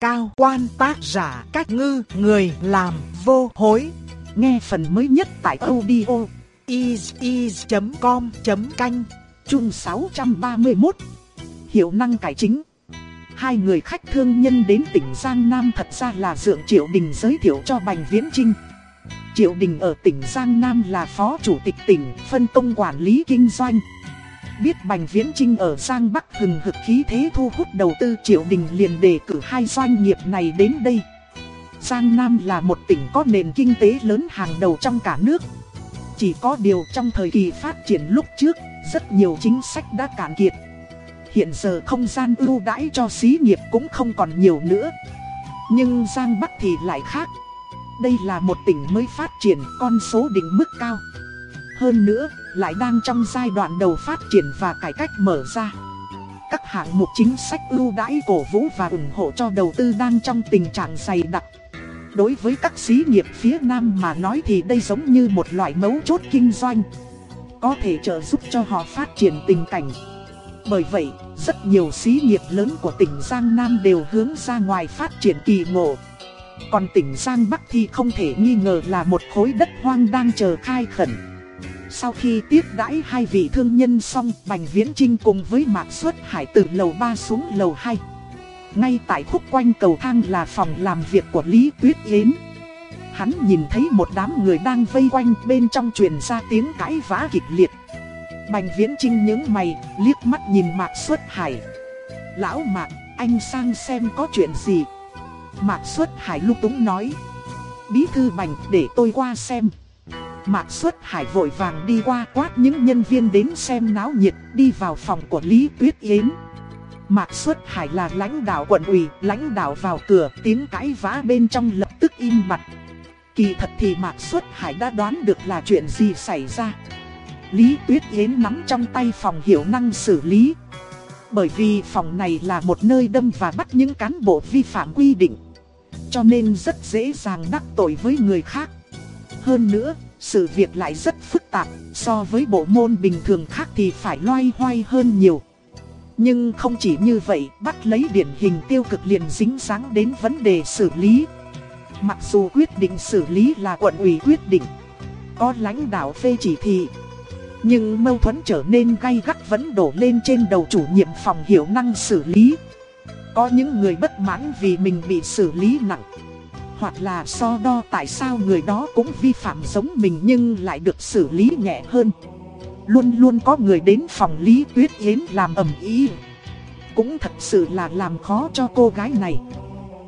cao quan tác giả cách ngư người làm vô hối. Nghe phần mới nhất tại audio is.com.canh chung 631. Hiệu năng cải chính. Hai người khách thương nhân đến tỉnh Giang Nam thật ra là Dượng Triệu Đình giới thiệu cho Bành Viễn Trinh. Triệu Đình ở tỉnh Giang Nam là phó chủ tịch tỉnh, phân công quản lý kinh doanh. Biết Bành Viễn Trinh ở Giang Bắc hừng hực khí thế thu hút đầu tư Triệu Đình liền đề cử hai doanh nghiệp này đến đây. Giang Nam là một tỉnh có nền kinh tế lớn hàng đầu trong cả nước. Chỉ có điều trong thời kỳ phát triển lúc trước, rất nhiều chính sách đã cạn kiệt. Hiện giờ không gian ưu đãi cho xí nghiệp cũng không còn nhiều nữa. Nhưng Giang Bắc thì lại khác. Đây là một tỉnh mới phát triển con số đỉnh mức cao. Hơn nữa, lại đang trong giai đoạn đầu phát triển và cải cách mở ra. Các hạng mục chính sách ưu đãi cổ vũ và ủng hộ cho đầu tư đang trong tình trạng dày đặc. Đối với các xí nghiệp phía Nam mà nói thì đây giống như một loại mấu chốt kinh doanh. Có thể trợ giúp cho họ phát triển tình cảnh. Bởi vậy, rất nhiều xí nghiệp lớn của tỉnh Giang Nam đều hướng ra ngoài phát triển kỳ ngộ. Còn tỉnh Giang Bắc thì không thể nghi ngờ là một khối đất hoang đang chờ khai khẩn. Sau khi tiếp đãi hai vị thương nhân xong, Bành Viễn Trinh cùng với Mạc Xuất Hải từ lầu 3 xuống lầu 2. Ngay tại khúc quanh cầu thang là phòng làm việc của Lý Tuyết Yến. Hắn nhìn thấy một đám người đang vây quanh bên trong truyền ra tiếng cãi vã kịch liệt. Bành Viễn Trinh nhướng mày, liếc mắt nhìn Mạc Xuất Hải. Lão Mạc, anh sang xem có chuyện gì. Mạc Xuất Hải lúc túng nói. Bí thư Bành để tôi qua xem. Mạc Xuất Hải vội vàng đi qua quát những nhân viên đến xem náo nhiệt đi vào phòng của Lý Tuyết Yến. Mạc Xuất Hải là lãnh đạo quận ủy, lãnh đạo vào cửa, tiếng cãi vã bên trong lập tức im mặt Kỳ thật thì Mạc Xuất Hải đã đoán được là chuyện gì xảy ra. Lý Tuyết Yến nắm trong tay phòng hiệu năng xử lý. Bởi vì phòng này là một nơi đâm và bắt những cán bộ vi phạm quy định. Cho nên rất dễ dàng đắc tội với người khác. Hơn nữa, sự việc lại rất phức tạp, so với bộ môn bình thường khác thì phải loay hoay hơn nhiều. Nhưng không chỉ như vậy, bắt lấy điển hình tiêu cực liền dính dáng đến vấn đề xử lý. Mặc dù quyết định xử lý là quận ủy quyết định, có lãnh đạo phê chỉ thị. Nhưng mâu thuẫn trở nên gay gắt vẫn đổ lên trên đầu chủ nhiệm phòng hiệu năng xử lý. Có những người bất mãn vì mình bị xử lý nặng. Hoặc là so đo tại sao người đó cũng vi phạm giống mình nhưng lại được xử lý nhẹ hơn. Luôn luôn có người đến phòng Lý Tuyết Yến làm ẩm ý. Cũng thật sự là làm khó cho cô gái này.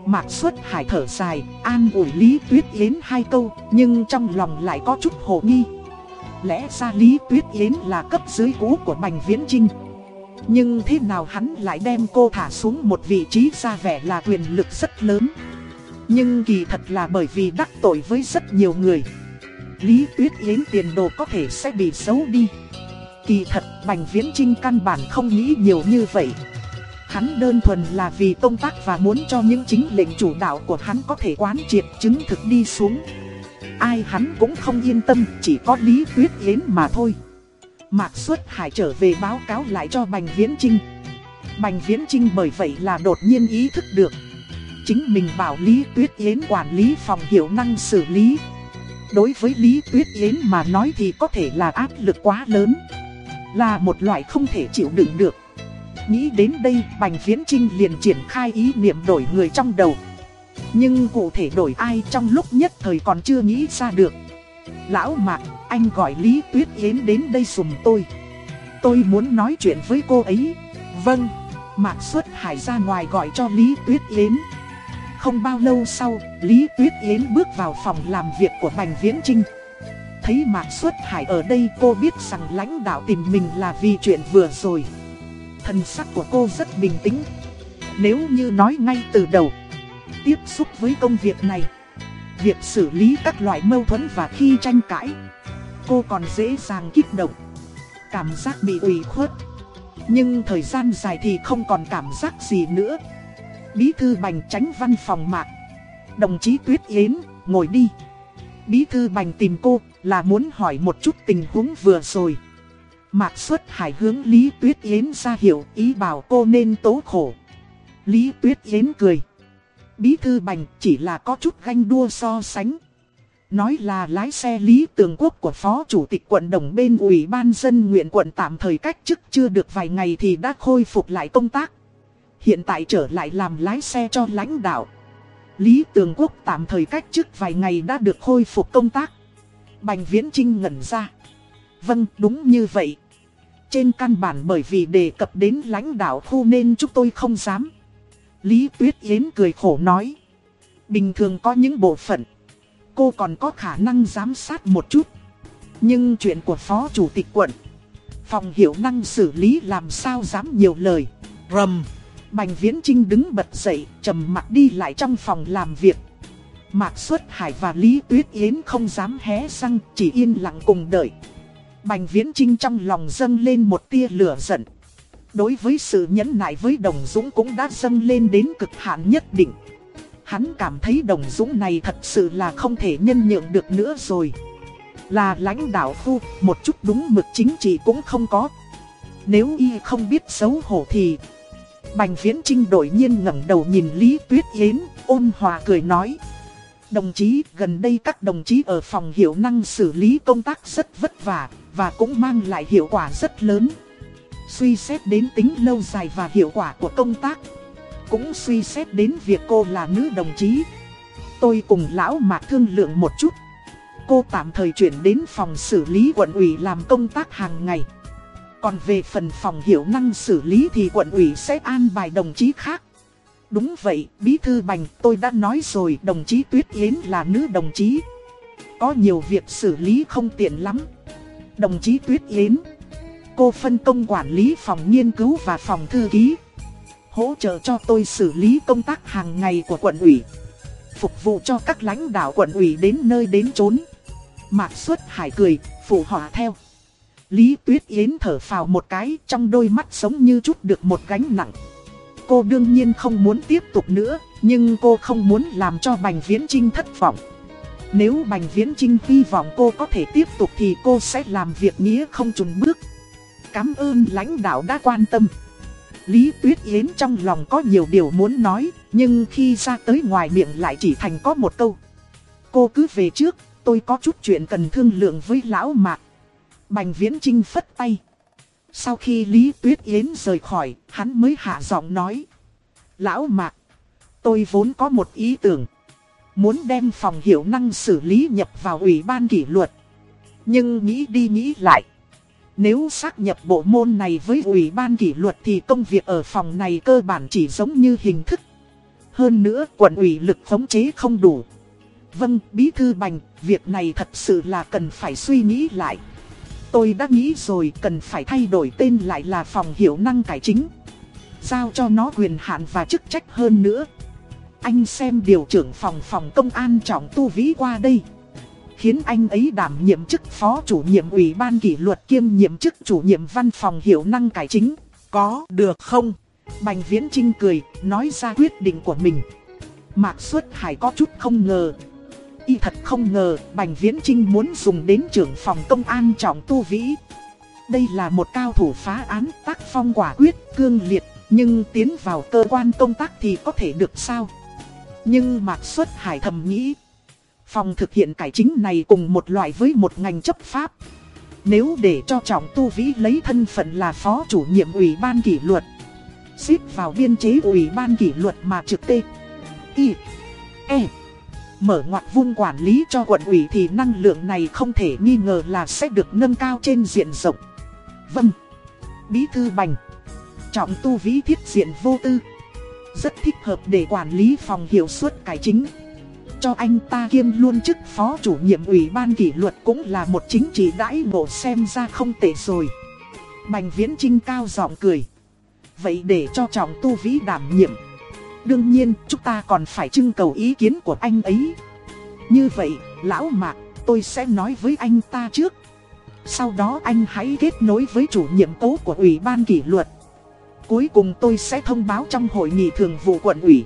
Mạc xuất hải thở dài, an ủi Lý Tuyết Yến hai câu, nhưng trong lòng lại có chút hồ nghi. Lẽ ra Lý Tuyết Yến là cấp dưới cũ của Bành Viễn Trinh. Nhưng thế nào hắn lại đem cô thả xuống một vị trí ra vẻ là quyền lực rất lớn. Nhưng kỳ thật là bởi vì đắc tội với rất nhiều người. Lý Tuyết Yến tiền đồ có thể sẽ bị xấu đi. Kỳ thật Bành Viễn Trinh căn bản không nghĩ nhiều như vậy. Hắn đơn thuần là vì công tác và muốn cho những chính lệnh chủ đạo của hắn có thể quán triệt chứng thực đi xuống. Ai hắn cũng không yên tâm, chỉ có Lý Tuyết Yến mà thôi. Mạc Xuất Hải trở về báo cáo lại cho Bành Viễn Trinh. Bành Viễn Trinh bởi vậy là đột nhiên ý thức được. Chính mình bảo Lý Tuyết Yến quản lý phòng hiệu năng xử lý. Đối với Lý Tuyết Yến mà nói thì có thể là áp lực quá lớn. Là một loại không thể chịu đựng được. Nghĩ đến đây Bành Viễn Trinh liền triển khai ý niệm đổi người trong đầu. Nhưng cụ thể đổi ai trong lúc nhất thời còn chưa nghĩ ra được. Lão Mạc, anh gọi Lý Tuyết Yến đến đây sùng tôi. Tôi muốn nói chuyện với cô ấy. Vâng, Mạc xuất hải ra ngoài gọi cho Lý Tuyết Yến. Không bao lâu sau, Lý Tuyết Yến bước vào phòng làm việc của Bành Viễn Trinh. Thấy Mạc Xuất Hải ở đây cô biết rằng lãnh đạo tìm mình là vì chuyện vừa rồi. Thần sắc của cô rất bình tĩnh. Nếu như nói ngay từ đầu, tiếp xúc với công việc này, việc xử lý các loại mâu thuẫn và khi tranh cãi, cô còn dễ dàng kích động, cảm giác bị ủy khuất. Nhưng thời gian dài thì không còn cảm giác gì nữa. Bí thư bành tránh văn phòng mạc. Đồng chí Tuyết Yến, ngồi đi. Bí thư bành tìm cô là muốn hỏi một chút tình huống vừa rồi. Mạc xuất hải hướng Lý Tuyết Yến ra hiểu ý bảo cô nên tố khổ. Lý Tuyết Yến cười. Bí thư bành chỉ là có chút ganh đua so sánh. Nói là lái xe Lý Tường Quốc của Phó Chủ tịch quận Đồng bên Ủy ban dân nguyện quận tạm thời cách chức chưa được vài ngày thì đã khôi phục lại công tác. Hiện tại trở lại làm lái xe cho lãnh đạo. Lý Tường Quốc tạm thời cách chức vài ngày đã được khôi phục công tác. Bành Viễn Trinh ngẩn ra. Vâng, đúng như vậy. Trên căn bản bởi vì đề cập đến lãnh đạo khu nên chúng tôi không dám. Lý Tuyết Yến cười khổ nói. Bình thường có những bộ phận. Cô còn có khả năng giám sát một chút. Nhưng chuyện của Phó Chủ tịch quận. Phòng hiểu năng xử lý làm sao dám nhiều lời. Rầm. Bành Viễn Trinh đứng bật dậy, trầm mặt đi lại trong phòng làm việc. Mạc Xuất Hải và Lý Tuyết Yến không dám hé răng, chỉ yên lặng cùng đợi. Bành Viễn Trinh trong lòng dâng lên một tia lửa giận. Đối với sự nhẫn nại với Đồng Dũng cũng đã dâng lên đến cực hạn nhất định. Hắn cảm thấy Đồng Dũng này thật sự là không thể nhân nhượng được nữa rồi. Là lãnh đạo khu, một chút đúng mực chính trị cũng không có. Nếu y không biết xấu hổ thì... Bành Viễn Trinh đổi nhiên ngẩng đầu nhìn Lý Tuyết Yến, ôn hòa cười nói. Đồng chí, gần đây các đồng chí ở phòng hiệu năng xử lý công tác rất vất vả, và cũng mang lại hiệu quả rất lớn. Suy xét đến tính lâu dài và hiệu quả của công tác, cũng suy xét đến việc cô là nữ đồng chí. Tôi cùng lão mạc thương lượng một chút. Cô tạm thời chuyển đến phòng xử lý quận ủy làm công tác hàng ngày. Còn về phần phòng hiệu năng xử lý thì quận ủy sẽ an bài đồng chí khác. Đúng vậy, Bí Thư Bành, tôi đã nói rồi, đồng chí Tuyết Yến là nữ đồng chí. Có nhiều việc xử lý không tiện lắm. Đồng chí Tuyết Yến, cô phân công quản lý phòng nghiên cứu và phòng thư ký. Hỗ trợ cho tôi xử lý công tác hàng ngày của quận ủy. Phục vụ cho các lãnh đạo quận ủy đến nơi đến chốn. Mạc Xuất Hải cười, phụ họa theo. Lý Tuyết Yến thở phào một cái trong đôi mắt giống như chút được một gánh nặng. Cô đương nhiên không muốn tiếp tục nữa, nhưng cô không muốn làm cho Bành Viễn Trinh thất vọng. Nếu Bành Viễn Trinh hy vọng cô có thể tiếp tục thì cô sẽ làm việc nghĩa không chùn bước. Cảm ơn lãnh đạo đã quan tâm. Lý Tuyết Yến trong lòng có nhiều điều muốn nói, nhưng khi ra tới ngoài miệng lại chỉ thành có một câu. Cô cứ về trước, tôi có chút chuyện cần thương lượng với lão mạc. Bành Viễn Trinh phất tay. Sau khi Lý Tuyết Yến rời khỏi, hắn mới hạ giọng nói. Lão Mạc, tôi vốn có một ý tưởng. Muốn đem phòng hiệu năng xử lý nhập vào ủy ban kỷ luật. Nhưng nghĩ đi nghĩ lại. Nếu xác nhập bộ môn này với ủy ban kỷ luật thì công việc ở phòng này cơ bản chỉ giống như hình thức. Hơn nữa quận ủy lực khống chế không đủ. Vâng, Bí Thư Bành, việc này thật sự là cần phải suy nghĩ lại. Tôi đã nghĩ rồi cần phải thay đổi tên lại là phòng hiệu năng cải chính. Giao cho nó quyền hạn và chức trách hơn nữa. Anh xem điều trưởng phòng phòng công an trọng tu vĩ qua đây. Khiến anh ấy đảm nhiệm chức phó chủ nhiệm ủy ban kỷ luật kiêm nhiệm chức chủ nhiệm văn phòng hiệu năng cải chính. Có được không? Bành Viễn Trinh cười, nói ra quyết định của mình. Mạc Xuất Hải có chút không ngờ, y thật không ngờ Bành Viễn Trinh muốn dùng đến trưởng phòng công an trọng tu vĩ. Đây là một cao thủ phá án tác phong quả quyết, cương liệt, nhưng tiến vào cơ quan công tác thì có thể được sao? Nhưng Mạc Xuất Hải thầm nghĩ, phòng thực hiện cải chính này cùng một loại với một ngành chấp pháp. Nếu để cho trọng tu vĩ lấy thân phận là phó chủ nhiệm ủy ban kỷ luật, xếp vào biên chế ủy ban kỷ luật mà trực tê, y, e, Mở ngoặt vung quản lý cho quận ủy thì năng lượng này không thể nghi ngờ là sẽ được nâng cao trên diện rộng. Vâng. Bí thư bành. Trọng tu vĩ thiết diện vô tư. Rất thích hợp để quản lý phòng hiệu suất cải chính. Cho anh ta kiêm luôn chức phó chủ nhiệm ủy ban kỷ luật cũng là một chính trị đãi ngộ xem ra không tệ rồi. Bành viễn trinh cao giọng cười. Vậy để cho trọng tu vĩ đảm nhiệm Đương nhiên, chúng ta còn phải trưng cầu ý kiến của anh ấy. Như vậy, lão mạc, tôi sẽ nói với anh ta trước. Sau đó anh hãy kết nối với chủ nhiệm tố của Ủy ban kỷ luật. Cuối cùng tôi sẽ thông báo trong hội nghị thường vụ quận ủy.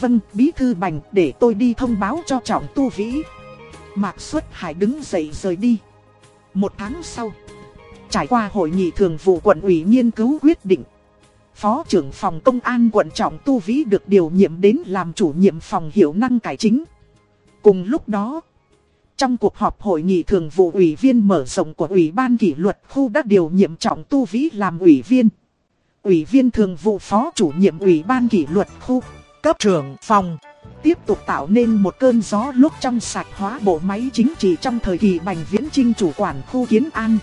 Vâng, Bí Thư Bành, để tôi đi thông báo cho Trọng Tu Vĩ. Mạc Xuất Hải đứng dậy rời đi. Một tháng sau, trải qua hội nghị thường vụ quận ủy nghiên cứu quyết định. Phó trưởng phòng công an quận Trọng Tu Vĩ được điều nhiệm đến làm chủ nhiệm phòng hiệu năng cải chính. Cùng lúc đó, trong cuộc họp hội nghị thường vụ ủy viên mở rộng của Ủy ban kỷ luật khu đã điều nhiệm Trọng Tu Vĩ làm ủy viên. Ủy viên thường vụ phó chủ nhiệm Ủy ban kỷ luật khu, cấp trưởng phòng. Tiếp tục tạo nên một cơn gió lúc trong sạch hóa bộ máy chính trị trong thời kỳ Bành Viễn Trinh chủ quản khu Kiến An.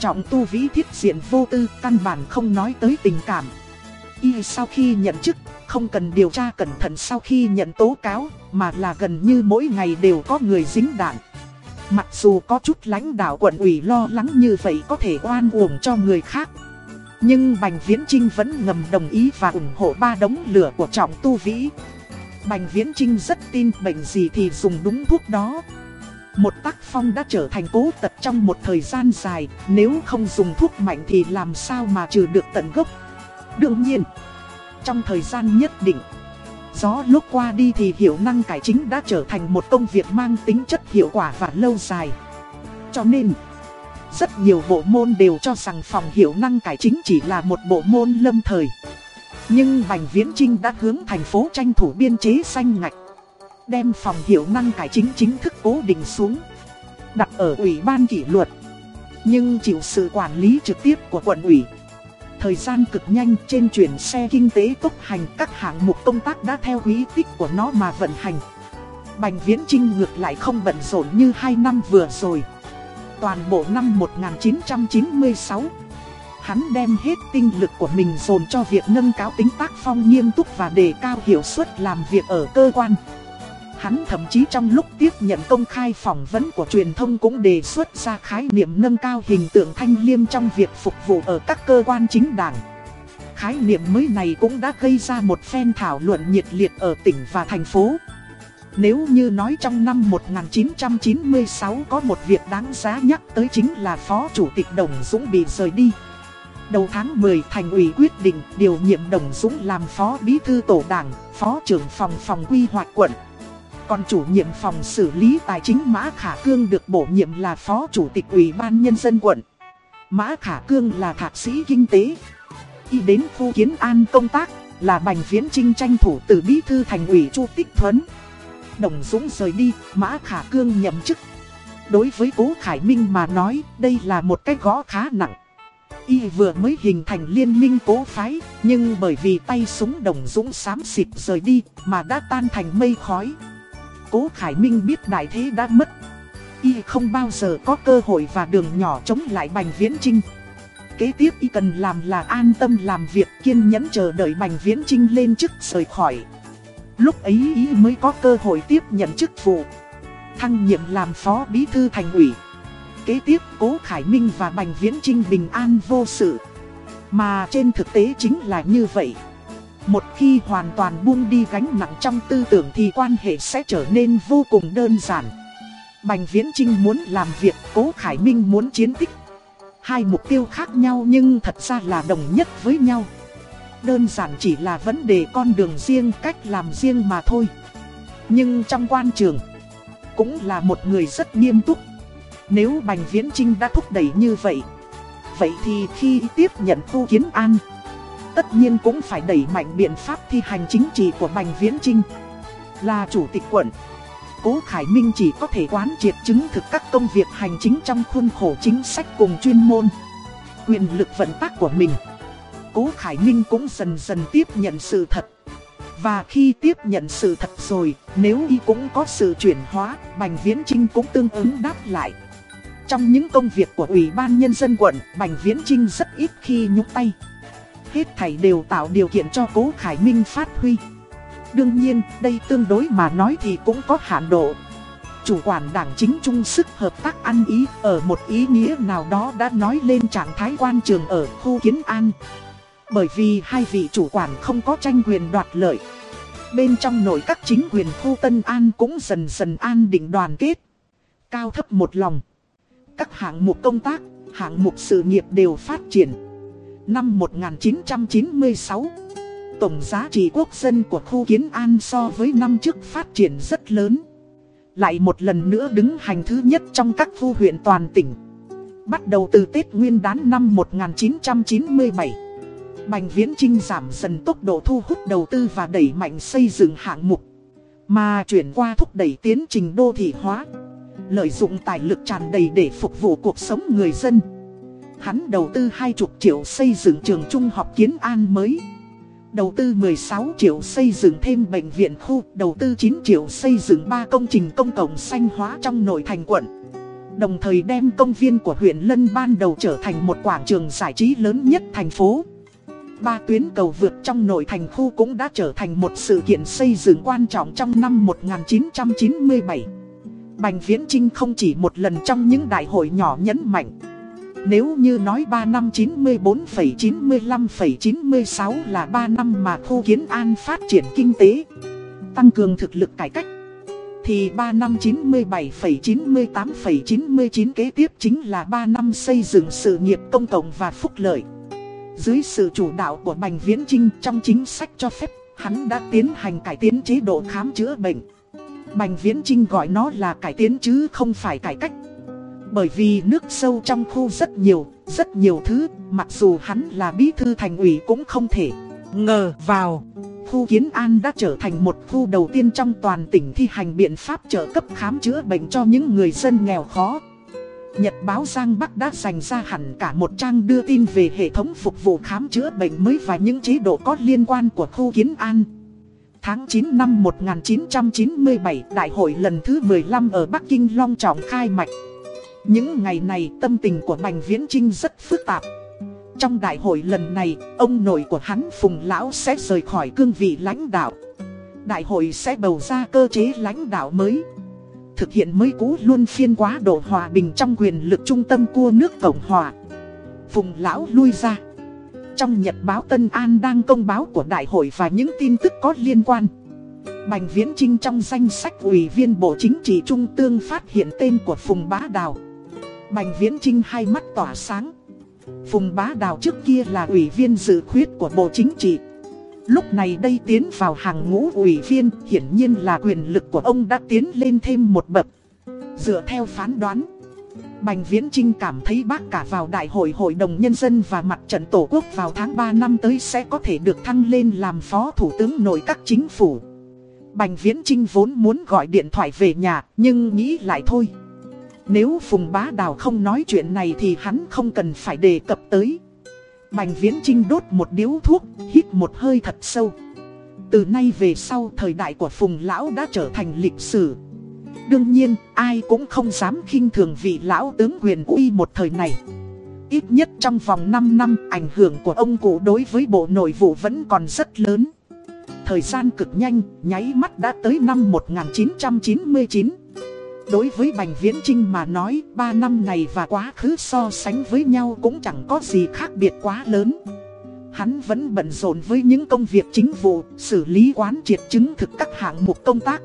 Trọng tu vĩ thiết diện vô tư, căn bản không nói tới tình cảm. Y sau khi nhận chức, không cần điều tra cẩn thận sau khi nhận tố cáo, mà là gần như mỗi ngày đều có người dính đạn. Mặc dù có chút lãnh đạo quận ủy lo lắng như vậy có thể oan uổng cho người khác. Nhưng Bành Viễn Trinh vẫn ngầm đồng ý và ủng hộ ba đống lửa của trọng tu vĩ. Bành Viễn Trinh rất tin bệnh gì thì dùng đúng thuốc đó. Một tác phong đã trở thành cố tật trong một thời gian dài, nếu không dùng thuốc mạnh thì làm sao mà trừ được tận gốc. Đương nhiên, trong thời gian nhất định, gió lúc qua đi thì hiệu năng cải chính đã trở thành một công việc mang tính chất hiệu quả và lâu dài. Cho nên, rất nhiều bộ môn đều cho rằng phòng hiệu năng cải chính chỉ là một bộ môn lâm thời. Nhưng Bành Viễn Trinh đã hướng thành phố tranh thủ biên chế xanh ngạch đem phòng hiệu năng cải chính chính thức cố định xuống, đặt ở ủy ban kỷ luật, nhưng chịu sự quản lý trực tiếp của quận ủy. Thời gian cực nhanh trên chuyển xe kinh tế tốc hành các hạng mục công tác đã theo quý tích của nó mà vận hành. Bành Viễn Trinh ngược lại không bận rộn như hai năm vừa rồi. Toàn bộ năm 1996, hắn đem hết tinh lực của mình dồn cho việc nâng cao tính tác phong nghiêm túc và đề cao hiệu suất làm việc ở cơ quan. Hắn thậm chí trong lúc tiếp nhận công khai phỏng vấn của truyền thông cũng đề xuất ra khái niệm nâng cao hình tượng thanh liêm trong việc phục vụ ở các cơ quan chính đảng. Khái niệm mới này cũng đã gây ra một phen thảo luận nhiệt liệt ở tỉnh và thành phố. Nếu như nói trong năm 1996 có một việc đáng giá nhắc tới chính là Phó Chủ tịch Đồng Dũng bị rời đi. Đầu tháng 10 thành ủy quyết định điều nhiệm Đồng Dũng làm Phó Bí Thư Tổ Đảng, Phó trưởng phòng phòng quy hoạch quận. Còn chủ nhiệm phòng xử lý tài chính Mã Khả Cương được bổ nhiệm là Phó Chủ tịch Ủy ban Nhân dân quận. Mã Khả Cương là thạc sĩ kinh tế. Y đến khu kiến an công tác là Bành Viễn Trinh tranh thủ từ bí thư thành ủy Chu Tích Thuấn. Đồng Dũng rời đi, Mã Khả Cương nhậm chức. Đối với Cố Khải Minh mà nói, đây là một cái gõ khá nặng. Y vừa mới hình thành liên minh cố phái, nhưng bởi vì tay súng Đồng Dũng xám xịt rời đi mà đã tan thành mây khói. Cố Khải Minh biết đại thế đã mất. Y không bao giờ có cơ hội và đường nhỏ chống lại Bành Viễn Trinh. Kế tiếp Y cần làm là an tâm làm việc, kiên nhẫn chờ đợi Bành Viễn Trinh lên chức rời khỏi. Lúc ấy Y mới có cơ hội tiếp nhận chức vụ. Thăng nhiệm làm phó bí thư thành ủy. Kế tiếp, Cố Khải Minh và Bành Viễn Trinh bình an vô sự. Mà trên thực tế chính là như vậy. Một khi hoàn toàn buông đi gánh nặng trong tư tưởng thì quan hệ sẽ trở nên vô cùng đơn giản. Bành Viễn Trinh muốn làm việc, Cố Khải Minh muốn chiến tích. Hai mục tiêu khác nhau nhưng thật ra là đồng nhất với nhau. Đơn giản chỉ là vấn đề con đường riêng, cách làm riêng mà thôi. Nhưng trong quan trường, cũng là một người rất nghiêm túc. Nếu Bành Viễn Trinh đã thúc đẩy như vậy, vậy thì khi tiếp nhận khu kiến an, tất nhiên cũng phải đẩy mạnh biện pháp thi hành chính trị của Bành Viễn Trinh. Là chủ tịch quận, Cố Khải Minh chỉ có thể quán triệt chứng thực các công việc hành chính trong khuôn khổ chính sách cùng chuyên môn, quyền lực vận tác của mình. Cố Khải Minh cũng dần dần tiếp nhận sự thật. Và khi tiếp nhận sự thật rồi, nếu y cũng có sự chuyển hóa, Bành Viễn Trinh cũng tương ứng đáp lại. Trong những công việc của Ủy ban Nhân dân quận, Bành Viễn Trinh rất ít khi nhúc tay. Hết thảy đều tạo điều kiện cho Cố Khải Minh phát huy. Đương nhiên, đây tương đối mà nói thì cũng có hạn độ. Chủ quản đảng chính chung sức hợp tác ăn ý ở một ý nghĩa nào đó đã nói lên trạng thái quan trường ở khu kiến an. Bởi vì hai vị chủ quản không có tranh quyền đoạt lợi. Bên trong nội các chính quyền khu Tân An cũng dần dần an định đoàn kết. Cao thấp một lòng. Các hạng mục công tác, hạng mục sự nghiệp đều phát triển. Năm 1996, tổng giá trị quốc dân của khu Kiến An so với năm trước phát triển rất lớn. Lại một lần nữa đứng hành thứ nhất trong các khu huyện toàn tỉnh. Bắt đầu từ Tết Nguyên đán năm 1997, Bành Viễn Trinh giảm dần tốc độ thu hút đầu tư và đẩy mạnh xây dựng hạng mục Mà chuyển qua thúc đẩy tiến trình đô thị hóa Lợi dụng tài lực tràn đầy để phục vụ cuộc sống người dân Hắn đầu tư 20 triệu xây dựng trường trung học Kiến An mới. Đầu tư 16 triệu xây dựng thêm bệnh viện khu, Đầu tư 9 triệu xây dựng 3 công trình công cộng xanh hóa trong nội thành quận. Đồng thời đem công viên của huyện Lân ban đầu trở thành một quảng trường giải trí lớn nhất thành phố. Ba tuyến cầu vượt trong nội thành khu cũng đã trở thành một sự kiện xây dựng quan trọng trong năm 1997 Bành Viễn Trinh không chỉ một lần trong những đại hội nhỏ nhấn mạnh nếu như nói 3 năm 94,95,96 là 3 năm mà khu kiến an phát triển kinh tế Tăng cường thực lực cải cách Thì 3 năm 97,98,99 kế tiếp chính là 3 năm xây dựng sự nghiệp công cộng và phúc lợi. Dưới sự chủ đạo của Bành Viễn Trinh trong chính sách cho phép Hắn đã tiến hành cải tiến chế độ khám chữa bệnh. Bành Viễn Trinh gọi nó là cải tiến chứ không phải cải cách. Bởi vì nước sâu trong khu rất nhiều, rất nhiều thứ Mặc dù hắn là bí thư thành ủy cũng không thể ngờ vào. Khu Kiến An đã trở thành một khu đầu tiên trong toàn tỉnh thi hành biện pháp trợ cấp khám chữa bệnh cho những người dân nghèo khó. Nhật báo Giang Bắc đã dành ra hẳn cả một trang đưa tin về hệ thống phục vụ khám chữa bệnh mới và những chế độ có liên quan của khu Kiến An. Tháng 9 năm 1997 Đại hội lần thứ 15 ở Bắc Kinh long trọng khai mạch. Những ngày này, tâm tình của Bành Viễn Trinh rất phức tạp. Trong đại hội lần này, Ông nội của hắn Phùng Lão sẽ rời khỏi cương vị lãnh đạo. Đại hội sẽ bầu ra cơ chế lãnh đạo mới. Thực hiện mới cũ luôn phiên quá độ hòa bình trong quyền lực trung tâm cua nước Cộng Hòa. Phùng Lão lui ra. Trong nhật báo Tân An đang công báo của đại hội và những tin tức có liên quan. Bành Viễn Trinh trong danh sách ủy viên Bộ Chính trị Trung ương phát hiện tên của Phùng Bá Đào. Bành Viễn Trinh hai mắt tỏa sáng. Phùng Bá Đào trước kia là ủy viên dự khuyết của Bộ Chính trị. Lúc này đây tiến vào hàng ngũ ủy viên, hiển nhiên là quyền lực của ông đã tiến lên thêm một bậc. Dựa theo phán đoán Bành Viễn Trinh cảm thấy bác cả vào Đại hội Hội đồng Nhân dân và Mặt trận Tổ quốc vào tháng 3 năm tới sẽ có thể được thăng lên làm Phó Thủ tướng nội các chính phủ. Bành Viễn Trinh vốn muốn gọi điện thoại về nhà, nhưng nghĩ lại thôi. Nếu Phùng Bá Đào không nói chuyện này thì hắn không cần phải đề cập tới. Bành Viễn Trinh đốt một điếu thuốc, hít một hơi thật sâu. Từ nay về sau thời đại của Phùng Lão đã trở thành lịch sử. Đương nhiên, ai cũng không dám khinh thường vị lão tướng quyền uy một thời này. Ít nhất trong vòng 5 năm, ảnh hưởng của ông cụ đối với bộ nội vụ vẫn còn rất lớn. Thời gian cực nhanh, nháy mắt đã tới năm 1999. Đối với Bành Viễn Trinh mà nói, 3 năm này và quá khứ so sánh với nhau cũng chẳng có gì khác biệt quá lớn. Hắn vẫn bận rộn với những công việc chính vụ, xử lý quán triệt chứng thực các hạng mục công tác.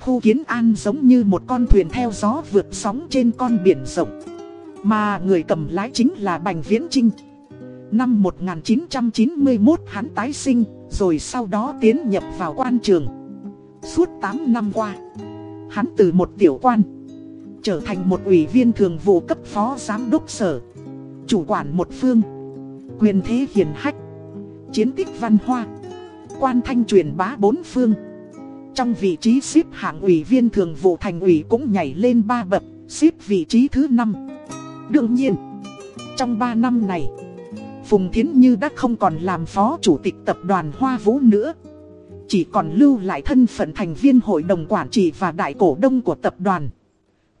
Khu kiến an giống như một con thuyền theo gió vượt sóng trên con biển rộng Mà người cầm lái chính là Bành Viễn Trinh Năm 1991 hắn tái sinh Rồi sau đó tiến nhập vào quan trường Suốt 8 năm qua Hắn từ một tiểu quan Trở thành một ủy viên thường vụ cấp phó giám đốc sở Chủ quản một phương Quyền thế hiền hách Chiến tích văn hoa Quan thanh truyền bá bốn phương trong vị trí xếp hạng ủy viên thường vụ thành ủy cũng nhảy lên ba bậc, xếp vị trí thứ năm Đương nhiên, trong 3 năm này, Phùng Thiến Như đã không còn làm phó chủ tịch tập đoàn Hoa Vũ nữa. Chỉ còn lưu lại thân phận thành viên hội đồng quản trị và đại cổ đông của tập đoàn.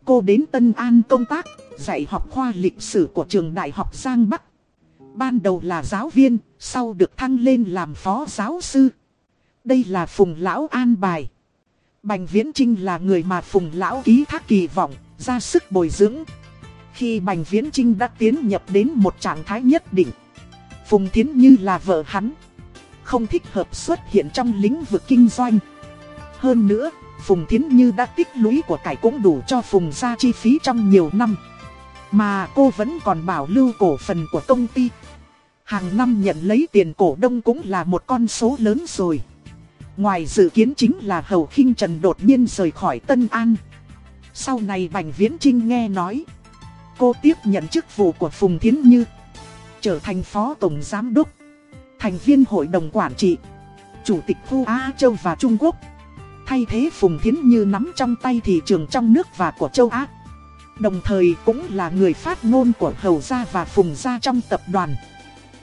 Cô đến Tân An công tác, dạy học khoa lịch sử của trường đại học Giang Bắc. Ban đầu là giáo viên, sau được thăng lên làm phó giáo sư. Đây là Phùng Lão an bài. Bành Viễn Trinh là người mà Phùng Lão ký thác kỳ vọng, ra sức bồi dưỡng. Khi Bành Viễn Trinh đã tiến nhập đến một trạng thái nhất định, Phùng Thiến Như là vợ hắn, không thích hợp xuất hiện trong lĩnh vực kinh doanh. Hơn nữa, Phùng Thiến Như đã tích lũy của cải cũng đủ cho Phùng ra chi phí trong nhiều năm. Mà cô vẫn còn bảo lưu cổ phần của công ty. Hàng năm nhận lấy tiền cổ đông cũng là một con số lớn rồi. Ngoài dự kiến chính là Hầu khinh Trần đột nhiên rời khỏi Tân An. Sau này Bành Viễn Trinh nghe nói, cô tiếp nhận chức vụ của Phùng Thiến Như, trở thành phó tổng giám đốc thành viên hội đồng quản trị, chủ tịch khu Á Châu và Trung Quốc. Thay thế Phùng Thiến Như nắm trong tay thị trường trong nước và của châu Á. Đồng thời cũng là người phát ngôn của Hầu Gia và Phùng Gia trong tập đoàn.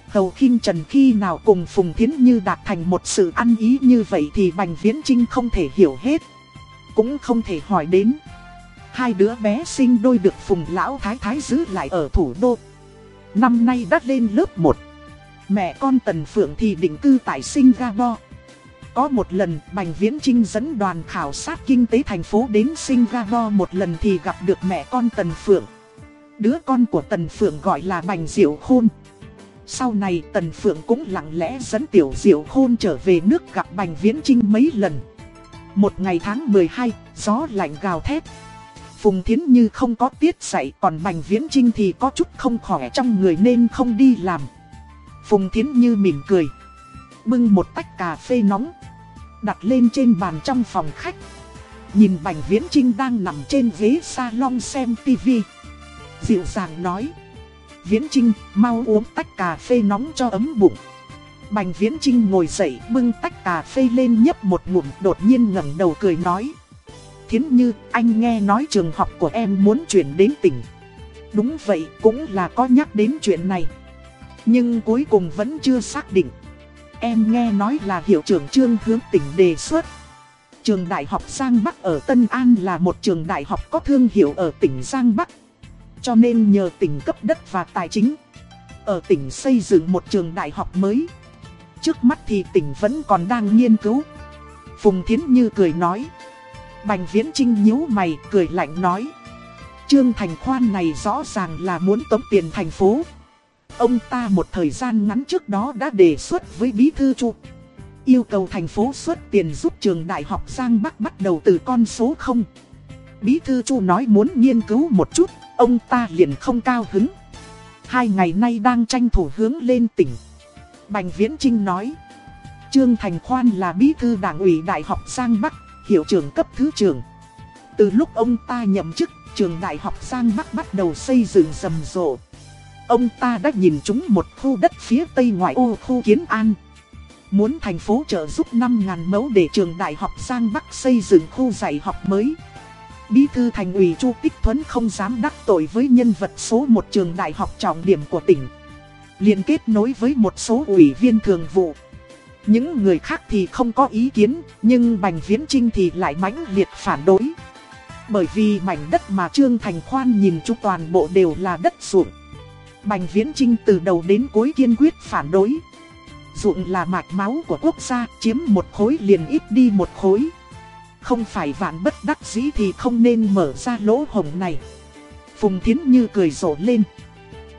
Hầu khinh Trần khi nào cùng Phùng Thiến Như đạt thành một sự ăn ý như vậy thì Bành Viễn Trinh không thể hiểu hết. Cũng không thể hỏi đến. Hai đứa bé sinh đôi được Phùng Lão Thái Thái giữ lại ở thủ đô. Năm nay đã lên lớp 1. Mẹ con Tần Phượng thì định cư tại Singapore. Có một lần Bành Viễn Trinh dẫn đoàn khảo sát kinh tế thành phố đến Singapore một lần thì gặp được mẹ con Tần Phượng. Đứa con của Tần Phượng gọi là Bành Diệu Khôn. Sau này Tần Phượng cũng lặng lẽ dẫn Tiểu Diệu Khôn trở về nước gặp Bành Viễn Trinh mấy lần. Một ngày tháng 12, gió lạnh gào thét. Phùng Thiến Như không có tiết dạy còn Bành Viễn Trinh thì có chút không khỏe trong người nên không đi làm. Phùng Thiến Như mỉm cười. Bưng một tách cà phê nóng. Đặt lên trên bàn trong phòng khách. Nhìn Bành Viễn Trinh đang nằm trên ghế salon xem tivi. Dịu dàng nói. Viễn Trinh, mau uống tách cà phê nóng cho ấm bụng. Bành Viễn Trinh ngồi dậy bưng tách cà phê lên nhấp một ngụm đột nhiên ngẩng đầu cười nói. Thiến Như, anh nghe nói trường học của em muốn chuyển đến tỉnh. Đúng vậy, cũng là có nhắc đến chuyện này. Nhưng cuối cùng vẫn chưa xác định. Em nghe nói là hiệu trưởng trương hướng tỉnh đề xuất. Trường Đại học Giang Bắc ở Tân An là một trường đại học có thương hiệu ở tỉnh Giang Bắc. Cho nên nhờ tỉnh cấp đất và tài chính. Ở tỉnh xây dựng một trường đại học mới. Trước mắt thì tỉnh vẫn còn đang nghiên cứu. Phùng Thiến Như cười nói. Bành Viễn Trinh nhíu mày, cười lạnh nói. Trương Thành Khoan này rõ ràng là muốn tống tiền thành phố. Ông ta một thời gian ngắn trước đó đã đề xuất với Bí Thư Chu. Yêu cầu thành phố xuất tiền giúp trường đại học Giang Bắc bắt đầu từ con số 0. Bí Thư Chu nói muốn nghiên cứu một chút, ông ta liền không cao hứng. Hai ngày nay đang tranh thủ hướng lên tỉnh. Bành Viễn Trinh nói. Trương Thành Khoan là bí thư đảng ủy Đại học Giang Bắc, hiệu trưởng cấp thứ trưởng. Từ lúc ông ta nhậm chức, trường Đại học Giang Bắc bắt đầu xây dựng rầm rộ. Ông ta đã nhìn chúng một khu đất phía tây ngoại ô khu Kiến An. Muốn thành phố trợ giúp 5.000 mẫu để trường Đại học Giang Bắc xây dựng khu dạy học mới. Bí thư thành ủy Chu Tích Thuấn không dám đắc tội với nhân vật số một trường đại học trọng điểm của tỉnh. Liên kết nối với một số ủy viên thường vụ. Những người khác thì không có ý kiến, nhưng Bành Viễn Trinh thì lại mãnh liệt phản đối. Bởi vì mảnh đất mà Trương Thành Khoan nhìn chung toàn bộ đều là đất ruộng. Bành Viễn Trinh từ đầu đến cuối kiên quyết phản đối. Dụng là mạch máu của quốc gia, chiếm một khối liền ít đi một khối. Không phải vạn bất đắc dĩ thì không nên mở ra lỗ hồng này. Phùng Thiến Như cười rộ lên.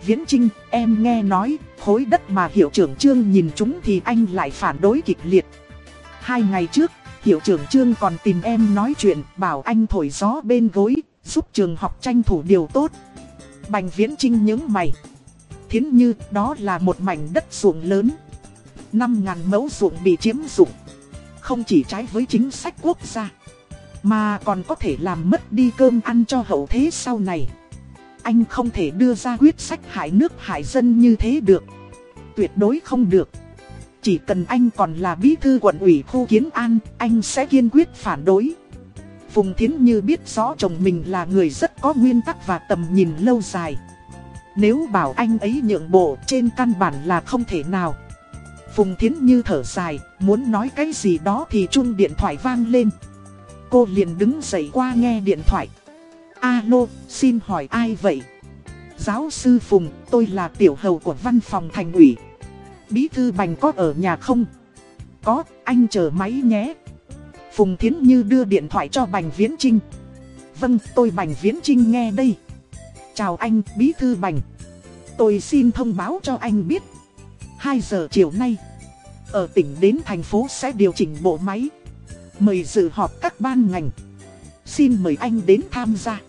Viễn Trinh, em nghe nói, khối đất mà hiệu trưởng Trương nhìn chúng thì anh lại phản đối kịch liệt. Hai ngày trước, hiệu trưởng Trương còn tìm em nói chuyện, bảo anh thổi gió bên gối, giúp trường học tranh thủ điều tốt. Bành Viễn Trinh những mày. Thiến Như, đó là một mảnh đất ruộng lớn. 5.000 mẫu ruộng bị chiếm dụng. Không chỉ trái với chính sách quốc gia, mà còn có thể làm mất đi cơm ăn cho hậu thế sau này. Anh không thể đưa ra quyết sách hại nước hại dân như thế được. Tuyệt đối không được. Chỉ cần anh còn là bí thư quận ủy khu kiến an, anh sẽ kiên quyết phản đối. Phùng Thiến Như biết rõ chồng mình là người rất có nguyên tắc và tầm nhìn lâu dài. Nếu bảo anh ấy nhượng bộ trên căn bản là không thể nào. Phùng Thiến Như thở dài, muốn nói cái gì đó thì chuông điện thoại vang lên. Cô liền đứng dậy qua nghe điện thoại. Alo, xin hỏi ai vậy? Giáo sư Phùng, tôi là tiểu hầu của văn phòng thành ủy. Bí thư Bành có ở nhà không? Có, anh chờ máy nhé. Phùng Thiến Như đưa điện thoại cho Bành Viễn Trinh. Vâng, tôi Bành Viễn Trinh nghe đây. Chào anh, Bí thư Bành. Tôi xin thông báo cho anh biết. 2 giờ chiều nay, ở tỉnh đến thành phố sẽ điều chỉnh bộ máy. Mời dự họp các ban ngành. Xin mời anh đến tham gia.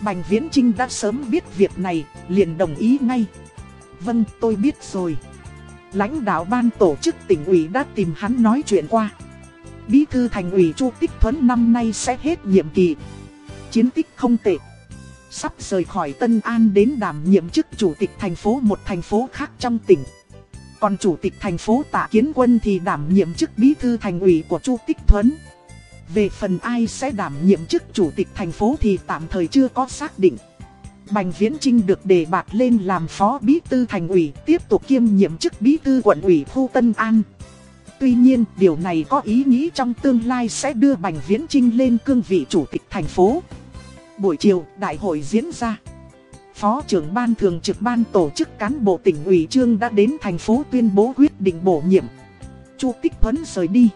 Bành Viễn Trinh đã sớm biết việc này, liền đồng ý ngay. Vâng, tôi biết rồi. Lãnh đạo ban tổ chức tỉnh ủy đã tìm hắn nói chuyện qua. Bí thư thành ủy Chu Tích Thuấn năm nay sẽ hết nhiệm kỳ. Chiến tích không tệ. Sắp rời khỏi Tân An đến đảm nhiệm chức chủ tịch thành phố một thành phố khác trong tỉnh. Còn chủ tịch thành phố Tạ Kiến Quân thì đảm nhiệm chức bí thư thành ủy của Chu Tích Thuấn. Về phần ai sẽ đảm nhiệm chức chủ tịch thành phố thì tạm thời chưa có xác định. Bành Viễn Trinh được đề bạt lên làm phó bí thư thành ủy, tiếp tục kiêm nhiệm chức bí thư quận ủy khu Tân An. Tuy nhiên, điều này có ý nghĩ trong tương lai sẽ đưa Bành Viễn Trinh lên cương vị chủ tịch thành phố. Buổi chiều, đại hội diễn ra. Phó trưởng ban thường trực ban tổ chức cán bộ tỉnh ủy trương đã đến thành phố tuyên bố quyết định bổ nhiệm. Chu Tích Thuấn rời đi.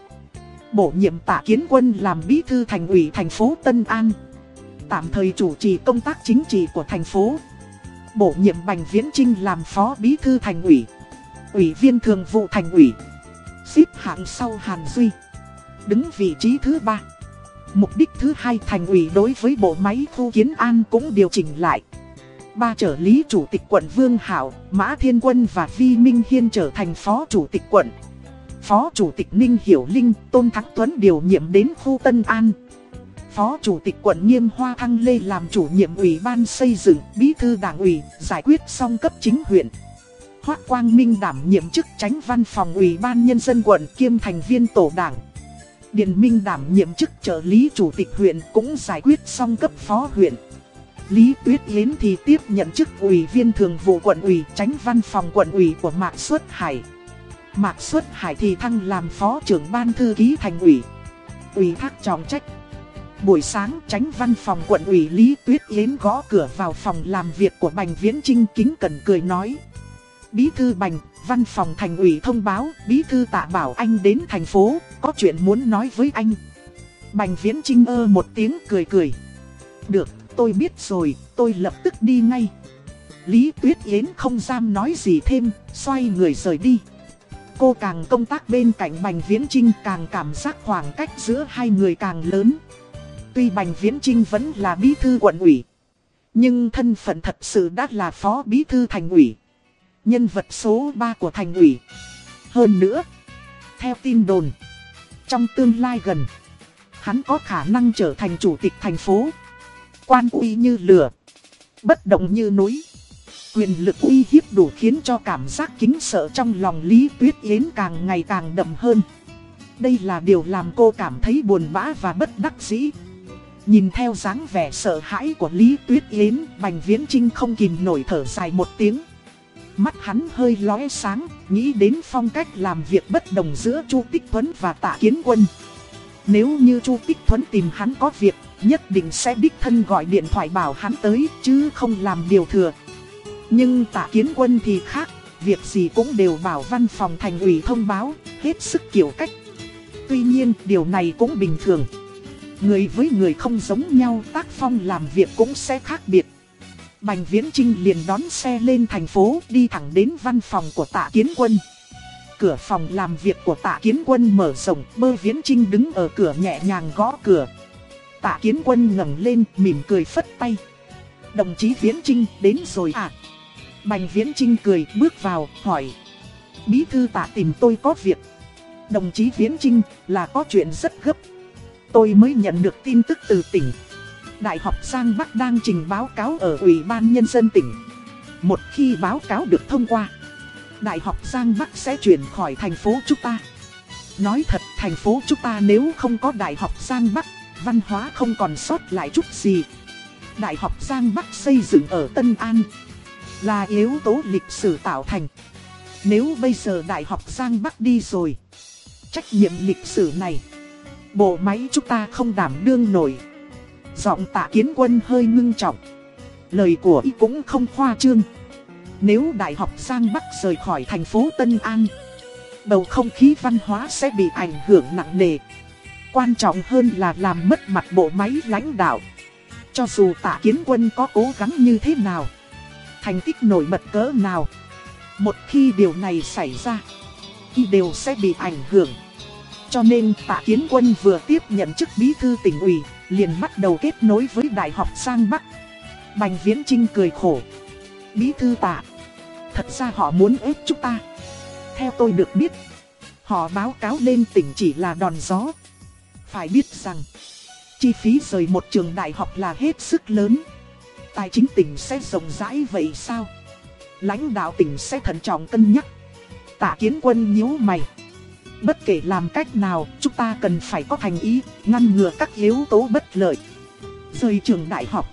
Bổ nhiệm tạ kiến quân làm bí thư thành ủy thành phố Tân An. Tạm thời chủ trì công tác chính trị của thành phố. Bổ nhiệm Bành Viễn Trinh làm phó bí thư thành ủy. Ủy viên thường vụ thành ủy. Xếp hạng sau Hàn Duy. Đứng vị trí thứ ba. Mục đích thứ hai thành ủy đối với bộ máy khu kiến an cũng điều chỉnh lại. Ba trợ lý chủ tịch quận Vương Hảo, Mã Thiên Quân và Vi Minh Hiên trở thành phó chủ tịch quận. Phó chủ tịch Ninh Hiểu Linh, Tôn Thắng Tuấn điều nhiệm đến khu Tân An. Phó chủ tịch quận Nghiêm Hoa Thăng Lê làm chủ nhiệm ủy ban xây dựng, bí thư đảng ủy, giải quyết xong cấp chính huyện. Hoác Quang Minh đảm nhiệm chức tránh văn phòng ủy ban nhân dân quận kiêm thành viên tổ đảng. Điền Minh đảm nhiệm chức trợ lý chủ tịch huyện cũng giải quyết xong cấp phó huyện. Lý Tuyết Yến thì tiếp nhận chức ủy viên thường vụ quận ủy, tránh văn phòng quận ủy của Mạc Xuất Hải. Mạc Xuất Hải thì thăng làm phó trưởng ban thư ký thành ủy. Ủy thác trọng trách. Buổi sáng, tránh văn phòng quận ủy Lý Tuyết Yến gõ cửa vào phòng làm việc của Bành Viễn Trinh kính cẩn cười nói. Bí thư Bành, văn phòng thành ủy thông báo, bí thư tạ bảo anh đến thành phố, có chuyện muốn nói với anh. Bành Viễn Trinh ơ một tiếng cười cười. Được, tôi biết rồi, tôi lập tức đi ngay. Lý Tuyết Yến không dám nói gì thêm, xoay người rời đi. Cô càng công tác bên cạnh Bành Viễn Trinh càng cảm giác khoảng cách giữa hai người càng lớn. Tuy Bành Viễn Trinh vẫn là bí thư quận ủy, nhưng thân phận thật sự đã là phó bí thư thành ủy. Nhân vật số 3 của thành ủy. Hơn nữa, theo tin đồn, trong tương lai gần, hắn có khả năng trở thành chủ tịch thành phố. Quan uy như lửa, bất động như núi. Quyền lực uy hiếp đủ khiến cho cảm giác kính sợ trong lòng Lý Tuyết Yến càng ngày càng đậm hơn. Đây là điều làm cô cảm thấy buồn bã và bất đắc dĩ. Nhìn theo dáng vẻ sợ hãi của Lý Tuyết Yến, Bành Viễn Trinh không kìm nổi thở dài một tiếng. Mắt hắn hơi lóe sáng, nghĩ đến phong cách làm việc bất đồng giữa Chu Tích Thuấn và Tạ Kiến Quân. Nếu như Chu Tích Thuấn tìm hắn có việc, nhất định sẽ đích thân gọi điện thoại bảo hắn tới, chứ không làm điều thừa. Nhưng Tạ Kiến Quân thì khác, việc gì cũng đều bảo văn phòng thành ủy thông báo, hết sức kiểu cách. Tuy nhiên, điều này cũng bình thường. Người với người không giống nhau, tác phong làm việc cũng sẽ khác biệt. Bành Viễn Trinh liền đón xe lên thành phố đi thẳng đến văn phòng của tạ kiến quân. Cửa phòng làm việc của tạ kiến quân mở rộng, bơ Viễn Trinh đứng ở cửa nhẹ nhàng gõ cửa. Tạ kiến quân ngẩng lên, mỉm cười phất tay. Đồng chí Viễn Trinh đến rồi à? Bành Viễn Trinh cười bước vào, hỏi. Bí thư tạ tìm tôi có việc. Đồng chí Viễn Trinh là có chuyện rất gấp. Tôi mới nhận được tin tức từ tỉnh, Đại học Giang Bắc đang trình báo cáo ở Ủy ban Nhân dân tỉnh. Một khi báo cáo được thông qua, Đại học Giang Bắc sẽ chuyển khỏi thành phố chúng ta. Nói thật thành phố chúng ta nếu không có Đại học Giang Bắc, văn hóa không còn sót lại chút gì. Đại học Giang Bắc xây dựng ở Tân An là yếu tố lịch sử tạo thành. Nếu bây giờ Đại học Giang Bắc đi rồi, trách nhiệm lịch sử này, bộ máy chúng ta không đảm đương nổi. Giọng tạ kiến quân hơi ngưng trọng. Lời của y cũng không khoa trương. Nếu Đại học Giang Bắc rời khỏi thành phố Tân An, bầu không khí văn hóa sẽ bị ảnh hưởng nặng nề. Quan trọng hơn là làm mất mặt bộ máy lãnh đạo. Cho dù tạ kiến quân có cố gắng như thế nào, thành tích nổi bật cỡ nào, một khi điều này xảy ra, y đều sẽ bị ảnh hưởng. Cho nên tạ kiến quân vừa tiếp nhận chức bí thư tỉnh ủy, liền bắt đầu kết nối với Đại học Sang Bắc. Bành Viễn Trinh cười khổ. Bí thư tạ, thật ra họ muốn ép chúng ta. Theo tôi được biết, họ báo cáo lên tỉnh chỉ là đòn gió. Phải biết rằng, chi phí rời một trường đại học là hết sức lớn. Tài chính tỉnh sẽ rộng rãi vậy sao? Lãnh đạo tỉnh sẽ thận trọng cân nhắc. Tạ kiến quân nhíu mày. Bất kể làm cách nào, chúng ta cần phải có thành ý, ngăn ngừa các yếu tố bất lợi. Rời trường đại học,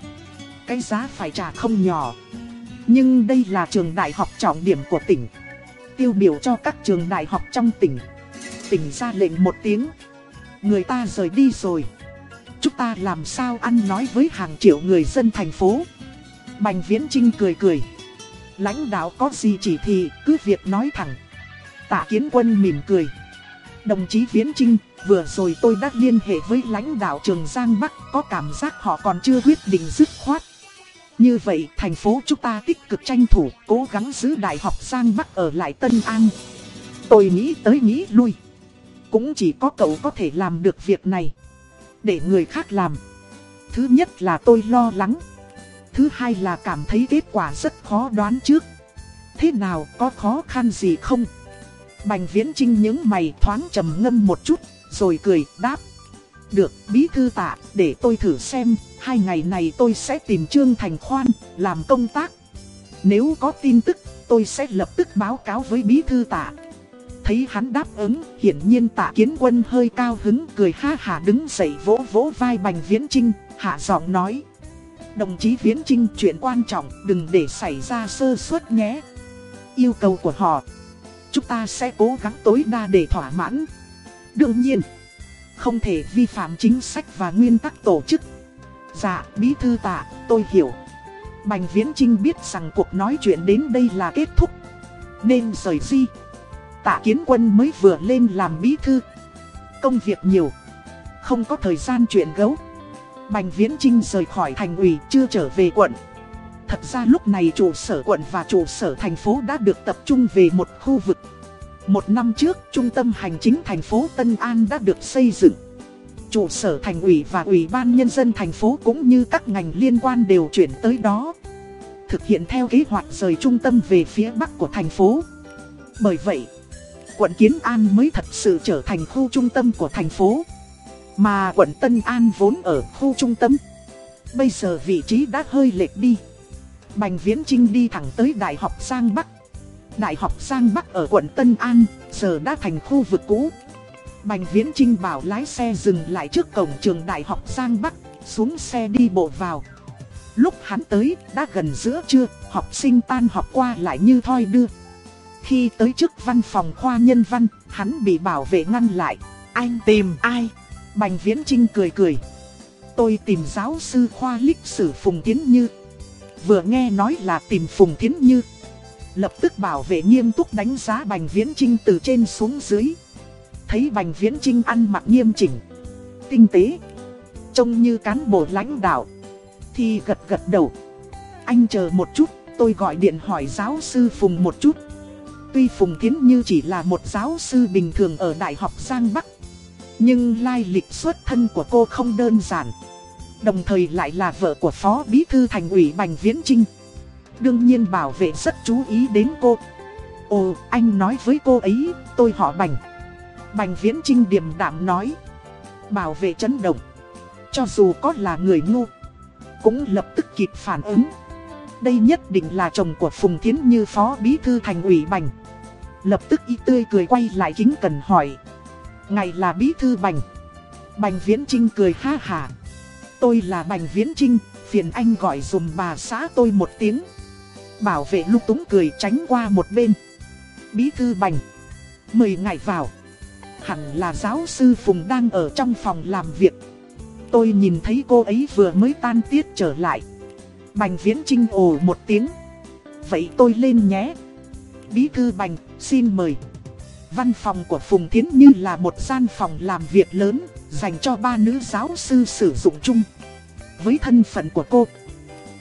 cái giá phải trả không nhỏ. Nhưng đây là trường đại học trọng điểm của tỉnh. Tiêu biểu cho các trường đại học trong tỉnh. Tỉnh ra lệnh một tiếng. Người ta rời đi rồi. Chúng ta làm sao ăn nói với hàng triệu người dân thành phố. Bành Viễn Trinh cười cười. Lãnh đạo có gì chỉ thì cứ việc nói thẳng. Tạ Kiến Quân mỉm cười. Đồng chí Viễn Trinh, vừa rồi tôi đã liên hệ với lãnh đạo trường Giang Bắc, có cảm giác họ còn chưa quyết định dứt khoát. Như vậy, thành phố chúng ta tích cực tranh thủ, cố gắng giữ Đại học Giang Bắc ở lại Tân An. Tôi nghĩ tới nghĩ lui. Cũng chỉ có cậu có thể làm được việc này. Để người khác làm. Thứ nhất là tôi lo lắng. Thứ hai là cảm thấy kết quả rất khó đoán trước. Thế nào, có khó khăn gì không? Bành viễn trinh những mày thoáng trầm ngâm một chút, rồi cười, đáp. Được, bí thư tạ, để tôi thử xem, hai ngày này tôi sẽ tìm Trương Thành Khoan, làm công tác. Nếu có tin tức, tôi sẽ lập tức báo cáo với bí thư tạ. Thấy hắn đáp ứng, hiển nhiên tạ kiến quân hơi cao hứng, cười ha hà đứng dậy vỗ vỗ vai bành viễn trinh, hạ giọng nói. Đồng chí viễn trinh chuyện quan trọng, đừng để xảy ra sơ suất nhé. Yêu cầu của họ Chúng ta sẽ cố gắng tối đa để thỏa mãn. Đương nhiên, không thể vi phạm chính sách và nguyên tắc tổ chức. Dạ, bí thư tạ, tôi hiểu. Bành Viễn Trinh biết rằng cuộc nói chuyện đến đây là kết thúc. Nên rời di. Tạ Kiến Quân mới vừa lên làm bí thư. Công việc nhiều. Không có thời gian chuyện gấu. Bành Viễn Trinh rời khỏi thành ủy chưa trở về quận. Thật ra lúc này trụ sở quận và trụ sở thành phố đã được tập trung về một khu vực. Một năm trước, trung tâm hành chính thành phố Tân An đã được xây dựng. Trụ sở thành ủy và ủy ban nhân dân thành phố cũng như các ngành liên quan đều chuyển tới đó. Thực hiện theo kế hoạch rời trung tâm về phía bắc của thành phố. Bởi vậy, quận Kiến An mới thật sự trở thành khu trung tâm của thành phố. Mà quận Tân An vốn ở khu trung tâm. Bây giờ vị trí đã hơi lệch đi. Bành Viễn Trinh đi thẳng tới Đại học Giang Bắc. Đại học Giang Bắc ở quận Tân An, giờ đã thành khu vực cũ. Bành Viễn Trinh bảo lái xe dừng lại trước cổng trường Đại học Giang Bắc, xuống xe đi bộ vào. Lúc hắn tới, đã gần giữa trưa, học sinh tan học qua lại như thoi đưa. Khi tới trước văn phòng khoa nhân văn, hắn bị bảo vệ ngăn lại. Anh tìm ai? Bành Viễn Trinh cười cười. Tôi tìm giáo sư khoa lịch sử Phùng Tiến Như. Vừa nghe nói là tìm Phùng Thiến Như. Lập tức bảo vệ nghiêm túc đánh giá Bành Viễn Trinh từ trên xuống dưới. Thấy Bành Viễn Trinh ăn mặc nghiêm chỉnh, Tinh tế, Trông như cán bộ lãnh đạo, Thì gật gật đầu. Anh chờ một chút, Tôi gọi điện hỏi giáo sư Phùng một chút. Tuy Phùng Thiến Như chỉ là một giáo sư bình thường ở Đại học Giang Bắc, Nhưng lai lịch xuất thân của cô không đơn giản. Đồng thời lại là vợ của Phó Bí Thư Thành ủy Bành Viễn Trinh Đương nhiên bảo vệ rất chú ý đến cô. Ồ, anh nói với cô ấy, tôi họ Bành. Bành Viễn Trinh điềm đạm nói Bảo vệ chấn động. Cho dù có là người ngu Cũng lập tức kịp phản ứng. Đây nhất định là chồng của Phùng Thiến Như Phó Bí Thư Thành ủy Bành. Lập tức y tươi cười quay lại kính cần hỏi Ngày là Bí Thư Bành? Bành Viễn Trinh cười ha hà Tôi là Bành Viễn Trinh, phiền anh gọi dùm bà xã tôi một tiếng. Bảo vệ lúc túng cười tránh qua một bên. Bí thư Bành. Mời ngài vào. Hẳn là giáo sư Phùng đang ở trong phòng làm việc. Tôi nhìn thấy cô ấy vừa mới tan tiết trở lại. Bành Viễn Trinh ồ một tiếng. Vậy tôi lên nhé. Bí thư Bành, xin mời. Văn phòng của Phùng Thiến Như là một gian phòng làm việc lớn, dành cho ba nữ giáo sư sử dụng chung. Với thân phận của cô,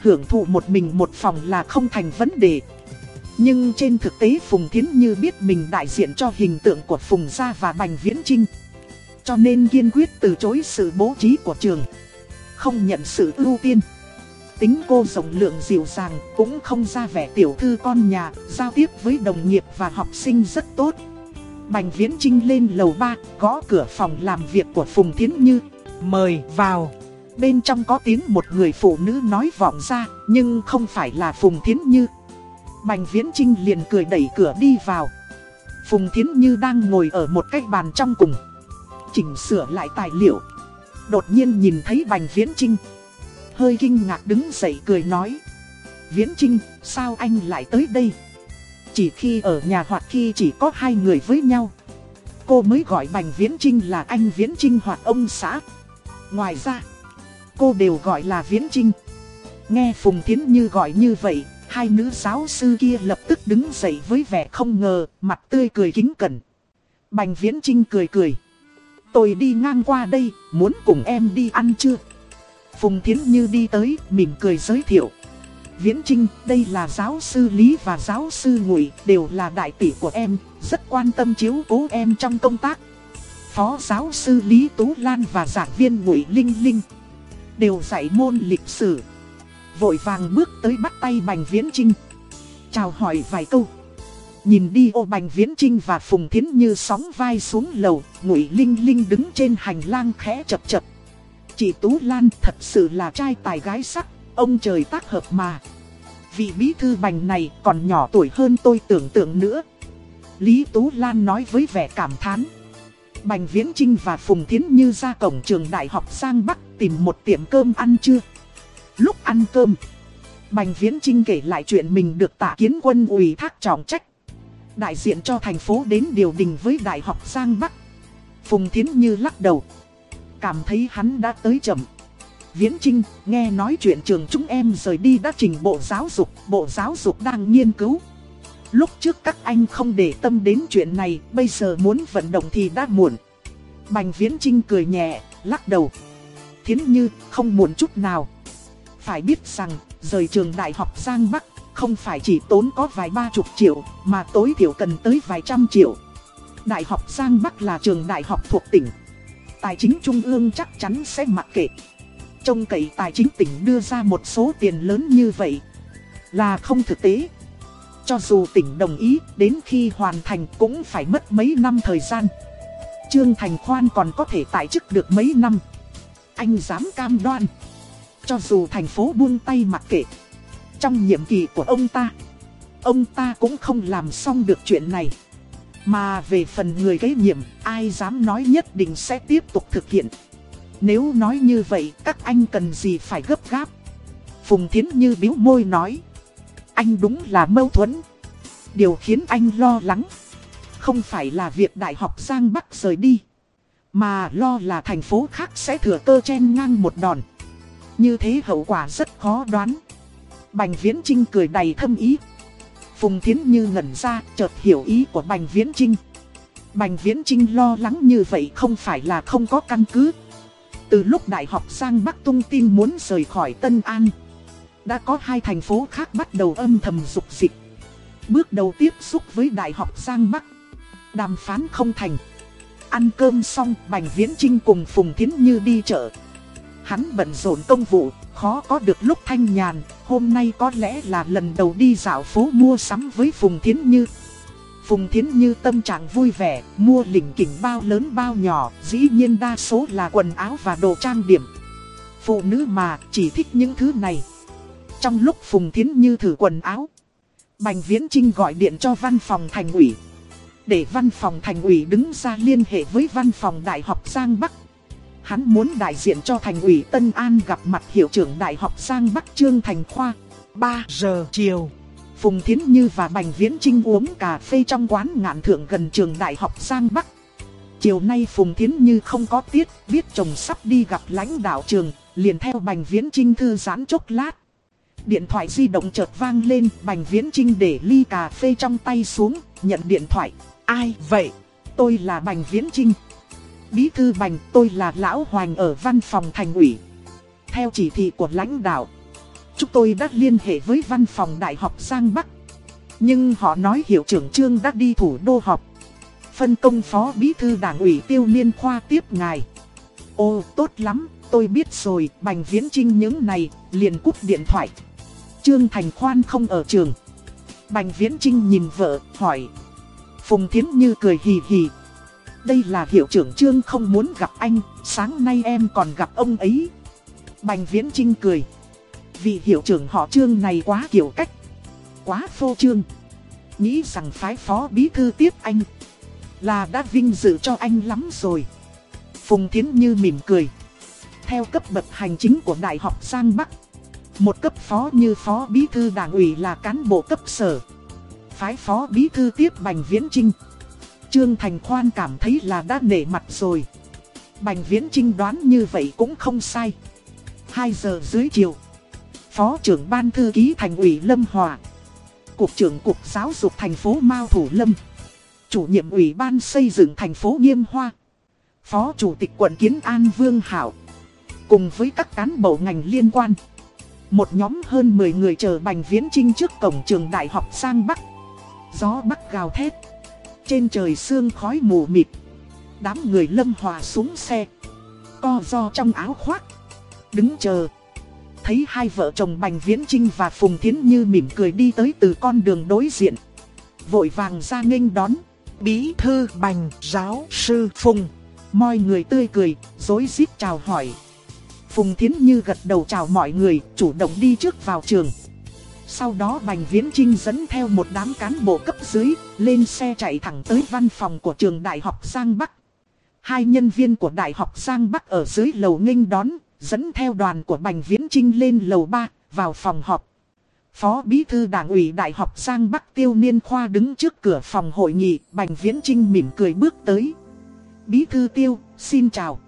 hưởng thụ một mình một phòng là không thành vấn đề. Nhưng trên thực tế Phùng Thiến Như biết mình đại diện cho hình tượng của Phùng Gia và Bành Viễn Trinh. Cho nên kiên quyết từ chối sự bố trí của trường. Không nhận sự ưu tiên. Tính cô rộng lượng dịu dàng cũng không ra vẻ tiểu thư con nhà, giao tiếp với đồng nghiệp và học sinh rất tốt. Bành Viễn Trinh lên lầu 3, gõ cửa phòng làm việc của Phùng Thiến Như. Mời vào. Bên trong có tiếng một người phụ nữ nói vọng ra, nhưng không phải là Phùng Thiến Như. Bành Viễn Trinh liền cười đẩy cửa đi vào. Phùng Thiến Như đang ngồi ở một cái bàn trong cùng Chỉnh sửa lại tài liệu Đột nhiên nhìn thấy Bành Viễn Trinh Hơi kinh ngạc đứng dậy cười nói Viễn Trinh, sao anh lại tới đây? Chỉ khi ở nhà hoặc khi chỉ có hai người với nhau Cô mới gọi Bành Viễn Trinh là anh Viễn Trinh hoặc ông xã Ngoài ra, cô đều gọi là Viễn Trinh Nghe Phùng Thiến Như gọi như vậy Hai nữ giáo sư kia lập tức đứng dậy với vẻ không ngờ, mặt tươi cười kính cẩn. Bành Viễn Trinh cười cười. Tôi đi ngang qua đây, muốn cùng em đi ăn chưa? Phùng Thiến Như đi tới, mỉm cười giới thiệu. Viễn Trinh, đây là giáo sư Lý và giáo sư Ngụy, đều là đại tỷ của em, rất quan tâm chiếu cố em trong công tác. Phó giáo sư Lý Tú Lan và giảng viên Ngụy Linh Linh đều dạy môn lịch sử. Vội vàng bước tới bắt tay Bành Viễn Trinh. Chào hỏi vài câu. Nhìn đi ô Bành Viễn Trinh và Phùng Thiến Như sóng vai xuống lầu, Ngụy Linh Linh đứng trên hành lang khẽ chập chập. Chị Tú Lan thật sự là trai tài gái sắc, ông trời tác hợp mà. Vị bí thư Bành này còn nhỏ tuổi hơn tôi tưởng tượng nữa. Lý Tú Lan nói với vẻ cảm thán. Bành Viễn Trinh và Phùng Thiến Như ra cổng trường đại học Giang Bắc tìm một tiệm cơm ăn trưa. Lúc ăn cơm, Bành Viễn Trinh kể lại chuyện mình được tạ kiến quân ủy thác trọng trách. Đại diện cho thành phố đến điều đình với Đại học Giang Bắc. Phùng Thiến Như lắc đầu. Cảm thấy hắn đã tới chậm. Viễn Trinh, nghe nói chuyện trường chúng em rời đi đã trình bộ giáo dục, bộ giáo dục đang nghiên cứu. Lúc trước các anh không để tâm đến chuyện này, bây giờ muốn vận động thì đã muộn. Bành Viễn Trinh cười nhẹ, lắc đầu. Thiến Như, không muộn chút nào. Phải biết rằng, rời trường đại học Giang Bắc, không phải chỉ tốn có vài ba chục triệu, mà tối thiểu cần tới vài trăm triệu. Đại học Giang Bắc là trường đại học thuộc tỉnh. Tài chính trung ương chắc chắn sẽ mặc kệ. Trông cậy tài chính tỉnh đưa ra một số tiền lớn như vậy là không thực tế. Cho dù tỉnh đồng ý, đến khi hoàn thành cũng phải mất mấy năm thời gian. Trương Thành Khoan còn có thể tại chức được mấy năm. Anh dám cam đoan. Cho dù thành phố buông tay mặc kệ. Trong nhiệm kỳ của ông ta, ông ta cũng không làm xong được chuyện này. Mà về phần người kế nhiệm, ai dám nói nhất định sẽ tiếp tục thực hiện. Nếu nói như vậy, các anh cần gì phải gấp gáp. Phùng Thiến Như biếu môi nói. Anh đúng là mâu thuẫn. Điều khiến anh lo lắng. Không phải là việc Đại học Giang Bắc rời đi. Mà lo là thành phố khác sẽ thừa cơ chen ngang một đòn. Như thế hậu quả rất khó đoán. Bành Viễn Trinh cười đầy thâm ý. Phùng Thiến Như ngẩn ra, chợt hiểu ý của Bành Viễn Trinh. Bành Viễn Trinh lo lắng như vậy không phải là không có căn cứ. Từ lúc Đại học Giang Bắc tung tin muốn rời khỏi Tân An, đã có hai thành phố khác bắt đầu âm thầm dục dịch. Bước đầu tiếp xúc với Đại học Giang Bắc, đàm phán không thành. Ăn cơm xong, Bành Viễn Trinh cùng Phùng Thiến Như đi chợ. Hắn bận rộn công vụ, khó có được lúc thanh nhàn, hôm nay có lẽ là lần đầu đi dạo phố mua sắm với Phùng Thiến Như. Phùng Thiến Như tâm trạng vui vẻ, mua lỉnh kỉnh bao lớn bao nhỏ, dĩ nhiên đa số là quần áo và đồ trang điểm. Phụ nữ mà chỉ thích những thứ này. Trong lúc Phùng Thiến Như thử quần áo, Bành Viễn Trinh gọi điện cho văn phòng thành ủy. Để văn phòng thành ủy đứng ra liên hệ với văn phòng Đại học Giang Bắc. Hắn muốn đại diện cho thành ủy Tân An gặp mặt hiệu trưởng Đại học Giang Bắc Trương Thành Khoa. 3 giờ chiều. Phùng Thiến Như và Bành Viễn Trinh uống cà phê trong quán ngạn thượng gần trường Đại học Giang Bắc. Chiều nay Phùng Thiến Như không có tiết, biết chồng sắp đi gặp lãnh đạo trường, liền theo Bành Viễn Trinh thư giãn chốc lát. Điện thoại di động chợt vang lên, Bành Viễn Trinh để ly cà phê trong tay xuống, nhận điện thoại. Ai vậy? Tôi là Bành Viễn Trinh. Bí thư Bành, tôi là Lão Hoành ở văn phòng thành ủy. Theo chỉ thị của lãnh đạo, chúng tôi đã liên hệ với văn phòng Đại học Giang Bắc. Nhưng họ nói hiệu trưởng Trương đã đi thủ đô họp. Phân công phó bí thư đảng ủy tiêu niên khoa tiếp ngài. ô tốt lắm, tôi biết rồi, Bành Viễn Trinh những này, liền cúp điện thoại. Trương Thành Khoan không ở trường. Bành Viễn Trinh nhìn vợ, hỏi. Phùng Thiến Như cười hì hì. Đây là hiệu trưởng Trương không muốn gặp anh, sáng nay em còn gặp ông ấy. Bành Viễn Trinh cười. Vị hiệu trưởng họ Trương này quá kiểu cách. Quá phô trương. Nghĩ rằng phái phó bí thư tiếp anh Là đã vinh dự cho anh lắm rồi. Phùng Thiến Như mỉm cười. Theo cấp bậc hành chính của Đại học Giang Bắc, Một cấp phó như phó bí thư đảng ủy là cán bộ cấp sở. Phái phó bí thư tiếp Bành Viễn Trinh Trương Thành Khoan cảm thấy là đã nể mặt rồi. Bành Viễn Trinh đoán như vậy cũng không sai. 2 giờ dưới chiều Phó trưởng ban thư ký thành ủy Lâm Hòa. Cục trưởng Cục Giáo dục thành phố Mao Thủ Lâm. Chủ nhiệm ủy ban xây dựng thành phố Nghiêm Hoa. Phó Chủ tịch quận Kiến An Vương Hảo. Cùng với các cán bộ ngành liên quan. Một nhóm hơn 10 người chờ Bành Viễn Trinh trước cổng trường Đại học Sang Bắc. Gió bắc gào thét. Trên trời sương khói mù mịt. Đám người lâm hòa xuống xe. Co do trong áo khoác. Đứng chờ. Thấy hai vợ chồng Bành Viễn Trinh và Phùng Thiến Như mỉm cười đi tới từ con đường đối diện. Vội vàng ra nghênh đón. Bí thư Bành giáo sư Phùng. Mọi người tươi cười, dối rít chào hỏi. Phùng Thiến Như gật đầu chào mọi người, chủ động đi trước vào trường. Sau đó Bành Viễn Trinh dẫn theo một đám cán bộ cấp dưới, lên xe chạy thẳng tới văn phòng của trường Đại học Giang Bắc. Hai nhân viên của Đại học Giang Bắc ở dưới lầu nghênh đón, dẫn theo đoàn của Bành Viễn Trinh lên lầu 3, vào phòng họp. Phó Bí thư Đảng ủy Đại học Giang Bắc Tiêu Niên Khoa đứng trước cửa phòng hội nghị, Bành Viễn Trinh mỉm cười bước tới. Bí thư Tiêu, xin chào.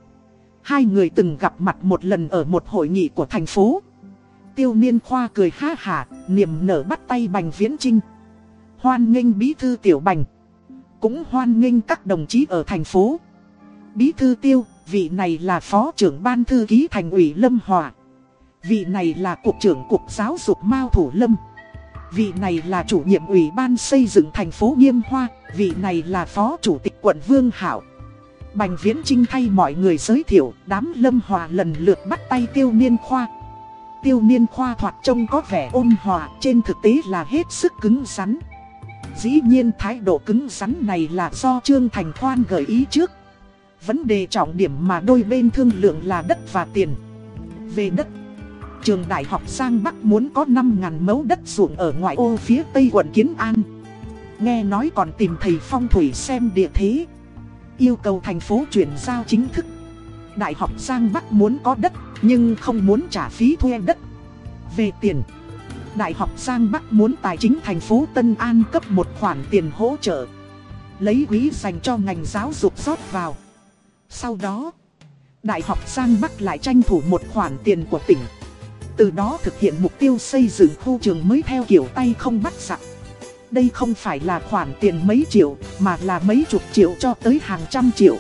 Hai người từng gặp mặt một lần ở một hội nghị của thành phố. Tiêu Niên Khoa cười ha hả, niềm nở bắt tay Bành Viễn Trinh. Hoan nghênh Bí thư Tiểu Bành. Cũng hoan nghênh các đồng chí ở thành phố. Bí thư Tiêu, vị này là Phó trưởng Ban Thư ký Thành ủy Lâm Hòa. Vị này là Cục trưởng Cục Giáo dục Mao Thủ Lâm. Vị này là chủ nhiệm ủy ban xây dựng thành phố Nghiêm Hoa. Vị này là Phó Chủ tịch quận Vương Hảo. Bành Viễn Trinh thay mọi người giới thiệu, đám Lâm Hòa lần lượt bắt tay Tiêu Niên Khoa tiêu niên khoa thoạt trông có vẻ ôn hòa, trên thực tế là hết sức cứng rắn. Dĩ nhiên thái độ cứng rắn này là do Trương Thành Khoan gợi ý trước. Vấn đề trọng điểm mà đôi bên thương lượng là đất và tiền. Về đất, trường đại học Giang Bắc muốn có 5.000 mẫu đất ruộng ở ngoại ô phía tây quận Kiến An. Nghe nói còn tìm thầy phong thủy xem địa thế. Yêu cầu thành phố chuyển giao chính thức. Đại học Giang Bắc muốn có đất nhưng không muốn trả phí thuê đất. Về tiền, Đại học Giang Bắc muốn tài chính thành phố Tân An cấp một khoản tiền hỗ trợ. Lấy quý dành cho ngành giáo dục rót vào. Sau đó, Đại học Giang Bắc lại tranh thủ một khoản tiền của tỉnh. Từ đó thực hiện mục tiêu xây dựng khu trường mới theo kiểu tay không bắt sẵn. Đây không phải là khoản tiền mấy triệu, mà là mấy chục triệu cho tới hàng trăm triệu.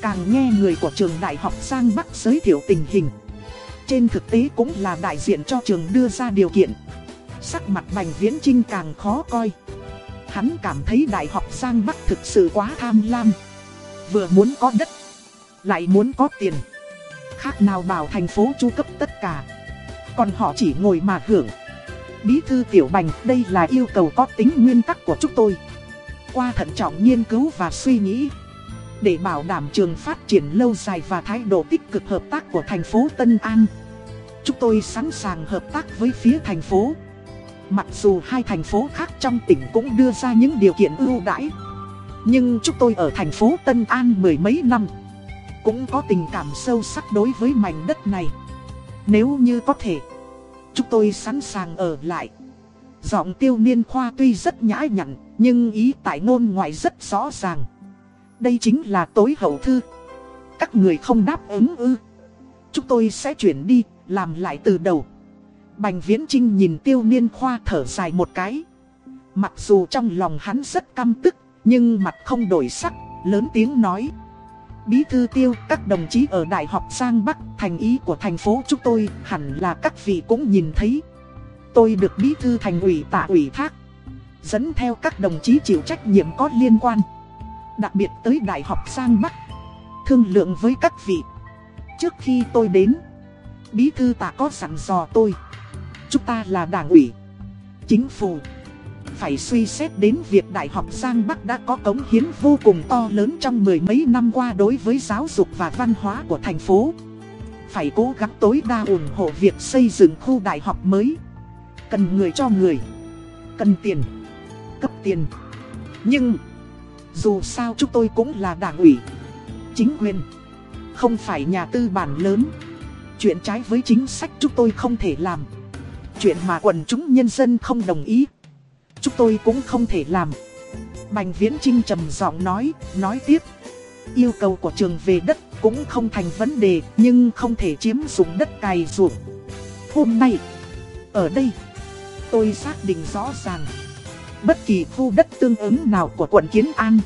Càng nghe người của trường đại học Giang Bắc giới thiệu tình hình Trên thực tế cũng là đại diện cho trường đưa ra điều kiện Sắc mặt Bành Viễn Trinh càng khó coi Hắn cảm thấy đại học Giang Bắc thực sự quá tham lam Vừa muốn có đất lại muốn có tiền. Khác nào bảo thành phố chu cấp tất cả. Còn họ chỉ ngồi mà hưởng. Bí thư Tiểu Bành, đây là yêu cầu có tính nguyên tắc của chúng tôi. Qua thận trọng nghiên cứu và suy nghĩ, để bảo đảm trường phát triển lâu dài và thái độ tích cực hợp tác của thành phố Tân An, Chúng tôi sẵn sàng hợp tác với phía thành phố. Mặc dù hai thành phố khác trong tỉnh cũng đưa ra những điều kiện ưu đãi, Nhưng chúng tôi ở thành phố Tân An mười mấy năm cũng có tình cảm sâu sắc đối với mảnh đất này Nếu như có thể Chúng tôi sẵn sàng ở lại Giọng tiêu niên khoa tuy rất nhã nhặn Nhưng ý tại ngôn ngoại rất rõ ràng đây chính là tối hậu thư. Các người không đáp ứng ư. Chúng tôi sẽ chuyển đi, làm lại từ đầu. Bành Viễn Trinh nhìn tiêu niên khoa thở dài một cái. Mặc dù trong lòng hắn rất căm tức, nhưng mặt không đổi sắc, lớn tiếng nói. Bí thư tiêu, các đồng chí ở Đại học Giang Bắc, thành ý của thành phố chúng tôi, hẳn là các vị cũng nhìn thấy. Tôi được bí thư thành ủy tạ ủy thác, dẫn theo các đồng chí chịu trách nhiệm có liên quan. Đặc biệt tới Đại học Giang Bắc. Thương lượng với các vị. Trước khi tôi đến Bí thư tạ có sẵn dò tôi. Chúng ta là đảng ủy Chính phủ. Phải suy xét đến việc Đại học Giang Bắc đã có cống hiến vô cùng to lớn trong mười mấy năm qua đối với giáo dục và văn hóa của thành phố. Phải cố gắng tối đa ủng hộ việc xây dựng khu đại học mới. Cần người cho người. Cần tiền. Cấp tiền. Nhưng, dù sao chúng tôi cũng là đảng ủy, chính quyền, không phải nhà tư bản lớn. Chuyện trái với chính sách chúng tôi không thể làm. Chuyện mà quần chúng nhân dân không đồng ý, chúng tôi cũng không thể làm. Bành Viễn Trinh trầm giọng nói, nói tiếp. Yêu cầu của trường về đất cũng không thành vấn đề, nhưng không thể chiếm dụng đất cày ruộng. Hôm nay, ở đây, tôi xác định rõ ràng, bất kỳ khu đất tương ứng nào của quận Kiến An,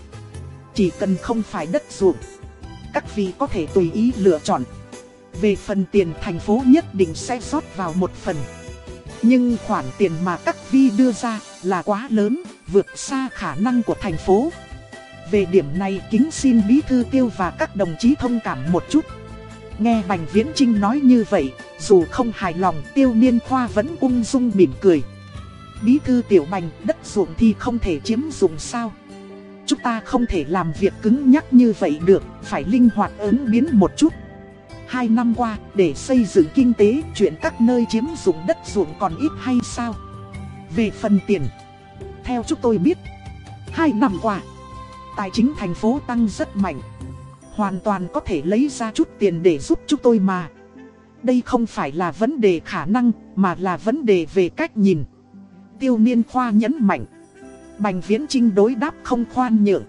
chỉ cần không phải đất ruộng, các vị có thể tùy ý lựa chọn. Về phần tiền thành phố nhất định sẽ rót vào một phần. Nhưng khoản tiền mà các vi đưa ra là quá lớn, vượt xa khả năng của thành phố. Về điểm này kính xin Bí Thư Tiêu và các đồng chí thông cảm một chút. Nghe Bành Viễn Trinh nói như vậy, dù không hài lòng Tiêu Niên Khoa vẫn ung dung mỉm cười. Bí Thư Tiểu Bành, đất ruộng thì không thể chiếm dụng sao? Chúng ta không thể làm việc cứng nhắc như vậy được, phải linh hoạt ứng biến một chút. Hai năm qua, để xây dựng kinh tế, chuyện các nơi chiếm dụng đất ruộng còn ít hay sao? Về phần tiền, theo chúng tôi biết, hai năm qua, tài chính thành phố tăng rất mạnh. Hoàn toàn có thể lấy ra chút tiền để giúp chúng tôi mà. Đây không phải là vấn đề khả năng, mà là vấn đề về cách nhìn. Tiêu Niên Khoa nhấn mạnh. Bành Viễn Trinh đối đáp không khoan nhượng.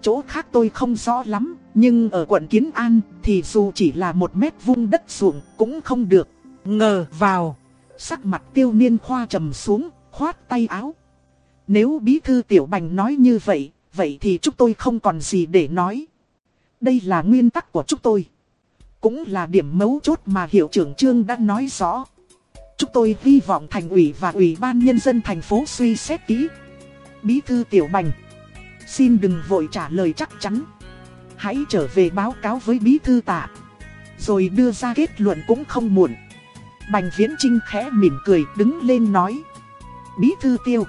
Chỗ khác tôi không rõ lắm, nhưng ở quận Kiến An thì dù chỉ là một mét vuông đất ruộng cũng không được. Ngờ vào, sắc mặt tiêu niên khoa trầm xuống, khoát tay áo. Nếu bí thư tiểu bành nói như vậy, vậy thì chúng tôi không còn gì để nói. Đây là nguyên tắc của chúng tôi. Cũng là điểm mấu chốt mà hiệu trưởng Trương đã nói rõ. Chúng tôi hy vọng thành ủy và ủy ban nhân dân thành phố suy xét kỹ. Bí thư tiểu bành. Xin đừng vội trả lời chắc chắn. Hãy trở về báo cáo với bí thư tạ. Rồi đưa ra kết luận cũng không muộn. Bành viễn trinh khẽ mỉm cười đứng lên nói. Bí thư tiêu.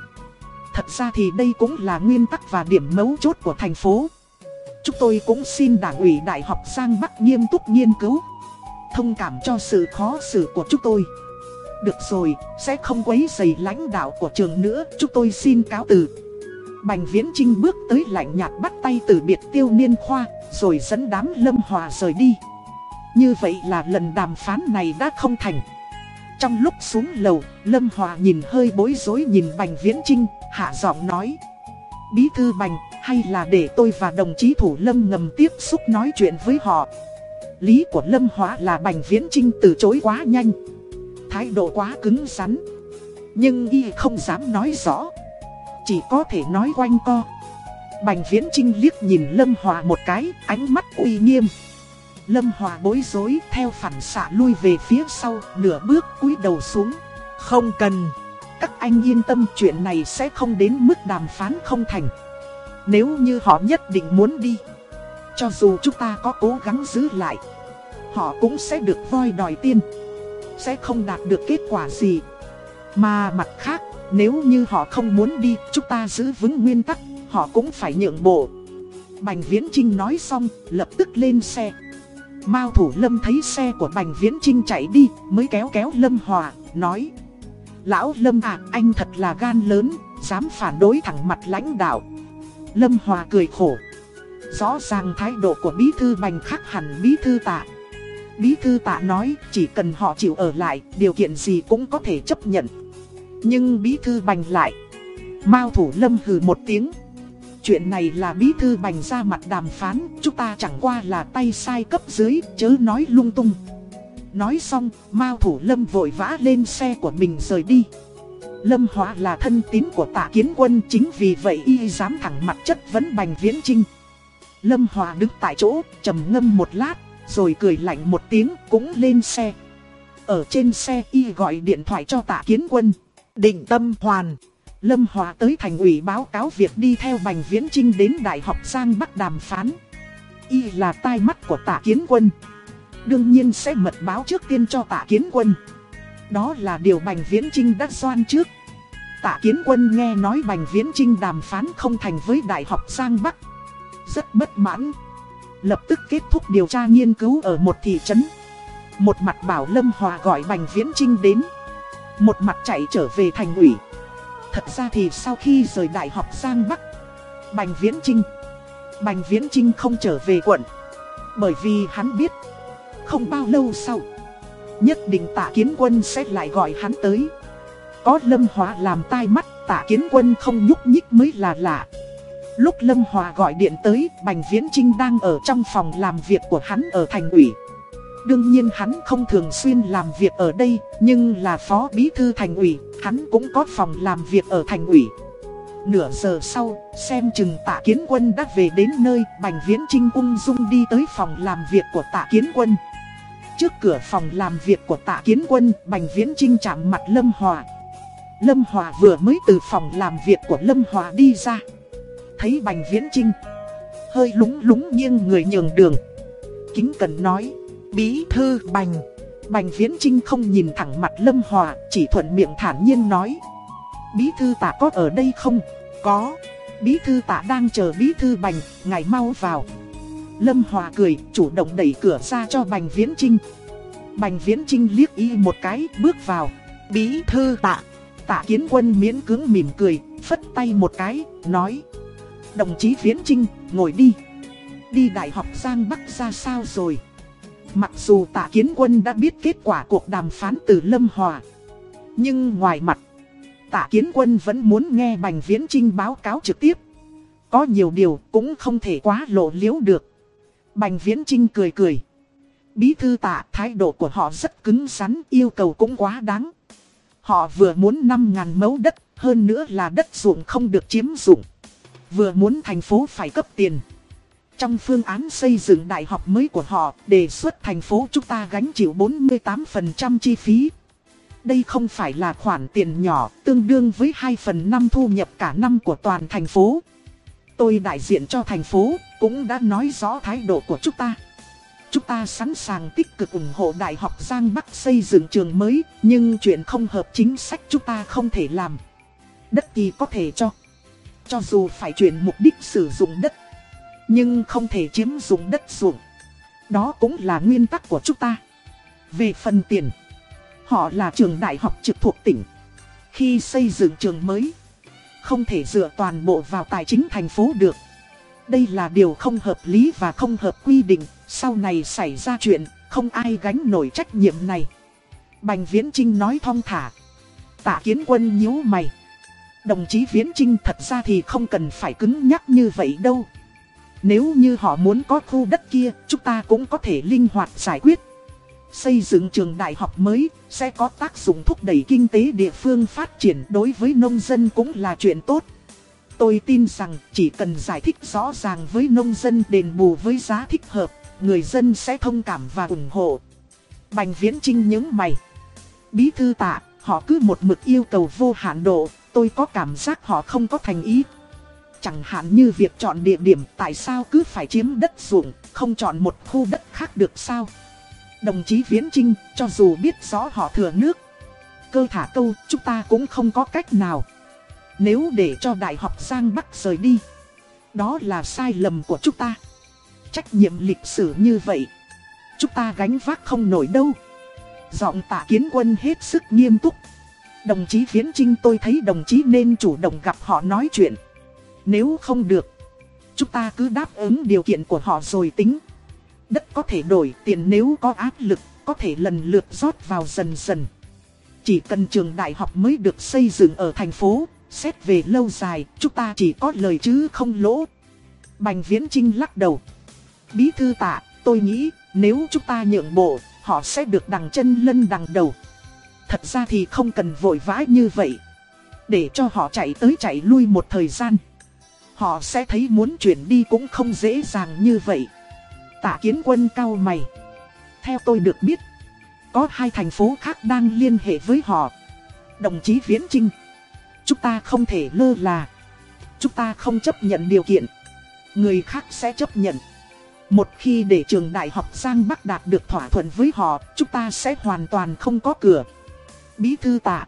Thật ra thì đây cũng là nguyên tắc và điểm mấu chốt của thành phố. Chúng tôi cũng xin đảng ủy Đại học Giang Bắc nghiêm túc nghiên cứu. Thông cảm cho sự khó xử của chúng tôi. Được rồi, sẽ không quấy rầy lãnh đạo của trường nữa, chúng tôi xin cáo từ. Bành Viễn Trinh bước tới lạnh nhạt bắt tay từ biệt tiêu niên khoa, rồi dẫn đám Lâm Hòa rời đi. Như vậy là lần đàm phán này đã không thành. Trong lúc xuống lầu, Lâm Hòa nhìn hơi bối rối nhìn Bành Viễn Trinh, hạ giọng nói. Bí thư Bành, hay là để tôi và đồng chí Thủ Lâm ngầm tiếp xúc nói chuyện với họ. Lý của Lâm Hòa là Bành Viễn Trinh từ chối quá nhanh. Thái độ quá cứng rắn. Nhưng y không dám nói rõ. Chỉ có thể nói quanh co. Bành Viễn Trinh liếc nhìn Lâm Hòa một cái, ánh mắt uy nghiêm. Lâm Hòa bối rối theo phản xạ lui về phía sau, nửa bước cúi đầu xuống. Không cần. Các anh yên tâm chuyện này sẽ không đến mức đàm phán không thành. Nếu như họ nhất định muốn đi. Cho dù chúng ta có cố gắng giữ lại. Họ cũng sẽ được voi đòi tiên. Sẽ không đạt được kết quả gì. Mà mặt khác, nếu như họ không muốn đi, chúng ta giữ vững nguyên tắc, họ cũng phải nhượng bộ. Bành Viễn Trinh nói xong, lập tức lên xe. Mao Thủ Lâm thấy xe của Bành Viễn Trinh chạy đi, mới kéo kéo Lâm Hòa, nói. Lão Lâm à, anh thật là gan lớn, dám phản đối thẳng mặt lãnh đạo. Lâm Hòa cười khổ. Rõ ràng thái độ của Bí Thư Bành khác hẳn Bí Thư Tạ. Bí Thư Tạ nói chỉ cần họ chịu ở lại, điều kiện gì cũng có thể chấp nhận. Nhưng Bí Thư Bành lại. Mao Thủ Lâm hừ một tiếng. Chuyện này là Bí Thư Bành ra mặt đàm phán, chúng ta chẳng qua là tay sai cấp dưới, chớ nói lung tung. Nói xong, Mao Thủ Lâm vội vã lên xe của mình rời đi. Lâm Hóa là thân tín của tạ kiến quân chính vì vậy y dám thẳng mặt chất vấn Bành Viễn Trinh. Lâm Hòa đứng tại chỗ, trầm ngâm một lát, rồi cười lạnh một tiếng cũng lên xe. Ở trên xe y gọi điện thoại cho tạ kiến quân. Định tâm hoàn. Lâm Hòa tới thành ủy báo cáo việc đi theo Bành Viễn Trinh đến Đại học Giang Bắc đàm phán. Y là tai mắt của tạ kiến quân. Đương nhiên sẽ mật báo trước tiên cho tạ kiến quân. Đó là điều Bành Viễn Trinh đã doan trước. Tạ kiến quân nghe nói Bành Viễn Trinh đàm phán không thành với Đại học Giang Bắc. Rất bất mãn. Lập tức kết thúc điều tra nghiên cứu ở một thị trấn. Một mặt bảo Lâm Hòa gọi Bành Viễn Trinh đến. Một mặt chạy trở về thành ủy. Thật ra thì sau khi rời Đại học Giang Bắc Bành Viễn Trinh Bành Viễn Trinh không trở về quận. Bởi vì hắn biết Không bao lâu sau Nhất định tạ kiến quân sẽ lại gọi hắn tới. Có Lâm Hóa làm tai mắt tạ kiến quân không nhúc nhích mới là lạ. Lúc Lâm Hòa gọi điện tới, Bành Viễn Trinh đang ở trong phòng làm việc của hắn ở thành ủy. Đương nhiên hắn không thường xuyên làm việc ở đây, nhưng là phó bí thư thành ủy, hắn cũng có phòng làm việc ở thành ủy. Nửa giờ sau, xem chừng tạ kiến quân đã về đến nơi, Bành Viễn Trinh ung dung đi tới phòng làm việc của tạ kiến quân. Trước cửa phòng làm việc của tạ kiến quân, Bành Viễn Trinh chạm mặt Lâm Hòa. Lâm Hòa vừa mới từ phòng làm việc của Lâm Hòa đi ra. Thấy Bành Viễn Trinh, hơi lúng lúng nghiêng người nhường đường. Kính cần nói, bí thư Bành. Bành Viễn Trinh không nhìn thẳng mặt Lâm Hòa, chỉ thuận miệng thản nhiên nói. Bí thư tạ có ở đây không? Có. Bí thư tạ đang chờ bí thư Bành, ngài mau vào. Lâm Hòa cười, chủ động đẩy cửa ra cho Bành Viễn Trinh. Bành Viễn Trinh liếc y một cái, bước vào. Bí thư tạ. Tạ kiến quân miễn cưỡng mỉm cười, phất tay một cái, nói. Đồng chí Viễn Trinh, ngồi đi. Đi Đại học Giang Bắc ra sao rồi? Mặc dù tạ kiến quân đã biết kết quả cuộc đàm phán từ Lâm Hòa. Nhưng ngoài mặt, tạ kiến quân vẫn muốn nghe Bành Viễn Trinh báo cáo trực tiếp. Có nhiều điều cũng không thể quá lộ liễu được. Bành Viễn Trinh cười cười. Bí thư tạ thái độ của họ rất cứng rắn, yêu cầu cũng quá đáng. Họ vừa muốn 5.000 mẫu đất, hơn nữa là đất ruộng không được chiếm dụng. Vừa muốn thành phố phải cấp tiền. Trong phương án xây dựng đại học mới của họ, đề xuất thành phố chúng ta gánh chịu 48% chi phí. Đây không phải là khoản tiền nhỏ, tương đương với 2 phần 5 thu nhập cả năm của toàn thành phố. Tôi đại diện cho thành phố, cũng đã nói rõ thái độ của chúng ta. Chúng ta sẵn sàng tích cực ủng hộ Đại học Giang Bắc xây dựng trường mới, nhưng chuyện không hợp chính sách chúng ta không thể làm. Đất thì có thể cho. Cho dù phải chuyển mục đích sử dụng đất, nhưng không thể chiếm dụng đất ruộng. Đó cũng là nguyên tắc của chúng ta. Về phần tiền, họ là trường đại học trực thuộc tỉnh. Khi xây dựng trường mới, không thể dựa toàn bộ vào tài chính thành phố được. Đây là điều không hợp lý và không hợp quy định, sau này xảy ra chuyện, không ai gánh nổi trách nhiệm này. Bành Viễn Trinh nói thong thả. Tạ kiến quân nhíu mày. Đồng chí Viễn Trinh thật ra thì không cần phải cứng nhắc như vậy đâu. Nếu như họ muốn có khu đất kia, chúng ta cũng có thể linh hoạt giải quyết. Xây dựng trường đại học mới sẽ có tác dụng thúc đẩy kinh tế địa phương phát triển đối với nông dân cũng là chuyện tốt. Tôi tin rằng chỉ cần giải thích rõ ràng với nông dân đền bù với giá thích hợp, người dân sẽ thông cảm và ủng hộ. Bành Viễn Trinh nhớ mày. Bí thư tạ, họ cứ một mực yêu cầu vô hạn độ, tôi có cảm giác họ không có thành ý. Chẳng hạn như việc chọn địa điểm tại sao cứ phải chiếm đất ruộng, không chọn một khu đất khác được sao? Đồng chí Viễn Trinh, cho dù biết rõ họ thừa nước, cơ thả câu, chúng ta cũng không có cách nào. Nếu để cho Đại học Giang Bắc rời đi, đó là sai lầm của chúng ta. Trách nhiệm lịch sử như vậy, chúng ta gánh vác không nổi đâu. Giọng tạ kiến quân hết sức nghiêm túc. Đồng chí Viễn Trinh tôi thấy đồng chí nên chủ động gặp họ nói chuyện. Nếu không được, chúng ta cứ đáp ứng điều kiện của họ rồi tính. Đất có thể đổi tiền nếu có áp lực, có thể lần lượt rót vào dần dần. Chỉ cần trường đại học mới được xây dựng ở thành phố, xét về lâu dài, chúng ta chỉ có lời chứ không lỗ. Bành Viễn Trinh lắc đầu. Bí thư tạ, tôi nghĩ nếu chúng ta nhượng bộ, họ sẽ được đằng chân lân đằng đầu. Thật ra thì không cần vội vã như vậy. Để cho họ chạy tới chạy lui một thời gian. Họ sẽ thấy muốn chuyển đi cũng không dễ dàng như vậy. Tạ kiến quân cao mày. Theo tôi được biết, có hai thành phố khác đang liên hệ với họ. Đồng chí Viễn Trinh, chúng ta không thể lơ là. Chúng ta không chấp nhận điều kiện. Người khác sẽ chấp nhận. Một khi để trường đại học Giang Bắc đạt được thỏa thuận với họ, chúng ta sẽ hoàn toàn không có cửa. Bí thư tạ.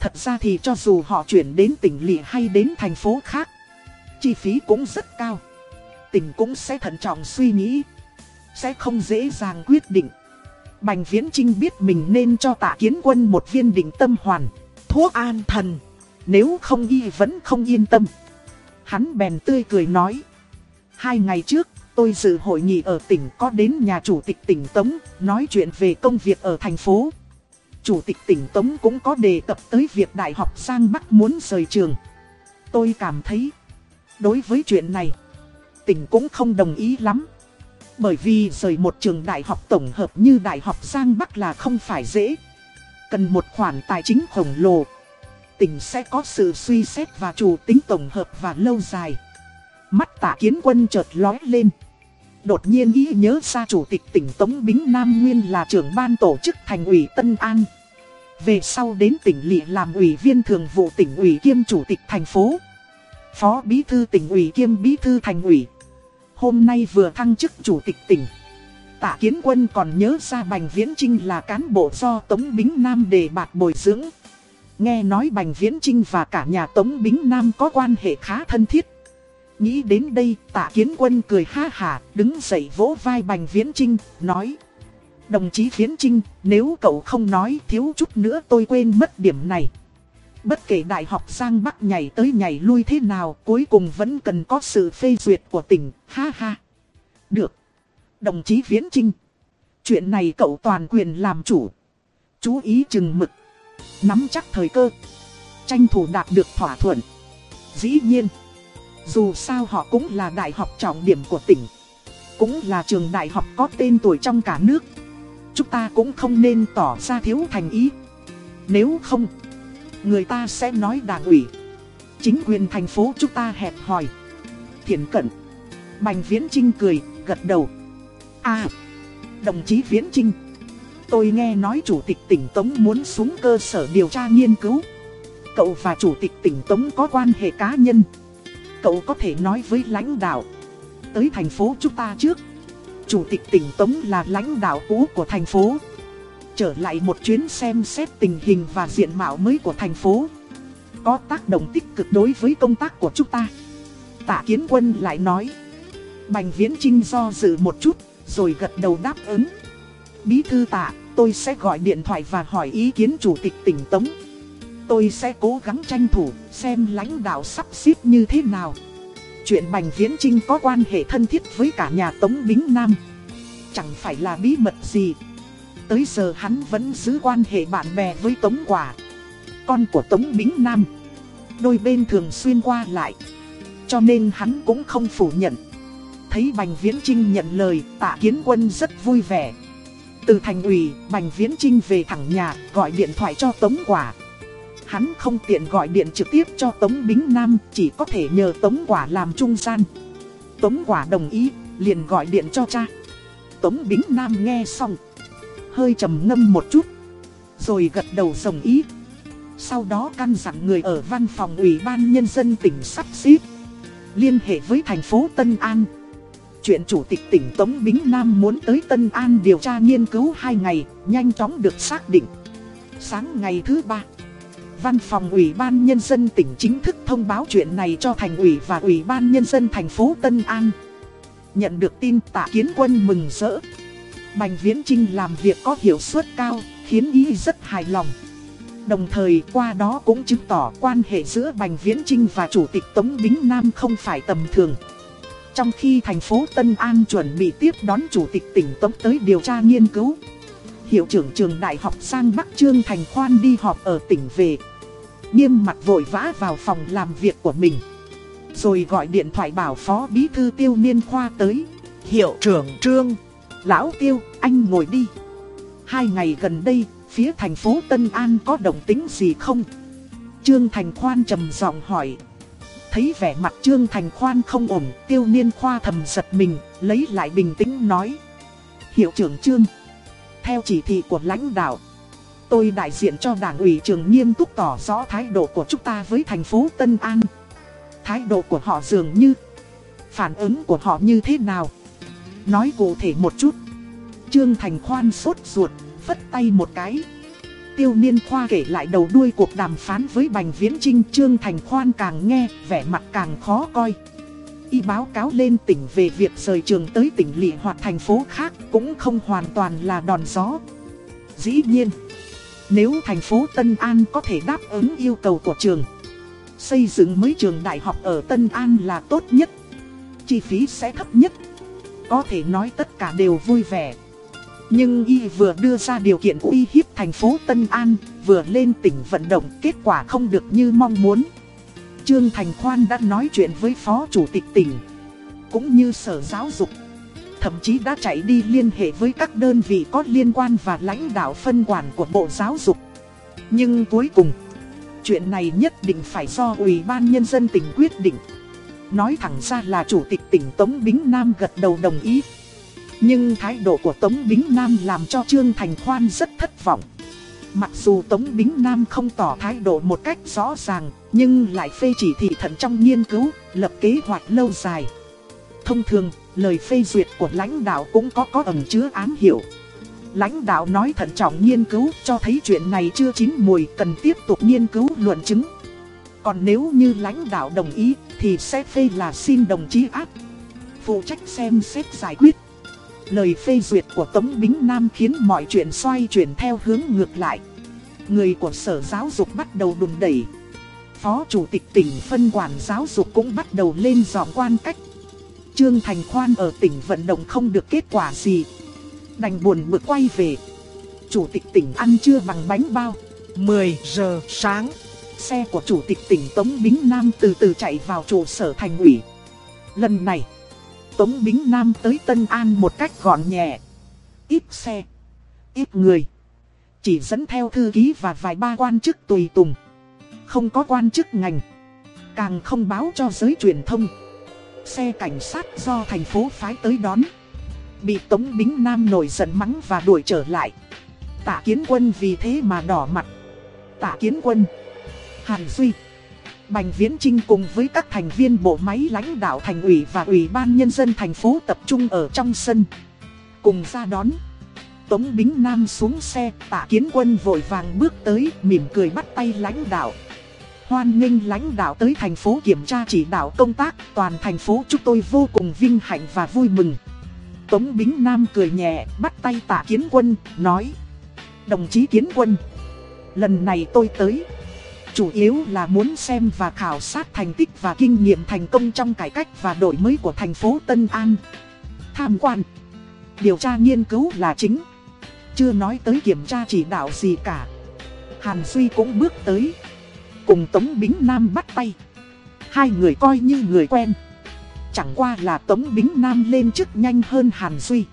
Thật ra thì cho dù họ chuyển đến tỉnh lỵ hay đến thành phố khác, chi phí cũng rất cao. Tỉnh cũng sẽ thận trọng suy nghĩ, sẽ không dễ dàng quyết định. Bành Viễn Trinh biết mình nên cho tạ kiến quân một viên định tâm hoàn, thuốc an thần. Nếu không y vẫn không yên tâm. Hắn bèn tươi cười nói. Hai ngày trước, tôi dự hội nghị ở tỉnh có đến nhà chủ tịch tỉnh Tống, nói chuyện về công việc ở thành phố. Chủ tịch tỉnh Tống cũng có đề cập tới việc Đại học Giang Bắc muốn rời trường. Tôi cảm thấy, đối với chuyện này, tỉnh cũng không đồng ý lắm. Bởi vì rời một trường đại học tổng hợp như Đại học Giang Bắc là không phải dễ. Cần một khoản tài chính khổng lồ. Tỉnh sẽ có sự suy xét và chủ tính tổng hợp và lâu dài. Mắt tạ kiến quân chợt lói lên. Đột nhiên ý nhớ ra chủ tịch tỉnh Tống Bính Nam Nguyên là trưởng ban tổ chức thành ủy Tân An. Về sau đến tỉnh lỵ làm ủy viên thường vụ tỉnh ủy kiêm chủ tịch thành phố. Phó bí thư tỉnh ủy kiêm bí thư thành ủy. Hôm nay vừa thăng chức chủ tịch tỉnh. Tạ Kiến Quân còn nhớ ra Bành Viễn Trinh là cán bộ do Tống Bính Nam đề bạt bồi dưỡng. Nghe nói Bành Viễn Trinh và cả nhà Tống Bính Nam có quan hệ khá thân thiết. Nghĩ đến đây, tạ kiến quân cười ha hà, đứng dậy vỗ vai Bành Viễn Trinh, nói. Đồng chí Viễn Trinh, nếu cậu không nói thiếu chút nữa tôi quên mất điểm này. Bất kể đại học Giang Bắc nhảy tới nhảy lui thế nào, cuối cùng vẫn cần có sự phê duyệt của tỉnh, ha ha. Được. Đồng chí Viễn Trinh. Chuyện này cậu toàn quyền làm chủ. Chú ý chừng mực. Nắm chắc thời cơ. Tranh thủ đạt được thỏa thuận. Dĩ nhiên. Dù sao họ cũng là đại học trọng điểm của tỉnh. Cũng là trường đại học có tên tuổi trong cả nước. Chúng ta cũng không nên tỏ ra thiếu thành ý. Nếu không, người ta sẽ nói đảng ủy. Chính quyền thành phố chúng ta hẹp hòi. Thiển cận. Bành Viễn Trinh cười, gật đầu. À, đồng chí Viễn Trinh. Tôi nghe nói chủ tịch tỉnh Tống muốn xuống cơ sở điều tra nghiên cứu. Cậu và chủ tịch tỉnh Tống có quan hệ cá nhân. Cậu có thể nói với lãnh đạo Tới thành phố chúng ta trước Chủ tịch tỉnh Tống là lãnh đạo cũ của thành phố Trở lại một chuyến xem xét tình hình và diện mạo mới của thành phố Có tác động tích cực đối với công tác của chúng ta Tạ Kiến Quân lại nói Bành Viễn Trinh do dự một chút, Rồi gật đầu đáp ứng Bí thư tạ, tôi sẽ gọi điện thoại và hỏi ý kiến chủ tịch tỉnh Tống Tôi sẽ cố gắng tranh thủ xem lãnh đạo sắp xếp như thế nào. Chuyện Bành Viễn Trinh có quan hệ thân thiết với cả nhà Tống Bính Nam. Chẳng phải là bí mật gì. Tới giờ hắn vẫn giữ quan hệ bạn bè với Tống Quả. Con của Tống Bính Nam. Đôi bên thường xuyên qua lại. Cho nên hắn cũng không phủ nhận. Thấy Bành Viễn Trinh nhận lời, tạ kiến quân rất vui vẻ. Từ thành ủy, Bành Viễn Trinh về thẳng nhà, gọi điện thoại cho Tống Quả. Hắn không tiện gọi điện trực tiếp cho Tống Bính Nam, chỉ có thể nhờ Tống Quả làm trung gian. Tống Quả đồng ý, liền gọi điện cho cha. Tống Bính Nam nghe xong, hơi trầm ngâm một chút, rồi gật đầu đồng ý. Sau đó căn dặn người ở văn phòng ủy ban nhân dân tỉnh sắp xếp, liên hệ với thành phố Tân An. Chuyện chủ tịch tỉnh Tống Bính Nam muốn tới Tân An điều tra nghiên cứu hai ngày, nhanh chóng được xác định. Sáng ngày thứ ba Văn phòng Ủy ban Nhân dân tỉnh chính thức thông báo chuyện này cho Thành ủy và Ủy ban Nhân dân thành phố Tân An. Nhận được tin tạ kiến quân mừng rỡ. Bành Viễn Trinh làm việc có hiệu suất cao, khiến ý rất hài lòng. Đồng thời qua đó cũng chứng tỏ quan hệ giữa Bành Viễn Trinh và Chủ tịch Tống Bính Nam không phải tầm thường. Trong khi thành phố Tân An chuẩn bị tiếp đón Chủ tịch tỉnh Tống tới điều tra nghiên cứu. Hiệu trưởng trường Đại học Sang Bắc Trương Thành Khoan đi họp ở tỉnh về. Nghiêm mặt vội vã vào phòng làm việc của mình Rồi gọi điện thoại bảo phó bí thư tiêu niên khoa tới Hiệu trưởng trương Lão tiêu, anh ngồi đi Hai ngày gần đây, phía thành phố Tân An có động tính gì không? Trương Thành Khoan trầm giọng hỏi Thấy vẻ mặt Trương Thành Khoan không ổn, tiêu niên khoa thầm giật mình, lấy lại bình tĩnh nói Hiệu trưởng Trương Theo chỉ thị của lãnh đạo Tôi đại diện cho đảng ủy trường nghiêm túc tỏ rõ thái độ của chúng ta với thành phố Tân An. Thái độ của họ dường như, phản ứng của họ như thế nào? Nói cụ thể một chút. Trương Thành Khoan sốt ruột, phất tay một cái. Tiêu Niên Khoa kể lại đầu đuôi cuộc đàm phán với Bành Viễn Trinh Trương Thành Khoan càng nghe, vẻ mặt càng khó coi. Y báo cáo lên tỉnh về việc rời trường tới tỉnh lỵ hoặc thành phố khác cũng không hoàn toàn là đòn gió. Dĩ nhiên. Nếu thành phố Tân An có thể đáp ứng yêu cầu của trường Xây dựng mới trường đại học ở Tân An là tốt nhất Chi phí sẽ thấp nhất có thể nói tất cả đều vui vẻ. Nhưng y vừa đưa ra điều kiện uy hiếp thành phố Tân An, Vừa lên tỉnh vận động, kết quả không được như mong muốn. Trương Thành Khoan đã nói chuyện với Phó Chủ tịch tỉnh, Cũng như Sở Giáo dục, Thậm chí đã chạy đi liên hệ với các đơn vị có liên quan và lãnh đạo phân quản của Bộ Giáo dục. Nhưng cuối cùng, Chuyện này nhất định phải do Ủy ban Nhân dân tỉnh quyết định. Nói thẳng ra là Chủ tịch tỉnh Tống Bính Nam gật đầu đồng ý. Nhưng thái độ của Tống Bính Nam làm cho Trương Thành Khoan rất thất vọng. Mặc dù Tống Bính Nam không tỏ thái độ một cách rõ ràng Nhưng lại phê chỉ thị thận trong nghiên cứu, lập kế hoạch lâu dài. Thông thường, lời phê duyệt của lãnh đạo cũng có có ẩn chứa ám hiệu. Lãnh đạo nói thận trọng nghiên cứu cho thấy chuyện này chưa chín mùi cần tiếp tục nghiên cứu luận chứng. Còn nếu như lãnh đạo đồng ý thì sẽ phê là xin đồng chí áp. Phụ trách xem xét giải quyết. Lời phê duyệt của Tống Bính Nam khiến mọi chuyện xoay chuyển theo hướng ngược lại. Người của Sở Giáo dục bắt đầu đùn đẩy. Phó Chủ tịch tỉnh phân quản giáo dục cũng bắt đầu lên dọn quan cách. Trương Thành Khoan ở tỉnh vận động không được kết quả gì, Đành buồn bực quay về Chủ tịch tỉnh ăn trưa bằng bánh bao 10 giờ sáng Xe của chủ tịch tỉnh Tống Bính Nam từ từ chạy vào trụ sở thành ủy. Lần này, Tống Bính Nam tới Tân An một cách gọn nhẹ. Ít xe, Ít người. Chỉ dẫn theo thư ký và vài ba quan chức tùy tùng. Không có quan chức ngành. Càng không báo cho giới truyền thông. Xe cảnh sát do thành phố phái tới đón. Bị Tống Bính Nam nổi giận mắng và đuổi trở lại. Tạ Kiến Quân vì thế mà đỏ mặt. Tạ Kiến Quân Hàn Duy Bành Viễn Trinh cùng với các thành viên bộ máy lãnh đạo thành ủy và ủy ban nhân dân thành phố tập trung ở trong sân. Cùng ra đón. Tống Bính Nam xuống xe Tạ Kiến Quân vội vàng bước tới mỉm cười bắt tay lãnh đạo. Hoan nghênh lãnh đạo tới thành phố kiểm tra chỉ đạo công tác Toàn thành phố chúng tôi vô cùng vinh hạnh và vui mừng. Tống Bính Nam cười nhẹ, bắt tay tạ kiến quân, nói. Đồng chí kiến quân Lần này tôi tới. Chủ yếu là muốn xem và khảo sát thành tích và kinh nghiệm thành công trong cải cách và đổi mới của thành phố Tân An. Tham quan. Điều tra nghiên cứu là chính. Chưa nói tới kiểm tra chỉ đạo gì cả. Hàn Duy cũng bước tới. Cùng Tống Bính Nam bắt tay. Hai người coi như người quen. Chẳng qua là Tống Bính Nam lên chức nhanh hơn Hàn Duy.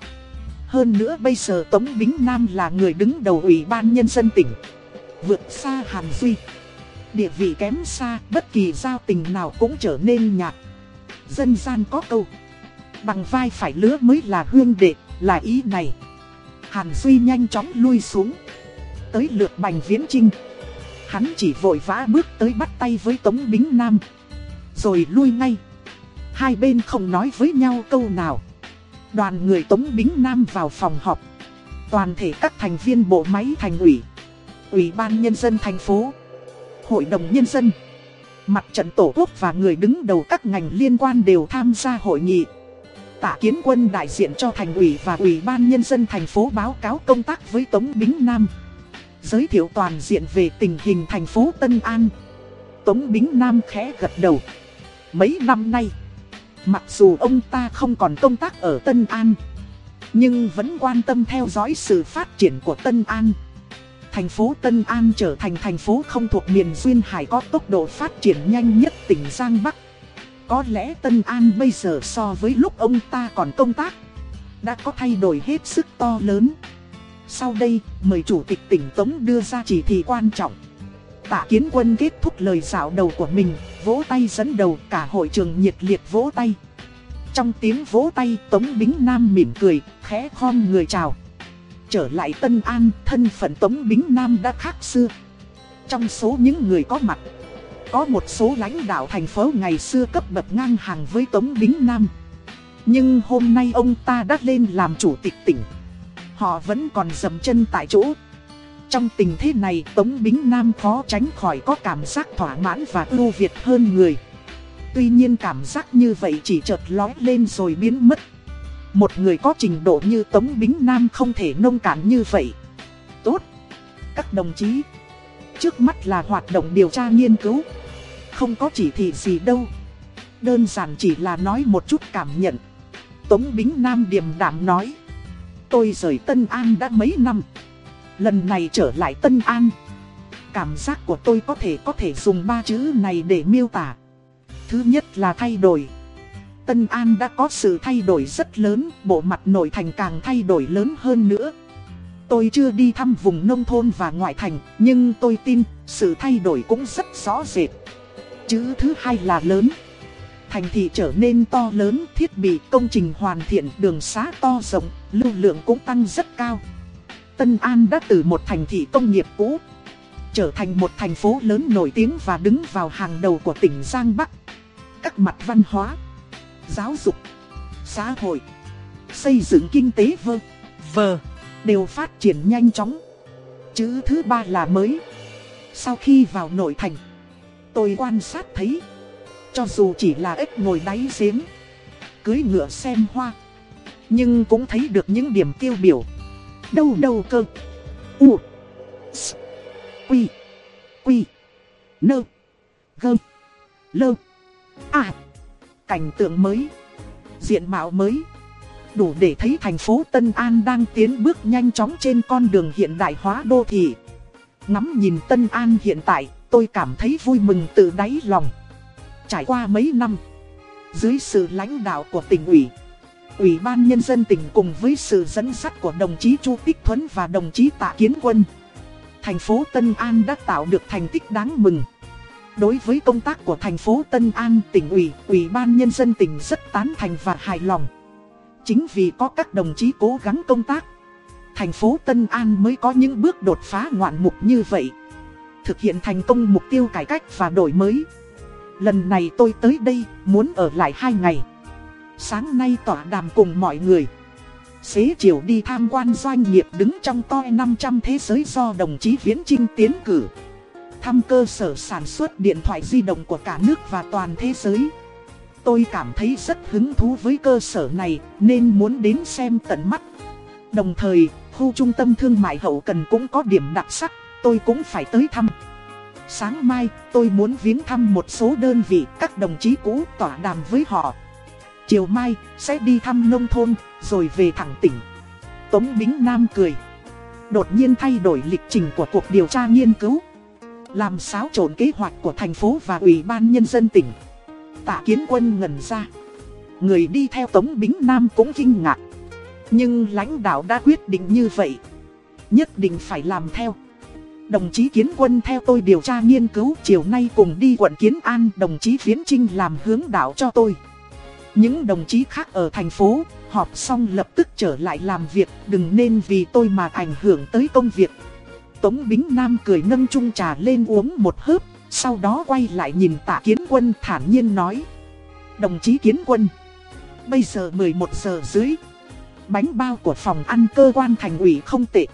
Hơn nữa bây giờ Tống Bính Nam là người đứng đầu Ủy ban Nhân dân tỉnh. Vượt xa Hàn Duy. Địa vị kém xa, bất kỳ giao tình nào cũng trở nên nhạt. Dân gian có câu Bằng vai phải lứa mới là hương đệ, là ý này. Hàn Duy nhanh chóng lui xuống Tới lượt Bành Viễn Trinh Hắn chỉ vội vã bước tới bắt tay với Tống Bính Nam Rồi lui ngay. Hai bên không nói với nhau câu nào. Đoàn người Tống Bính Nam vào phòng họp. Toàn thể các thành viên bộ máy thành ủy Ủy ban Nhân dân thành phố Hội đồng Nhân dân. Mặt trận Tổ quốc và người đứng đầu các ngành liên quan đều tham gia hội nghị. Tạ Kiến Quân đại diện cho thành ủy và Ủy ban Nhân dân thành phố báo cáo công tác với Tống Bính Nam. Giới thiệu toàn diện về tình hình thành phố Tân An. Tống Bính Nam khẽ gật đầu. Mấy năm nay, Mặc dù ông ta không còn công tác ở Tân An, Nhưng vẫn quan tâm theo dõi sự phát triển của Tân An. Thành phố Tân An trở thành thành phố không thuộc miền Duyên Hải có tốc độ phát triển nhanh nhất tỉnh Giang Bắc Có lẽ Tân An bây giờ so với lúc ông ta còn công tác Đã có thay đổi hết sức to lớn Sau đây, mời Chủ tịch tỉnh Tống đưa ra chỉ thị quan trọng Tạ Kiến Quân kết thúc lời dạo đầu của mình, vỗ tay dẫn đầu cả hội trường nhiệt liệt vỗ tay. Trong tiếng vỗ tay Tống Bính Nam mỉm cười, khẽ khom người chào. Trở lại Tân An, thân phận Tống Bính Nam đã khác xưa. Trong số những người có mặt, có một số lãnh đạo thành phố ngày xưa cấp bậc ngang hàng với Tống Bính Nam. Nhưng hôm nay ông ta đã lên làm chủ tịch tỉnh. Họ vẫn còn dầm chân tại chỗ. Trong tình thế này Tống Bính Nam khó tránh khỏi có cảm giác thỏa mãn và ưu việt hơn người. Tuy nhiên cảm giác như vậy chỉ chợt lói lên rồi biến mất. Một người có trình độ như Tống Bính Nam không thể nông cản như vậy. Tốt. Các đồng chí. Trước mắt là hoạt động điều tra nghiên cứu. không có chỉ thị gì đâu. Đơn giản chỉ là nói một chút cảm nhận. Tống Bính Nam điềm đạm nói. Tôi rời Tân An đã mấy năm. Lần này trở lại Tân An. Cảm giác của tôi có thể có thể dùng ba chữ này để miêu tả. Thứ nhất là thay đổi. Tân An đã có sự thay đổi rất lớn, bộ mặt nội thành càng thay đổi lớn hơn nữa. Tôi chưa đi thăm vùng nông thôn và ngoại thành, nhưng tôi tin sự thay đổi cũng rất rõ rệt. Chữ thứ hai là lớn. Thành thị trở nên to lớn, thiết bị công trình hoàn thiện, đường xá to rộng, lưu lượng cũng tăng rất cao. Tân An đã từ một thành thị công nghiệp cũ, trở thành một thành phố lớn nổi tiếng và đứng vào hàng đầu của tỉnh Giang Bắc. Các mặt văn hóa, giáo dục, xã hội, xây dựng kinh tế vơ, vờ, đều phát triển nhanh chóng. Chữ thứ ba là mới. Sau khi vào nội thành, tôi quan sát thấy, cho dù chỉ là ếch ngồi đáy giếng, cưới ngựa xem hoa, nhưng cũng thấy được những điểm tiêu biểu. Đâu đâu cơ. U. S. Quy. Quy. Nơ. Gơ. Lơ. À. Cảnh tượng mới. Diện mạo mới. Đủ để thấy thành phố Tân An đang tiến bước nhanh chóng trên con đường hiện đại hóa đô thị. Ngắm nhìn Tân An hiện tại, tôi cảm thấy vui mừng từ đáy lòng. Trải qua mấy năm, dưới sự lãnh đạo của tỉnh ủy, Ủy ban Nhân dân tỉnh cùng với sự dẫn dắt của đồng chí Chu Tích Thuấn và đồng chí Tạ Kiến Quân. Thành phố Tân An đã tạo được thành tích đáng mừng. Đối với công tác của thành phố Tân An, tỉnh ủy, Ủy ban Nhân dân tỉnh rất tán thành và hài lòng. Chính vì có các đồng chí cố gắng công tác, thành phố Tân An mới có những bước đột phá ngoạn mục như vậy. Thực hiện thành công mục tiêu cải cách và đổi mới. Lần này tôi tới đây muốn ở lại hai ngày. Sáng nay tỏa đàm cùng mọi người. Xế chiều đi tham quan doanh nghiệp đứng trong toi 500 thế giới do đồng chí Viễn Trinh tiến cử. Thăm cơ sở sản xuất điện thoại di động của cả nước và toàn thế giới. Tôi cảm thấy rất hứng thú với cơ sở này nên muốn đến xem tận mắt. Đồng thời, khu trung tâm thương mại hậu cần cũng có điểm đặc sắc, tôi cũng phải tới thăm. Sáng mai, tôi muốn viếng thăm một số đơn vị các đồng chí cũ tỏa đàm với họ. Chiều mai, sẽ đi thăm nông thôn, rồi về thẳng tỉnh. Tống Bính Nam cười. Đột nhiên thay đổi lịch trình của cuộc điều tra nghiên cứu. Làm xáo trộn kế hoạch của thành phố và Ủy ban Nhân dân tỉnh. Tạ Kiến Quân ngần ra. Người đi theo Tống Bính Nam cũng kinh ngạc. Nhưng lãnh đạo đã quyết định như vậy. Nhất định phải làm theo. Đồng chí Kiến Quân theo tôi điều tra nghiên cứu chiều nay cùng đi quận Kiến An đồng chí Viễn Trinh làm hướng đạo cho tôi. Những đồng chí khác ở thành phố, họp xong lập tức trở lại làm việc, đừng nên vì tôi mà ảnh hưởng tới công việc. Tống Bính Nam cười nâng chung trà lên uống một hớp, sau đó quay lại nhìn tạ kiến quân thản nhiên nói. Đồng chí kiến quân, bây giờ 11 giờ dưới, bánh bao của phòng ăn cơ quan thành ủy không tệ.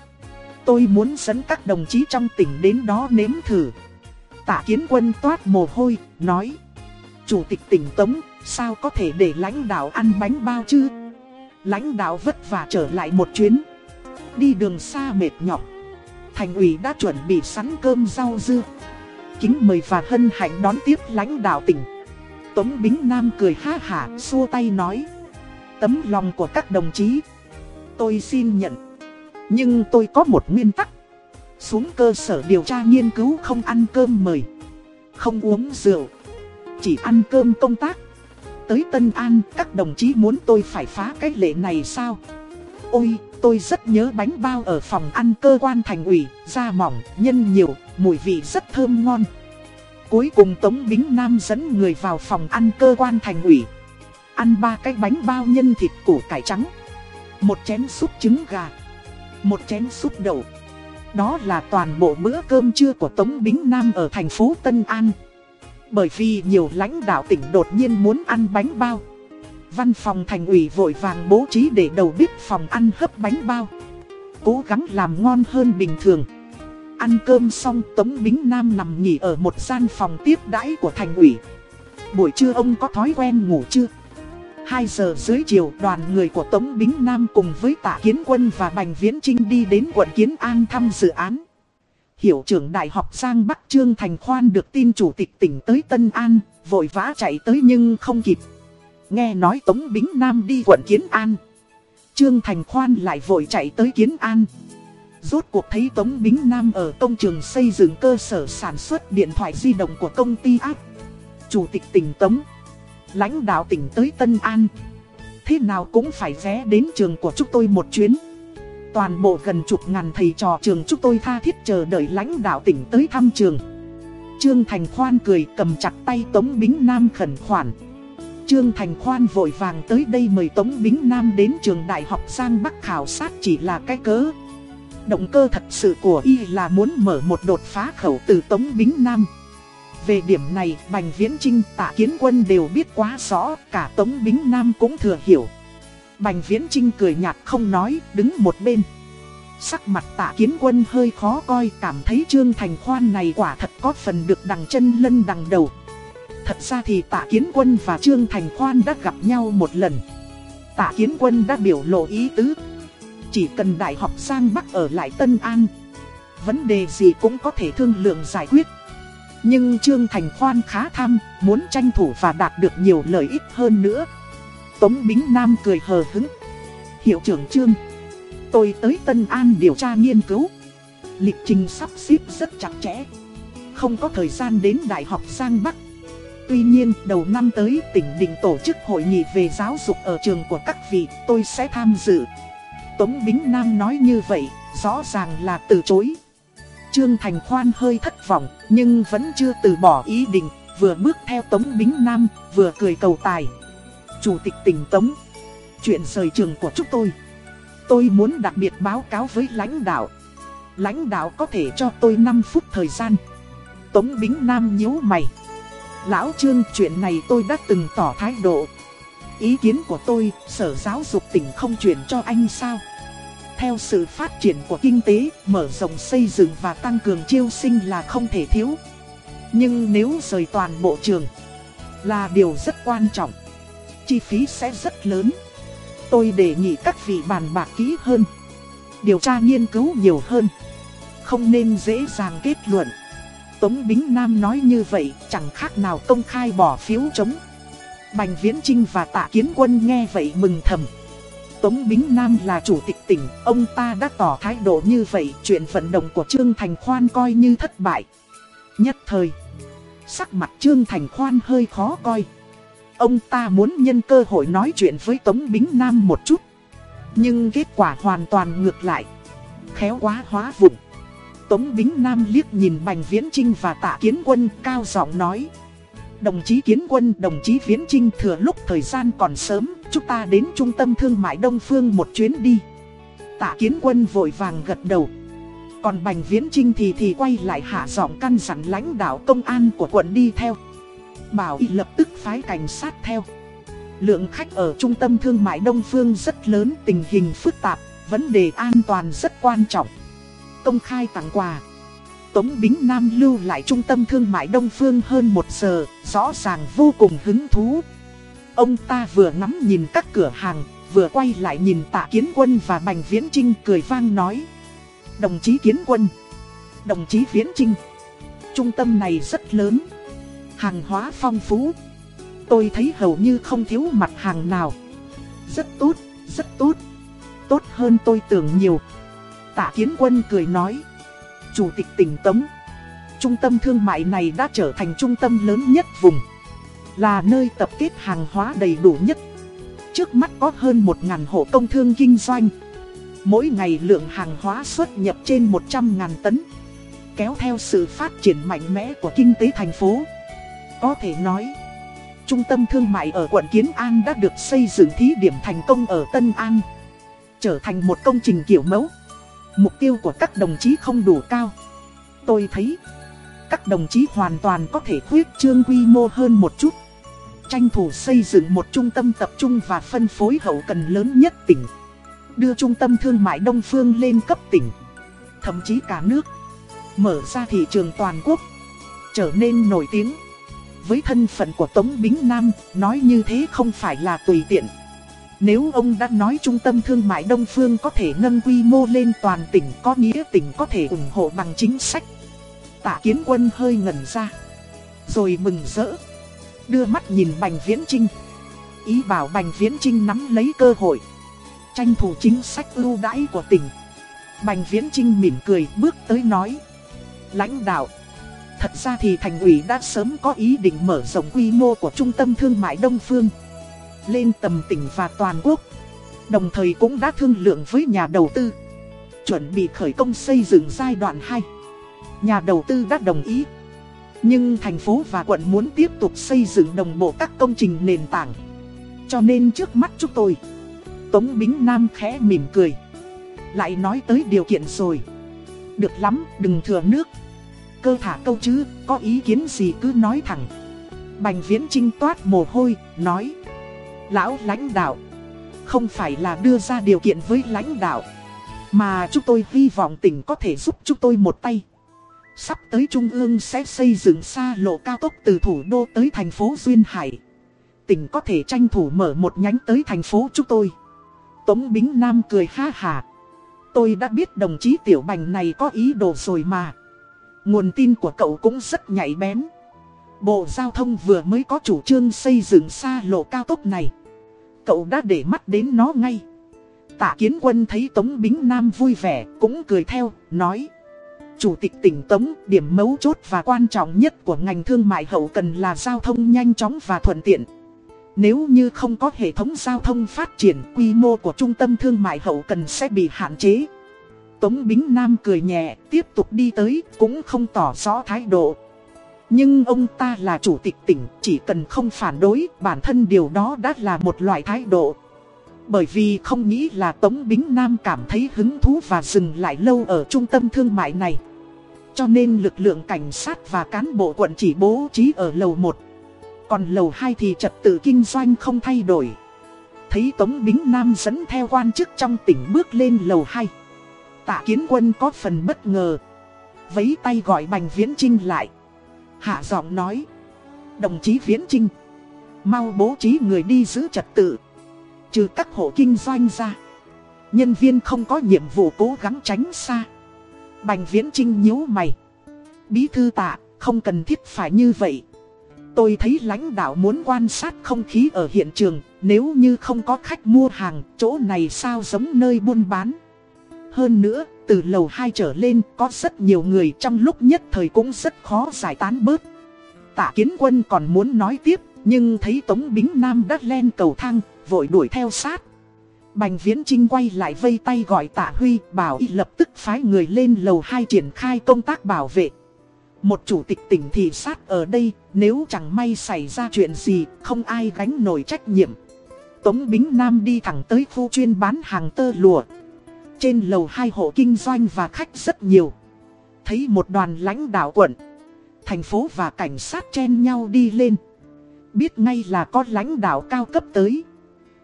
Tôi muốn dẫn các đồng chí trong tỉnh đến đó nếm thử. Tạ kiến quân toát mồ hôi, nói. Chủ tịch tỉnh Tống, sao có thể để lãnh đạo ăn bánh bao chứ? Lãnh đạo vất vả trở lại một chuyến. Đi đường xa mệt nhọc. Thành ủy đã chuẩn bị sẵn cơm rau dưa. Kính mời và hân hạnh đón tiếp lãnh đạo tỉnh. Tống Bính Nam cười ha hả, xua tay nói. Tấm lòng của các đồng chí. Tôi xin nhận. Nhưng tôi có một nguyên tắc. Xuống cơ sở điều tra nghiên cứu không ăn cơm mời. Không uống rượu. Chỉ ăn cơm công tác. Tới Tân An, các đồng chí muốn tôi phải phá cái lệ này sao? Ôi, tôi rất nhớ bánh bao ở phòng ăn cơ quan thành ủy, da mỏng, nhân nhiều, mùi vị rất thơm ngon. Cuối cùng Tống Bính Nam dẫn người vào phòng ăn cơ quan thành ủy. Ăn ba cái bánh bao nhân thịt củ cải trắng. Một chén súp trứng gà. Một chén súp đậu. Đó là toàn bộ bữa cơm trưa của Tống Bính Nam ở thành phố Tân An. Bởi vì nhiều lãnh đạo tỉnh đột nhiên muốn ăn bánh bao. Văn phòng thành ủy vội vàng bố trí để đầu bếp phòng ăn hấp bánh bao. Cố gắng làm ngon hơn bình thường. Ăn cơm xong Tống Bính Nam nằm nghỉ ở một gian phòng tiếp đãi của thành ủy. Buổi trưa ông có thói quen ngủ chưa? 2 giờ dưới chiều đoàn người của Tống Bính Nam cùng với Tạ Kiến Quân và Bành Viễn Trinh đi đến quận Kiến An thăm dự án. Hiệu trưởng Đại học Giang Bắc Trương Thành Khoan được tin chủ tịch tỉnh tới Tân An, vội vã chạy tới nhưng không kịp. Nghe nói Tống Bính Nam đi quận Kiến An. Trương Thành Khoan lại vội chạy tới Kiến An. Rốt cuộc thấy Tống Bính Nam ở công trường xây dựng cơ sở sản xuất điện thoại di động của công ty áp. Chủ tịch tỉnh Tống, lãnh đạo tỉnh tới Tân An. Thế nào cũng phải ghé đến trường của chúng tôi một chuyến. Toàn bộ gần chục ngàn thầy trò trường chúng tôi tha thiết chờ đợi lãnh đạo tỉnh tới thăm trường. Trương Thành Khoan cười cầm chặt tay Tống Bính Nam khẩn khoản. Trương Thành Khoan vội vàng tới đây mời Tống Bính Nam đến trường Đại học Giang Bắc khảo sát chỉ là cái cớ. Động cơ thật sự của y là muốn mở một đột phá khẩu từ Tống Bính Nam. Về điểm này, Bành Viễn Trinh, Tạ Kiến Quân đều biết quá rõ, cả Tống Bính Nam cũng thừa hiểu. Bành Viễn Trinh cười nhạt không nói, đứng một bên. Sắc mặt tạ kiến quân hơi khó coi, cảm thấy Trương Thành Khoan này quả thật có phần được đằng chân lân đằng đầu. Thật ra thì tạ kiến quân và Trương Thành Khoan đã gặp nhau một lần. Tạ kiến quân đã biểu lộ ý tứ. Chỉ cần Đại học Giang Bắc ở lại Tân An. Vấn đề gì cũng có thể thương lượng giải quyết. Nhưng Trương Thành Khoan khá tham, muốn tranh thủ và đạt được nhiều lợi ích hơn nữa. Tống Bính Nam cười hờ hứng. Hiệu trưởng Trương, tôi tới Tân An điều tra nghiên cứu. Lịch trình sắp xếp rất chặt chẽ. Không có thời gian đến Đại học Giang Bắc. Tuy nhiên, đầu năm tới tỉnh định tổ chức hội nghị về giáo dục ở trường của các vị, tôi sẽ tham dự. Tống Bính Nam nói như vậy, rõ ràng là từ chối. Trương Thành Khoan hơi thất vọng, nhưng vẫn chưa từ bỏ ý định, vừa bước theo Tống Bính Nam, vừa cười cầu tài. Chủ tịch tỉnh Tống, chuyện rời trường của chúng tôi. Tôi muốn đặc biệt báo cáo với lãnh đạo. Lãnh đạo có thể cho tôi 5 phút thời gian. Tống Bính Nam nhíu mày. Lão Trương chuyện này tôi đã từng tỏ thái độ. Ý kiến của tôi, sở giáo dục tỉnh không chuyển cho anh sao? Theo sự phát triển của kinh tế, mở rộng xây dựng và tăng cường chiêu sinh là không thể thiếu. Nhưng nếu rời toàn bộ trường, là điều rất quan trọng. Chi phí sẽ rất lớn. Tôi đề nghị các vị bàn bạc kỹ hơn. Điều tra nghiên cứu nhiều hơn. Không nên dễ dàng kết luận. Tống Bính Nam nói như vậy chẳng khác nào công khai bỏ phiếu chống. Bành Viễn Trinh và Tạ Kiến Quân nghe vậy mừng thầm. Tống Bính Nam là chủ tịch tỉnh, ông ta đã tỏ thái độ như vậy, chuyện vận động của Trương Thành Khoan coi như thất bại. Nhất thời, sắc mặt Trương Thành Khoan hơi khó coi. Ông ta muốn nhân cơ hội nói chuyện với Tống Bính Nam một chút. Nhưng kết quả hoàn toàn ngược lại. Khéo quá hóa vụng. Tống Bính Nam liếc nhìn Bành Viễn Trinh và Tạ Kiến Quân cao giọng nói. Đồng chí Kiến Quân, đồng chí Viễn Trinh thừa lúc thời gian còn sớm, chúng ta đến trung tâm thương mại Đông Phương một chuyến đi. Tạ Kiến Quân vội vàng gật đầu. Còn Bành Viễn Trinh thì thì quay lại hạ giọng căn dặn lãnh đạo công an của quận đi theo. Bảo y lập tức phái cảnh sát theo. Lượng khách ở trung tâm thương mại Đông Phương rất lớn, tình hình phức tạp, vấn đề an toàn rất quan trọng. Công khai tặng quà. Tống Bính Nam lưu lại trung tâm thương mại Đông Phương hơn một giờ, rõ ràng vô cùng hứng thú. Ông ta vừa ngắm nhìn các cửa hàng, vừa quay lại nhìn tạ kiến quân và Bành Viễn Trinh cười vang nói. Đồng chí kiến quân, đồng chí Viễn Trinh, trung tâm này rất lớn, hàng hóa phong phú. Tôi thấy hầu như không thiếu mặt hàng nào. Rất tốt, rất tốt, tốt hơn tôi tưởng nhiều. Tạ kiến quân cười nói. Chủ tịch tỉnh Tống. Trung tâm thương mại này đã trở thành trung tâm lớn nhất vùng. Là nơi tập kết hàng hóa đầy đủ nhất. Trước mắt có hơn 1.000 hộ công thương kinh doanh. Mỗi ngày lượng hàng hóa xuất nhập trên 100.000 tấn. Kéo theo sự phát triển mạnh mẽ của kinh tế thành phố. Có thể nói, trung tâm thương mại ở quận Kiến An đã được xây dựng thí điểm thành công ở Tân An. Trở thành một công trình kiểu mẫu. Mục tiêu của các đồng chí không đủ cao. Tôi thấy, các đồng chí hoàn toàn có thể khuyết trương quy mô hơn một chút. Tranh thủ xây dựng một trung tâm tập trung và phân phối hậu cần lớn nhất tỉnh. Đưa trung tâm thương mại Đông Phương lên cấp tỉnh. Thậm chí cả nước. Mở ra thị trường toàn quốc. Trở nên nổi tiếng. Với thân phận của Tống Bính Nam, nói như thế không phải là tùy tiện. Nếu ông đã nói trung tâm thương mại Đông Phương có thể nâng quy mô lên toàn tỉnh, có nghĩa tỉnh có thể ủng hộ bằng chính sách. Tạ kiến quân hơi ngẩn ra. Rồi mừng rỡ. Đưa mắt nhìn Bành Viễn Trinh. Ý bảo Bành Viễn Trinh nắm lấy cơ hội. Tranh thủ chính sách ưu đãi của tỉnh. Bành Viễn Trinh mỉm cười, bước tới nói. Lãnh đạo. Thật ra thì thành ủy đã sớm có ý định mở rộng quy mô của trung tâm thương mại Đông Phương lên tầm tỉnh và toàn quốc. Đồng thời cũng đã thương lượng với nhà đầu tư, chuẩn bị khởi công xây dựng giai đoạn 2. Nhà đầu tư đã đồng ý. Nhưng thành phố và quận muốn tiếp tục xây dựng đồng bộ các công trình nền tảng. Cho nên trước mắt chúng tôi, Tống Bính Nam khẽ mỉm cười. Lại nói tới điều kiện rồi. Được lắm, đừng thừa nước. Cơ thả câu chứ, có ý kiến gì cứ nói thẳng. Bành Viễn Trinh toát mồ hôi, nói. Lão lãnh đạo, không phải là đưa ra điều kiện với lãnh đạo, mà chúng tôi hy vọng tỉnh có thể giúp chúng tôi một tay. Sắp tới Trung ương sẽ xây dựng xa lộ cao tốc từ thủ đô tới thành phố Duyên Hải. Tỉnh có thể tranh thủ mở một nhánh tới thành phố chúng tôi. Tống Bính Nam cười ha hà. Tôi đã biết đồng chí Tiểu Bành này có ý đồ rồi mà. Nguồn tin của cậu cũng rất nhạy bén. Bộ Giao thông vừa mới có chủ trương xây dựng xa lộ cao tốc này. Cậu đã để mắt đến nó ngay. Tạ Kiến Quân thấy Tống Bính Nam vui vẻ, cũng cười theo, nói. Chủ tịch tỉnh Tống, điểm mấu chốt và quan trọng nhất của ngành thương mại hậu cần là giao thông nhanh chóng và thuận tiện. Nếu như không có hệ thống giao thông phát triển, quy mô của trung tâm thương mại hậu cần sẽ bị hạn chế. Tống Bính Nam cười nhẹ, tiếp tục đi tới, cũng không tỏ rõ thái độ. Nhưng ông ta là chủ tịch tỉnh, chỉ cần không phản đối, bản thân điều đó đã là một loại thái độ. Bởi vì không nghĩ là Tống Bính Nam cảm thấy hứng thú và dừng lại lâu ở trung tâm thương mại này. Cho nên lực lượng cảnh sát và cán bộ quận chỉ bố trí ở lầu 1. Còn lầu 2 thì trật tự kinh doanh không thay đổi. Thấy Tống Bính Nam dẫn theo quan chức trong tỉnh bước lên lầu 2. Tạ Kiến Quân có phần bất ngờ. Vấy tay gọi Bành Viễn Trinh lại. Hạ giọng nói. Đồng chí Viễn Trinh. Mau bố trí người đi giữ trật tự. Trừ các hộ kinh doanh ra. Nhân viên không có nhiệm vụ cố gắng tránh xa. Bành Viễn Trinh nhíu mày. Bí thư tạ, không cần thiết phải như vậy. Tôi thấy lãnh đạo muốn quan sát không khí ở hiện trường, nếu như không có khách mua hàng, chỗ này sao giống nơi buôn bán. Hơn nữa, từ lầu 2 trở lên có rất nhiều người trong lúc nhất thời cũng rất khó giải tán bớt. Tạ kiến quân còn muốn nói tiếp, nhưng thấy Tống Bính Nam đã len cầu thang, vội đuổi theo sát. Bành Viễn Trinh quay lại vây tay gọi Tạ Huy, bảo y lập tức phái người lên lầu 2 triển khai công tác bảo vệ. Một chủ tịch tỉnh thị sát ở đây, nếu chẳng may xảy ra chuyện gì, không ai gánh nổi trách nhiệm. Tống Bính Nam đi thẳng tới khu chuyên bán hàng tơ lụa, trên lầu hai hộ kinh doanh và khách rất nhiều. Thấy một đoàn lãnh đạo quận, thành phố và cảnh sát chen nhau đi lên. Biết ngay là có lãnh đạo cao cấp tới.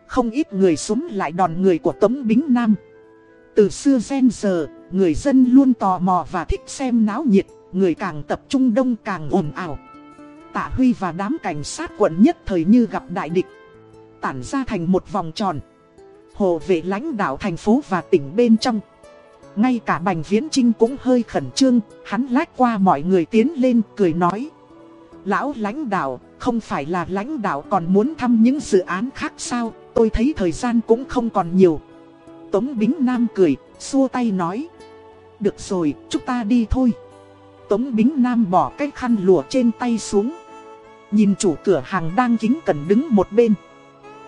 Không ít người súng lại đòn người của Tống Bính Nam. Từ xưa gen giờ, người dân luôn tò mò và thích xem náo nhiệt, người càng tập trung đông càng ồn ào. Tạ Huy và đám cảnh sát quận nhất thời như gặp đại địch. Tản ra thành một vòng tròn hộ vệ lãnh đạo thành phố và tỉnh bên trong. Ngay cả Bành Viễn Trinh cũng hơi khẩn trương, hắn lách qua mọi người tiến lên cười nói. Lão lãnh đạo, không phải là lãnh đạo còn muốn thăm những dự án khác sao, tôi thấy thời gian cũng không còn nhiều. Tống Bính Nam cười, xua tay nói. Được rồi, chúng ta đi thôi. Tống Bính Nam bỏ cái khăn lụa trên tay xuống. Nhìn chủ cửa hàng đang kính cẩn đứng một bên.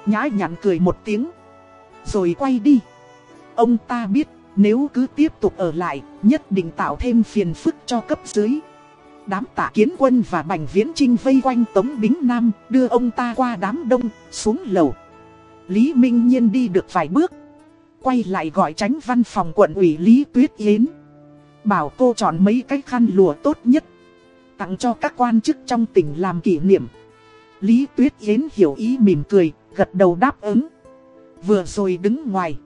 Nhã nhặn cười một tiếng. Rồi quay đi. Ông ta biết, nếu cứ tiếp tục ở lại, Nhất định tạo thêm phiền phức cho cấp dưới. Đám tạ kiến quân và bành viễn trinh vây quanh Tống Bính Nam, Đưa ông ta qua đám đông, xuống lầu. Lý Minh Nhiên đi được vài bước, Quay lại gọi tránh văn phòng quận ủy Lý Tuyết Yến. Bảo cô chọn mấy cái khăn lùa tốt nhất, Tặng cho các quan chức trong tỉnh làm kỷ niệm. Lý Tuyết Yến hiểu ý mỉm cười, Gật đầu đáp ứng. Vừa rồi đứng ngoài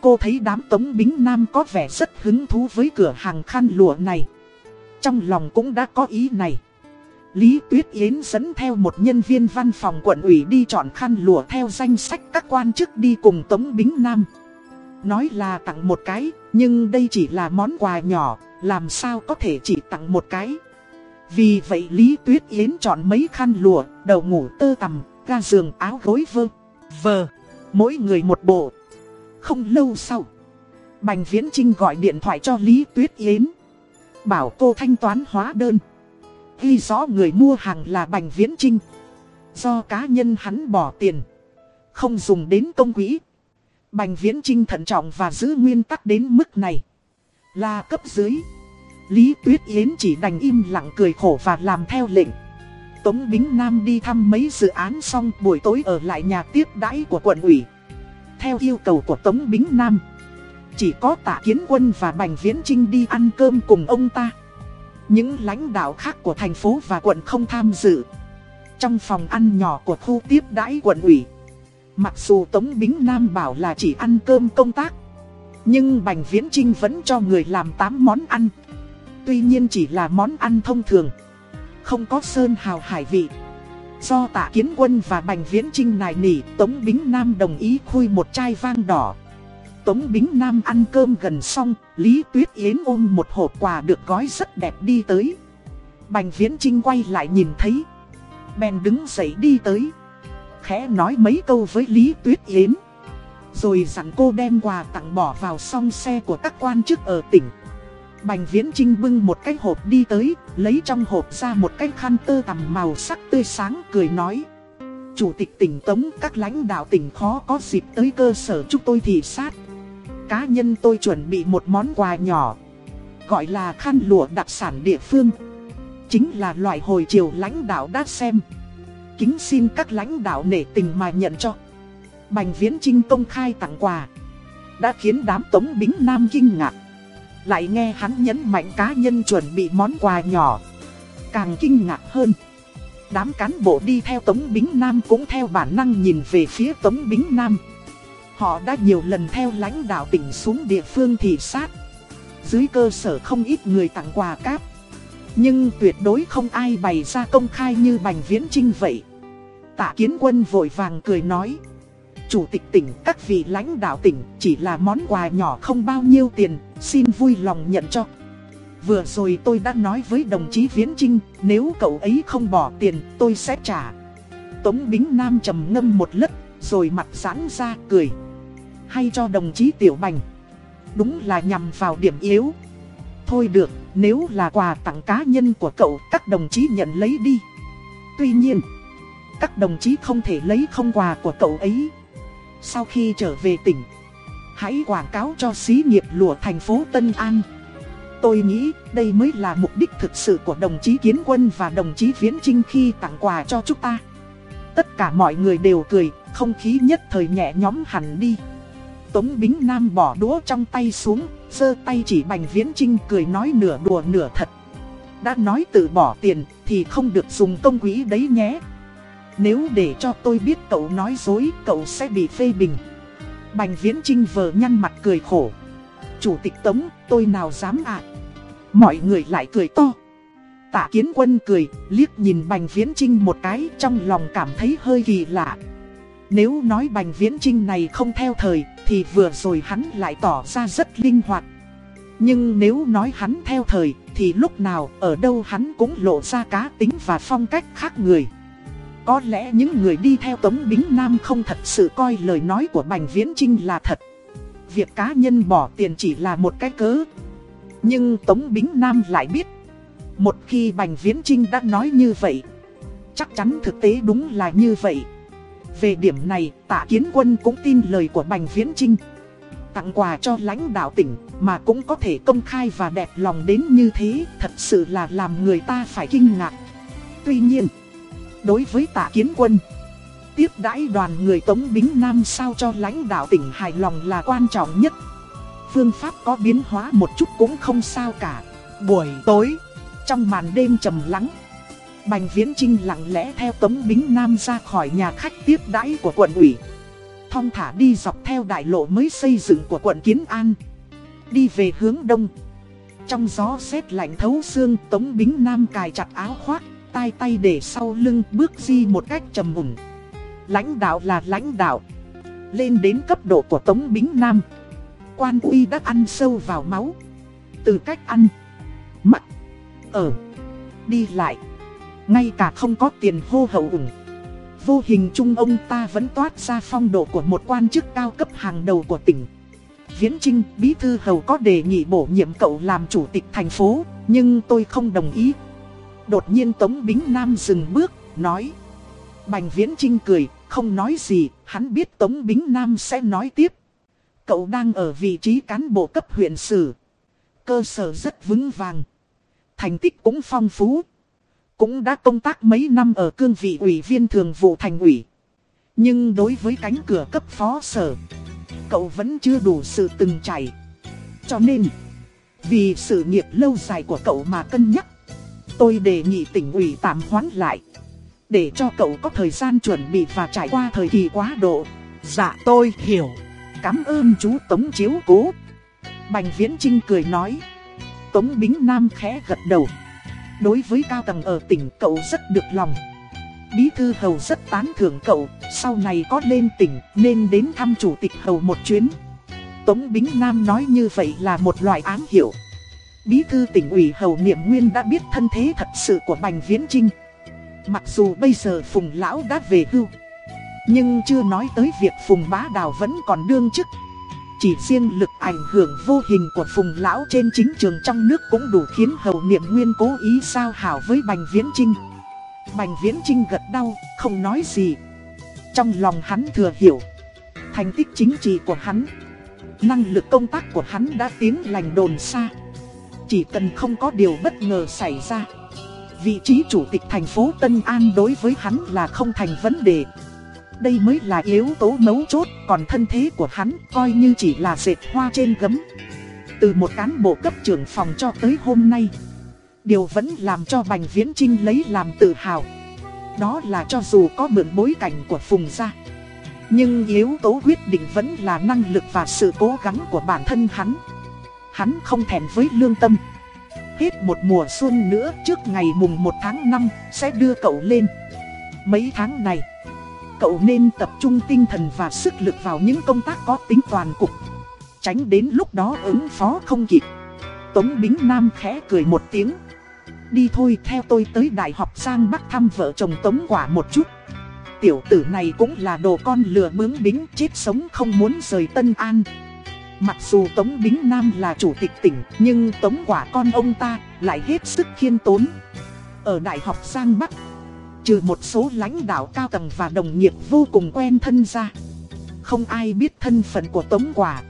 Cô thấy đám tống bính nam có vẻ rất hứng thú với cửa hàng khăn lụa này Trong lòng cũng đã có ý này Lý Tuyết Yến dẫn theo một nhân viên văn phòng quận ủy đi chọn khăn lụa theo danh sách các quan chức đi cùng Tống Bính Nam. Nói là tặng một cái, nhưng đây chỉ là món quà nhỏ, làm sao có thể chỉ tặng một cái. Vì vậy Lý Tuyết Yến chọn mấy khăn lụa, đầu ngủ tơ tằm, ga giường áo gối vơ, vờ, mỗi người một bộ. Không lâu sau, Bành Viễn Trinh gọi điện thoại cho Lý Tuyết Yến. Bảo cô thanh toán hóa đơn. Ghi rõ người mua hàng là Bành Viễn Trinh. Do cá nhân hắn bỏ tiền. Không dùng đến công quỹ. Bành Viễn Trinh thận trọng và giữ nguyên tắc đến mức này. Là cấp dưới. Lý Tuyết Yến chỉ đành im lặng cười khổ và làm theo lệnh. Tống Bính Nam đi thăm mấy dự án xong, buổi tối ở lại nhà tiếp đãi của quận ủy. Theo yêu cầu của Tống Bính Nam. Chỉ có tạ kiến quân và Bành Viễn Trinh đi ăn cơm cùng ông ta. Những lãnh đạo khác của thành phố và quận không tham dự. Trong phòng ăn nhỏ của khu tiếp đãi quận ủy. Mặc dù Tống Bính Nam bảo là chỉ ăn cơm công tác. Nhưng Bành Viễn Trinh vẫn cho người làm 8 món ăn. Tuy nhiên chỉ là món ăn thông thường. Không có sơn hào hải vị. Do tạ kiến quân và Bành Viễn Trinh nài nỉ, Tống Bính Nam đồng ý khui một chai vang đỏ. Tống Bính Nam ăn cơm gần xong, Lý Tuyết Yến ôm một hộp quà được gói rất đẹp đi tới. Bành Viễn Trinh quay lại nhìn thấy. Bèn đứng dậy đi tới. Khẽ nói mấy câu với Lý Tuyết Yến. Rồi dặn cô đem quà tặng bỏ vào song xe của các quan chức ở tỉnh. Bành Viễn Trinh bưng một cái hộp đi tới, lấy trong hộp ra một cái khăn tơ tằm màu sắc tươi sáng cười nói. Chủ tịch tỉnh Tống các lãnh đạo tỉnh khó có dịp tới cơ sở chúc tôi thị sát. Cá nhân tôi chuẩn bị một món quà nhỏ Gọi là khăn lụa đặc sản địa phương. Chính là loại hồi chiều lãnh đạo đã xem. Kính xin các lãnh đạo nể tình mà nhận cho. Bành Viễn Trinh công khai tặng quà Đã khiến đám Tống Bính Nam kinh ngạc. Lại nghe hắn nhấn mạnh cá nhân chuẩn bị món quà nhỏ Càng kinh ngạc hơn Đám cán bộ đi theo Tống Bính Nam cũng theo bản năng nhìn về phía Tống Bính Nam Họ đã nhiều lần theo lãnh đạo tỉnh xuống địa phương thị sát. Dưới cơ sở không ít người tặng quà cáp. Nhưng tuyệt đối không ai bày ra công khai như Bành Viễn Trinh vậy. Tạ Kiến Quân vội vàng cười nói. Chủ tịch tỉnh, các vị lãnh đạo tỉnh chỉ là món quà nhỏ không bao nhiêu tiền, xin vui lòng nhận cho. Vừa rồi tôi đã nói với đồng chí Viễn Trinh, nếu cậu ấy không bỏ tiền, tôi sẽ trả. Tống Bính Nam trầm ngâm một lát rồi mặt giãn ra cười hay cho đồng chí Tiểu Bành. Đúng là nhằm vào điểm yếu. Thôi được, nếu là quà tặng cá nhân của cậu, các đồng chí nhận lấy đi. Tuy nhiên, các đồng chí không thể lấy không quà của cậu ấy. Sau khi trở về tỉnh, hãy quảng cáo cho xí nghiệp lụa thành phố Tân An. Tôi nghĩ đây mới là mục đích thực sự của đồng chí Kiến Quân và đồng chí Viễn Trinh khi tặng quà cho chúng ta. Tất cả mọi người đều cười, không khí nhất thời nhẹ nhóm hẳn đi. Tống Bính Nam bỏ đũa trong tay xuống, giơ tay chỉ Bành Viễn Trinh cười nói nửa đùa nửa thật. Đã nói tự bỏ tiền thì không được dùng công quỹ đấy nhé. Nếu để cho tôi biết cậu nói dối, cậu sẽ bị phê bình. Bành Viễn Trinh vờ nhăn mặt cười khổ. Chủ tịch Tống, tôi nào dám ạ. Mọi người lại cười to. Tạ Kiến Quân cười, liếc nhìn Bành Viễn Trinh một cái trong lòng cảm thấy hơi kỳ lạ. Nếu nói Bành Viễn Trinh này không theo thời, thì vừa rồi hắn lại tỏ ra rất linh hoạt. Nhưng nếu nói hắn theo thời, thì lúc nào, ở đâu hắn cũng lộ ra cá tính và phong cách khác người. Có lẽ những người đi theo Tống Bính Nam không thật sự coi lời nói của Bành Viễn Trinh là thật. Việc cá nhân bỏ tiền chỉ là một cái cớ. Nhưng Tống Bính Nam lại biết, một khi Bành Viễn Trinh đã nói như vậy, chắc chắn thực tế đúng là như vậy. Về điểm này, tạ kiến quân cũng tin lời của Bành Viễn Trinh. Tặng quà cho lãnh đạo tỉnh mà cũng có thể công khai và đẹp lòng đến như thế, thật sự là làm người ta phải kinh ngạc. Tuy nhiên, đối với tạ kiến quân, tiếp đãi đoàn người Tống Bính Nam sao cho lãnh đạo tỉnh hài lòng là quan trọng nhất. Phương pháp có biến hóa một chút cũng không sao cả. Buổi tối, trong màn đêm trầm lắng, Bành Viễn Trinh lặng lẽ theo Tống Bính Nam ra khỏi nhà khách tiếp đãi của quận ủy. Thong thả đi dọc theo đại lộ mới xây dựng của quận Kiến An. Đi về hướng đông. Trong gió rét lạnh thấu xương Tống Bính Nam cài chặt áo khoác, tai tay để sau lưng bước di một cách trầm mùn. Lãnh đạo là lãnh đạo. Lên đến cấp độ của Tống Bính Nam. Quan uy đã ăn sâu vào máu. Từ cách ăn, mặc, ở, đi lại. Ngay cả không có tiền hô hậu ủng. Vô hình chung ông ta vẫn toát ra phong độ của một quan chức cao cấp hàng đầu của tỉnh. Viễn Trinh, Bí Thư Hầu có đề nghị bổ nhiệm cậu làm chủ tịch thành phố, nhưng tôi không đồng ý. Đột nhiên Tống Bính Nam dừng bước, nói. Bành Viễn Trinh cười, không nói gì, hắn biết Tống Bính Nam sẽ nói tiếp. Cậu đang ở vị trí cán bộ cấp huyện sử. Cơ sở rất vững vàng. Thành tích cũng phong phú. Cũng đã công tác mấy năm ở cương vị ủy viên thường vụ thành ủy. Nhưng đối với cánh cửa cấp phó sở, cậu vẫn chưa đủ sự từng trải. Cho nên, vì sự nghiệp lâu dài của cậu mà cân nhắc, tôi đề nghị tỉnh ủy tạm hoãn lại. Để cho cậu có thời gian chuẩn bị và trải qua thời kỳ quá độ. Dạ tôi hiểu. Cảm ơn chú Tống Chiếu Cố. Bành Viễn Trinh cười nói. Tống Bính Nam khẽ gật đầu. Đối với cao tầng ở tỉnh cậu rất được lòng. Bí thư hầu rất tán thưởng cậu, sau này có lên tỉnh nên đến thăm chủ tịch hầu một chuyến. Tống Bính Nam nói như vậy là một loại ám hiệu. Bí thư tỉnh ủy hầu niệm nguyên đã biết thân thế thật sự của Bành Viễn Trinh. Mặc dù bây giờ Phùng Lão đã về hưu, nhưng chưa nói tới việc Phùng Bá Đào vẫn còn đương chức. Chỉ riêng lực ảnh hưởng vô hình của Phùng Lão trên chính trường trong nước cũng đủ khiến hầu niệm nguyên cố ý sao hảo với Bành Viễn Trinh. Bành Viễn Trinh gật đau, không nói gì. Trong lòng hắn thừa hiểu, thành tích chính trị của hắn, năng lực công tác của hắn đã tiếng lành đồn xa. Chỉ cần không có điều bất ngờ xảy ra, vị trí chủ tịch thành phố Tân An đối với hắn là không thành vấn đề. Đây mới là yếu tố mấu chốt, còn thân thế của hắn coi như chỉ là dệt hoa trên gấm. Từ một cán bộ cấp trưởng phòng cho tới hôm nay. Điều vẫn làm cho Bành Viễn Trinh lấy làm tự hào Đó là cho dù có mượn bối cảnh của Phùng gia Nhưng yếu tố quyết định vẫn là năng lực và sự cố gắng của bản thân hắn Hắn không thèm với lương tâm. Hết một mùa xuân nữa, trước ngày mùng 1 tháng 5 sẽ đưa cậu lên. Mấy tháng này, Cậu nên tập trung tinh thần và sức lực vào những công tác có tính toàn cục. Tránh đến lúc đó ứng phó không kịp. Tống Bính Nam khẽ cười một tiếng. Đi thôi, theo tôi tới Đại học Giang Bắc thăm vợ chồng Tống Quả một chút. Tiểu tử này cũng là đồ con lừa bướng bính, chết sống không muốn rời Tân An. Mặc dù Tống Bính Nam là chủ tịch tỉnh, Nhưng Tống Quả con ông ta lại hết sức khiên tốn. Ở Đại học Giang Bắc, Trừ một số lãnh đạo cao tầng và đồng nghiệp vô cùng quen thân ra, Không ai biết thân phận của Tống Quả.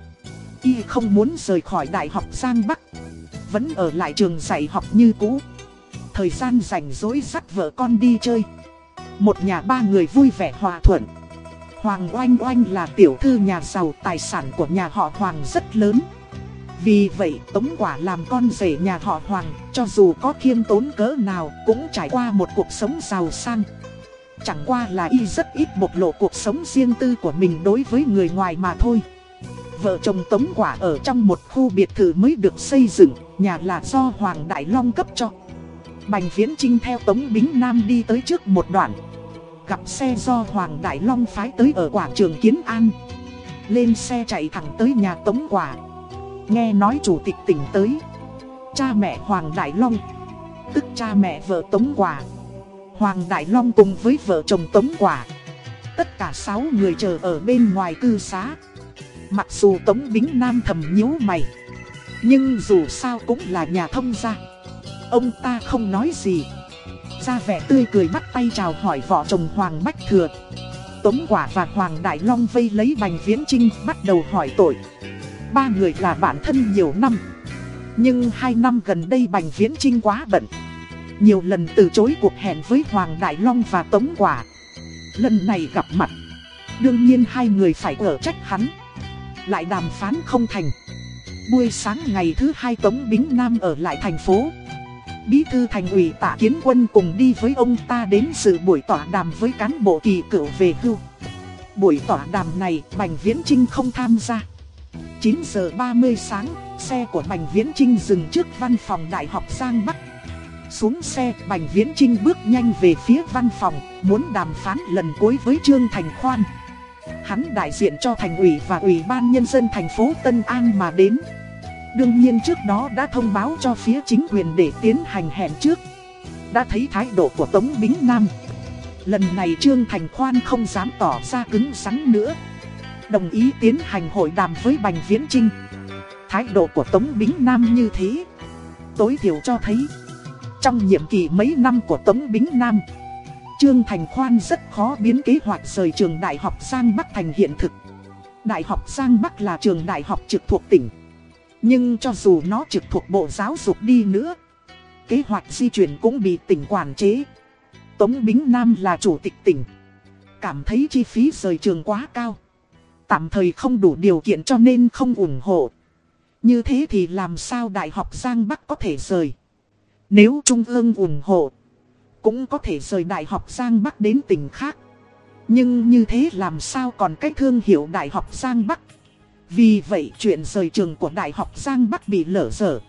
Y không muốn rời khỏi Đại học Giang Bắc, Vẫn ở lại trường dạy học như cũ. Thời gian rảnh rỗi dắt vợ con đi chơi. Một nhà ba người vui vẻ hòa thuận. Hoàng Oanh Oanh là tiểu thư nhà giàu, tài sản của nhà họ Hoàng rất lớn. Vì vậy, Tống Quả làm con rể nhà họ Hoàng, Cho dù có khiêm tốn cỡ nào, cũng trải qua một cuộc sống giàu sang. Chẳng qua là y rất ít bộc lộ cuộc sống riêng tư của mình đối với người ngoài mà thôi. Vợ chồng Tống Quả ở trong một khu biệt thự mới được xây dựng, Nhà là do Hoàng Đại Long cấp cho. Bành Viễn Trinh theo Tống Bính Nam đi tới trước một đoạn. Gặp xe do Hoàng Đại Long phái tới ở quảng trường Kiến An. Lên xe chạy thẳng tới nhà Tống Quả. Nghe nói chủ tịch tỉnh tới. Cha mẹ Hoàng Đại Long, Tức cha mẹ vợ Tống Quả. Hoàng Đại Long cùng với vợ chồng Tống Quả. Tất cả 6 người chờ ở bên ngoài cư xá. Mặc dù Tống Bính Nam thầm nhíu mày, Nhưng dù sao cũng là nhà thông gia. Ông ta không nói gì. Ra vẻ tươi cười bắt tay chào hỏi vợ chồng Hoàng Bách Thừa. Tống Quả và Hoàng Đại Long vây lấy Bành Viễn Trinh bắt đầu hỏi tội. Ba người là bạn thân nhiều năm, Nhưng hai năm gần đây Bành Viễn Trinh quá bận. Nhiều lần từ chối cuộc hẹn với Hoàng Đại Long và Tống Quả. Lần này gặp mặt, Đương nhiên hai người phải ở trách hắn, Lại đàm phán không thành. Buổi sáng ngày thứ hai Tống Bính Nam ở lại thành phố. Bí thư thành ủy tạ kiến quân cùng đi với ông ta đến sự buổi tỏa đàm với cán bộ kỳ cựu về hưu. Buổi tỏa đàm này Bành Viễn Trinh không tham gia. 9 giờ 30 sáng, xe của Bành Viễn Trinh dừng trước văn phòng Đại học Giang Bắc. Xuống xe, Bành Viễn Trinh bước nhanh về phía văn phòng, muốn đàm phán lần cuối với Trương Thành Khoan. Hắn đại diện cho thành ủy và ủy ban nhân dân thành phố Tân An mà đến. Đương nhiên trước đó đã thông báo cho phía chính quyền để tiến hành hẹn trước. Đã thấy thái độ của Tống Bính Nam. Lần này Trương Thành Khoan không dám tỏ ra cứng rắn nữa. Đồng ý tiến hành hội đàm với Bành Viễn Trinh. Thái độ của Tống Bính Nam như thế. Tối thiểu cho thấy. Trong nhiệm kỳ mấy năm của Tống Bính Nam. Trương Thành Khoan rất khó biến kế hoạch rời trường Đại học Giang Bắc thành hiện thực. Đại học Giang Bắc là trường đại học trực thuộc tỉnh. Nhưng cho dù nó trực thuộc bộ giáo dục đi nữa, kế hoạch di chuyển cũng bị tỉnh quản chế. Tống Bính Nam là chủ tịch tỉnh. Cảm thấy chi phí rời trường quá cao. Tạm thời không đủ điều kiện cho nên không ủng hộ. Như thế thì làm sao Đại học Giang Bắc có thể rời? Nếu Trung ương ủng hộ, cũng có thể rời Đại học Giang Bắc đến tỉnh khác. Nhưng như thế làm sao còn cách thương hiệu Đại học Giang Bắc? Vì vậy chuyện rời trường của Đại học Giang Bắc bị lỡ dở.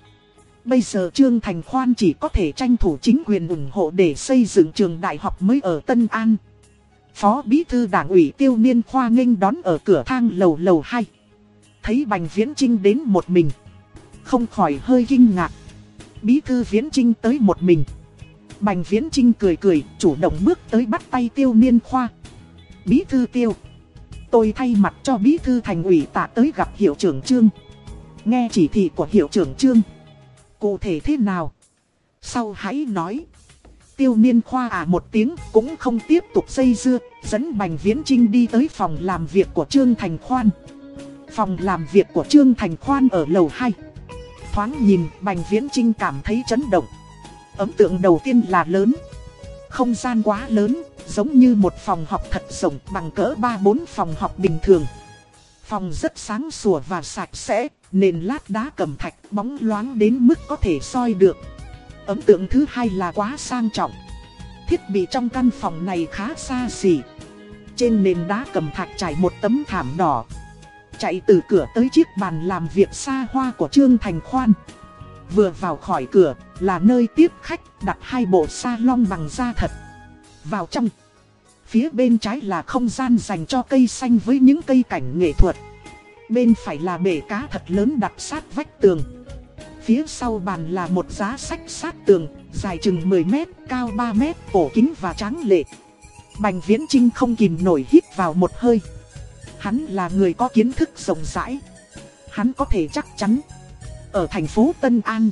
Bây giờ Trương Thành Khoan chỉ có thể tranh thủ chính quyền ủng hộ để xây dựng trường đại học mới ở Tân An. Phó Bí Thư Đảng ủy Tiêu Niên Khoa nghênh đón ở cửa thang lầu lầu 2. Thấy Bành Viễn Trinh đến một mình. Không khỏi hơi kinh ngạc. Bí Thư Viễn Trinh tới một mình. Bành Viễn Trinh cười cười, chủ động bước tới bắt tay Tiêu Niên Khoa. Bí Thư Tiêu. Tôi thay mặt cho Bí Thư Thành ủy tạ tới gặp Hiệu trưởng Trương. Nghe chỉ thị của Hiệu trưởng Trương. Cụ thể thế nào? Sau hãy nói. Tiêu niên khoa à một tiếng cũng không tiếp tục dây dưa, dẫn Bành Viễn Trinh đi tới phòng làm việc của Trương Thành Khoan. Phòng làm việc của Trương Thành Khoan ở lầu 2. Thoáng nhìn, Bành Viễn Trinh cảm thấy chấn động. Ấn tượng đầu tiên là lớn. Không gian quá lớn, giống như một phòng học thật rộng bằng cỡ 3-4 phòng học bình thường. Phòng rất sáng sủa và sạch sẽ, nền lát đá cẩm thạch bóng loáng đến mức có thể soi được. Ấn tượng thứ hai là quá sang trọng. Thiết bị trong căn phòng này khá xa xỉ. Trên nền đá cẩm thạch trải một tấm thảm đỏ. Chạy từ cửa tới chiếc bàn làm việc xa hoa của Trương Thành Khoan. Vừa vào khỏi cửa là nơi tiếp khách đặt hai bộ salon bằng da thật. Vào trong. Phía bên trái là không gian dành cho cây xanh với những cây cảnh nghệ thuật. Bên phải là bể cá thật lớn đặt sát vách tường. Phía sau bàn là một giá sách sát tường, dài chừng 10 mét, cao 3 mét, cổ kính và trắng lệ. Bành Viễn Trinh không kìm nổi hít vào một hơi. Hắn là người có kiến thức rộng rãi. Hắn có thể chắc chắn. Ở thành phố Tân An,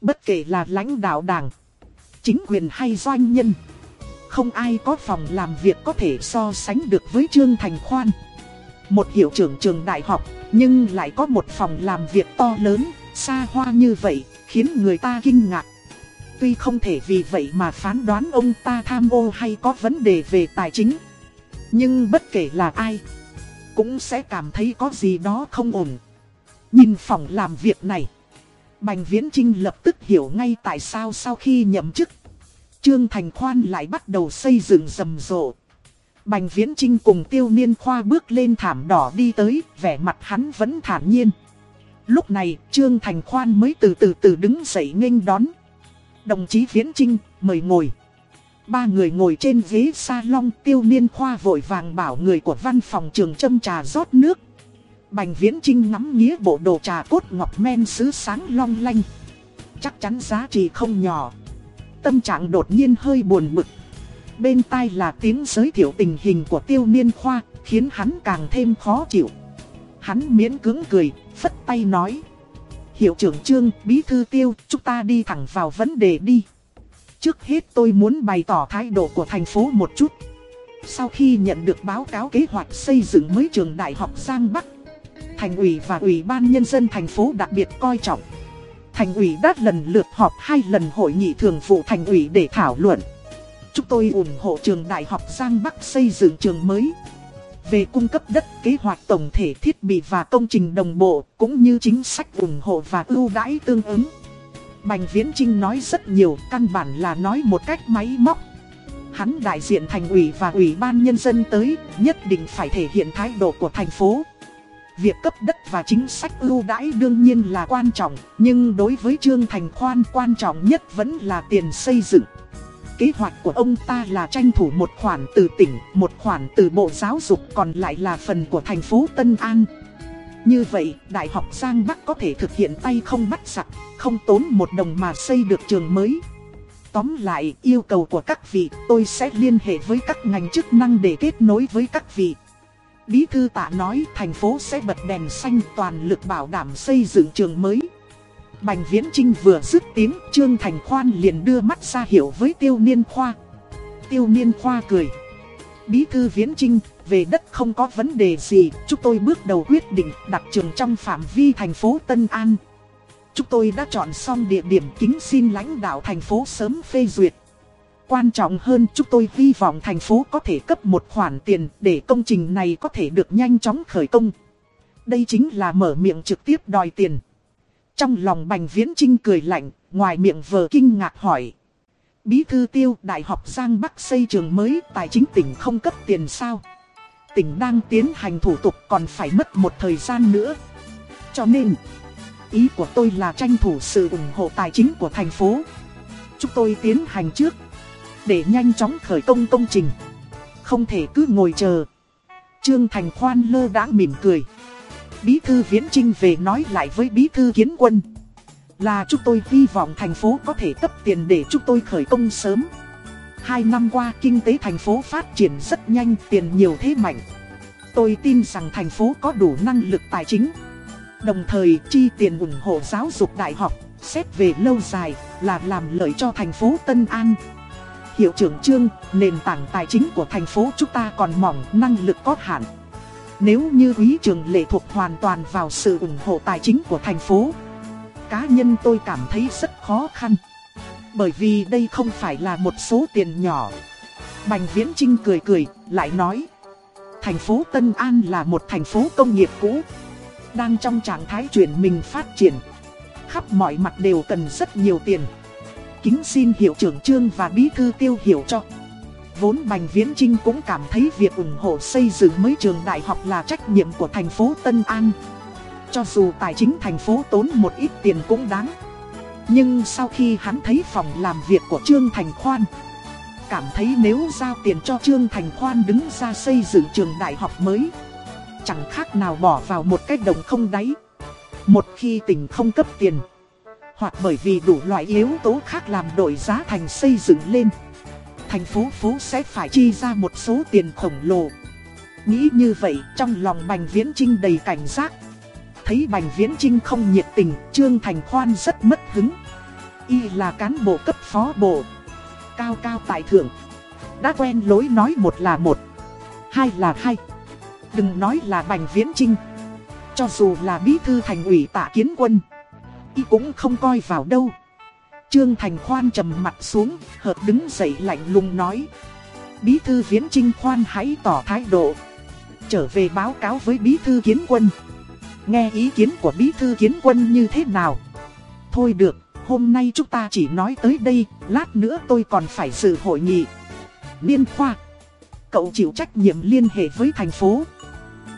bất kể là lãnh đạo đảng, chính quyền hay doanh nhân, không ai có phòng làm việc có thể so sánh được với Trương Thành Khoan. Một hiệu trưởng trường đại học, nhưng lại có một phòng làm việc to lớn, xa hoa như vậy, khiến người ta kinh ngạc. Tuy không thể vì vậy mà phán đoán ông ta tham ô hay có vấn đề về tài chính. Nhưng bất kể là ai, cũng sẽ cảm thấy có gì đó không ổn. Nhìn phòng làm việc này, Bành Viễn Trinh lập tức hiểu ngay tại sao sau khi nhậm chức, Trương Thành Khoan lại bắt đầu xây dựng rầm rộ. Bành Viễn Trinh cùng tiêu niên khoa bước lên thảm đỏ đi tới, vẻ mặt hắn vẫn thản nhiên. Lúc này, Trương Thành Khoan mới từ từ từ đứng dậy nghênh đón. Đồng chí Viễn Trinh, mời ngồi. Ba người ngồi trên ghế salon tiêu niên khoa vội vàng bảo người của văn phòng trường châm trà rót nước. Bành Viễn Trinh ngắm nghĩa bộ đồ trà cốt ngọc men sứ sáng long lanh. Chắc chắn giá trị không nhỏ. Tâm trạng đột nhiên hơi buồn bực. Bên tai là tiếng giới thiệu tình hình của tiêu niên khoa, khiến hắn càng thêm khó chịu. Hắn miễn cứng cười, phất tay nói. Hiệu trưởng trương, bí thư tiêu, chúng ta đi thẳng vào vấn đề đi. Trước hết tôi muốn bày tỏ thái độ của thành phố một chút. Sau khi nhận được báo cáo kế hoạch xây dựng mới trường đại học Giang Bắc, Thành ủy và Ủy ban Nhân dân thành phố đặc biệt coi trọng. Thành ủy đã lần lượt họp hai lần hội nghị thường vụ thành ủy để thảo luận. Chúng tôi ủng hộ trường Đại học Giang Bắc xây dựng trường mới. Về cung cấp đất, kế hoạch tổng thể thiết bị và công trình đồng bộ, cũng như chính sách ủng hộ và ưu đãi tương ứng. Bành Viễn Trinh nói rất nhiều, căn bản là nói một cách máy móc. Hắn đại diện thành ủy và ủy ban nhân dân tới, nhất định phải thể hiện thái độ của thành phố. Việc cấp đất và chính sách ưu đãi đương nhiên là quan trọng, nhưng đối với Trương Thành Khoan quan trọng nhất vẫn là tiền xây dựng. Kế hoạch của ông ta là tranh thủ một khoản từ tỉnh, một khoản từ Bộ Giáo dục còn lại là phần của thành phố Tân An. Như vậy, Đại học Giang Bắc có thể thực hiện tay không bắt sặc, không tốn một đồng mà xây được trường mới. Tóm lại, yêu cầu của các vị, tôi sẽ liên hệ với các ngành chức năng để kết nối với các vị. Bí thư tạ nói thành phố sẽ bật đèn xanh toàn lực bảo đảm xây dựng trường mới. Bành Viễn Trinh vừa dứt tiếng, Trương Thành Khoan liền đưa mắt ra hiểu với Tiêu Niên Khoa. Tiêu Niên Khoa cười. Bí thư Viễn Trinh, về đất không có vấn đề gì, chúng tôi bước đầu quyết định đặt trường trong phạm vi thành phố Tân An. Chúng tôi đã chọn xong địa điểm kính xin lãnh đạo thành phố sớm phê duyệt. Quan trọng hơn chúng tôi hy vọng thành phố có thể cấp một khoản tiền để công trình này có thể được nhanh chóng khởi công. Đây chính là mở miệng trực tiếp đòi tiền. Trong lòng Bành Viễn Trinh cười lạnh, ngoài miệng vờ kinh ngạc hỏi. Bí thư tiêu Đại học Giang Bắc xây trường mới tài chính tỉnh không cấp tiền sao? Tỉnh đang tiến hành thủ tục còn phải mất một thời gian nữa. Cho nên, ý của tôi là tranh thủ sự ủng hộ tài chính của thành phố. Chúng tôi tiến hành trước, để nhanh chóng khởi công công trình. Không thể cứ ngồi chờ. Trương Thành Khoan lơ đãng mỉm cười. Bí thư Viễn Trinh về nói lại với Bí thư Kiến Quân. Là chúng tôi hy vọng thành phố có thể cấp tiền để chúng tôi khởi công sớm. Hai năm qua kinh tế thành phố phát triển rất nhanh, tiền nhiều thế mạnh. Tôi tin rằng thành phố có đủ năng lực tài chính. Đồng thời chi tiền ủng hộ giáo dục đại học, xét về lâu dài là làm lợi cho thành phố Tân An. Hiệu trưởng Trương, nền tảng tài chính của thành phố chúng ta còn mỏng, năng lực có hạn. Nếu như quý trường lệ thuộc hoàn toàn vào sự ủng hộ tài chính của thành phố Cá nhân tôi cảm thấy rất khó khăn. Bởi vì đây không phải là một số tiền nhỏ. Bành Viễn Trinh cười cười, lại nói Thành phố Tân An là một thành phố công nghiệp cũ Đang trong trạng thái chuyển mình phát triển. Khắp mọi mặt đều cần rất nhiều tiền. Kính xin hiệu trưởng Trương và Bí Thư Tiêu hiểu cho Vốn Bành Viễn Trinh cũng cảm thấy việc ủng hộ xây dựng mấy trường đại học là trách nhiệm của thành phố Tân An. Cho dù tài chính thành phố tốn một ít tiền cũng đáng. Nhưng sau khi hắn thấy phòng làm việc của Trương Thành Khoan, cảm thấy nếu giao tiền cho Trương Thành Khoan đứng ra xây dựng trường đại học mới, chẳng khác nào bỏ vào một cái đồng không đáy. Một khi tỉnh không cấp tiền, hoặc bởi vì đủ loại yếu tố khác làm đổi giá thành xây dựng lên thành phố phú sẽ phải chi ra một số tiền khổng lồ. Nghĩ như vậy, trong lòng Bành Viễn Trinh đầy cảnh giác. Thấy Bành Viễn Trinh không nhiệt tình, Trương Thành Khoan rất mất hứng. Y là cán bộ cấp phó bộ, cao cao tại thượng. Đã quen lối nói một là một, hai là hai. Đừng nói là Bành Viễn Trinh. Cho dù là bí thư thành ủy tạ kiến quân, Y cũng không coi vào đâu. Trương Thành Khoan trầm mặt xuống, hợp đứng dậy lạnh lùng nói. Bí thư viễn trinh khoan hãy tỏ thái độ. Trở về báo cáo với bí thư kiến quân. Nghe ý kiến của bí thư kiến quân như thế nào? Thôi được, hôm nay chúng ta chỉ nói tới đây, lát nữa tôi còn phải dự hội nghị. Liên khoa, cậu chịu trách nhiệm liên hệ với thành phố.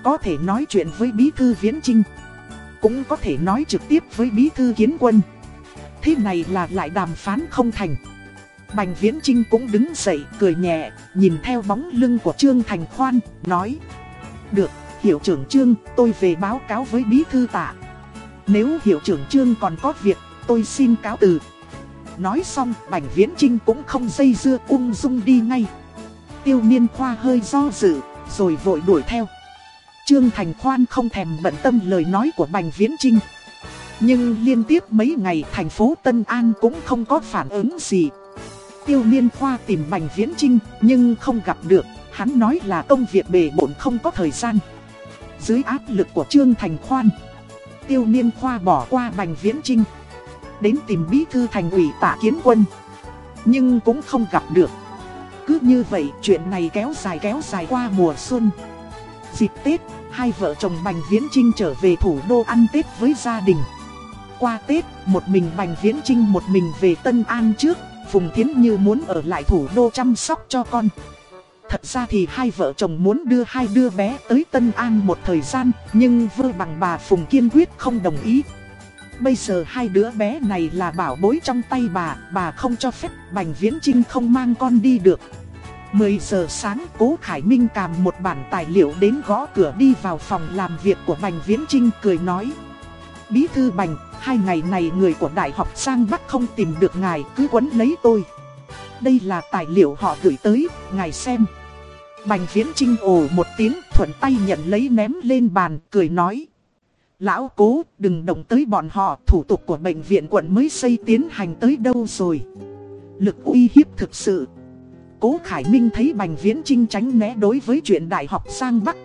Có thể nói chuyện với bí thư viễn trinh. Cũng có thể nói trực tiếp với bí thư kiến quân. Thế này là lại đàm phán không thành. Bành Viễn Trinh cũng đứng dậy cười nhẹ Nhìn theo bóng lưng của Trương Thành Khoan Nói Được, hiệu trưởng Trương tôi về báo cáo với bí thư tạ. Nếu hiệu trưởng Trương còn có việc tôi xin cáo từ. Nói xong Bành Viễn Trinh cũng không dây dưa ung dung đi ngay. Tiêu Niên Khoa hơi do dự Rồi vội đuổi theo. Trương Thành Khoan không thèm bận tâm lời nói của Bành Viễn Trinh nhưng liên tiếp mấy ngày thành phố Tân An cũng không có phản ứng gì. Tiêu Niên Khoa tìm Bành Viễn Trinh nhưng không gặp được, hắn nói là công việc bề bộn không có thời gian. Dưới áp lực của Trương Thành Khoan, Tiêu Niên Khoa bỏ qua Bành Viễn Trinh. Đến tìm bí thư thành ủy tạ kiến quân. Nhưng cũng không gặp được. Cứ như vậy chuyện này kéo dài kéo dài qua mùa xuân. Dịp Tết, hai vợ chồng Bành Viễn Trinh trở về thủ đô ăn Tết với gia đình qua Tết, một mình Bành Viễn Trinh một mình về Tân An trước, Phùng Thiến Như muốn ở lại thủ đô chăm sóc cho con. Thật ra thì hai vợ chồng muốn đưa hai đứa bé tới Tân An một thời gian, nhưng vơ bằng bà Phùng kiên quyết không đồng ý. Bây giờ hai đứa bé này là bảo bối trong tay bà, bà không cho phép Bành Viễn Trinh không mang con đi được. 10 giờ sáng Cố Khải Minh cầm một bản tài liệu đến gõ cửa đi vào phòng làm việc của Bành Viễn Trinh cười nói. Bí thư Bành, hai ngày này người của Đại học Giang Bắc không tìm được ngài cứ quấn lấy tôi. Đây là tài liệu họ gửi tới, ngài xem. Bành Viễn Trinh ồ một tiếng thuận tay nhận lấy ném lên bàn cười nói. Lão cố đừng động tới bọn họ thủ tục của bệnh viện quận mới xây tiến hành tới đâu rồi. Lực uy hiếp thực sự. Cố Khải Minh thấy Bành Viễn Trinh tránh né đối với chuyện đại học sang Bắc.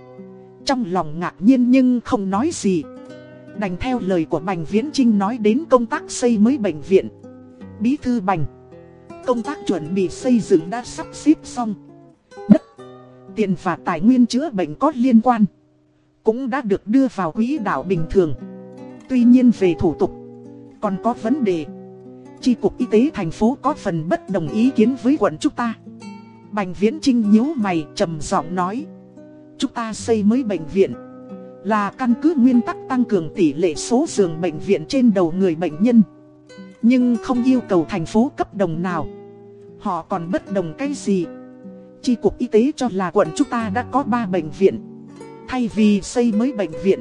Trong lòng ngạc nhiên nhưng không nói gì. Đành theo lời của Bành Viễn Trinh nói đến công tác xây mới bệnh viện. Bí thư Bành. Công tác chuẩn bị xây dựng đã sắp xếp xong. Đất, tiền và tài nguyên chữa bệnh có liên quan. Cũng đã được đưa vào quỹ đạo bình thường. Tuy nhiên về thủ tục, còn có vấn đề. Chi cục y tế thành phố có phần bất đồng ý kiến với quận chúng ta. Bành Viễn Trinh nhíu mày, trầm giọng nói. Chúng ta xây mới bệnh viện. Là căn cứ nguyên tắc tăng cường tỷ lệ số giường bệnh viện trên đầu người bệnh nhân. Nhưng không yêu cầu thành phố cấp đồng nào. Họ còn bất đồng cái gì? Chi cục y tế cho là quận chúng ta đã có 3 bệnh viện. Thay vì xây mới bệnh viện,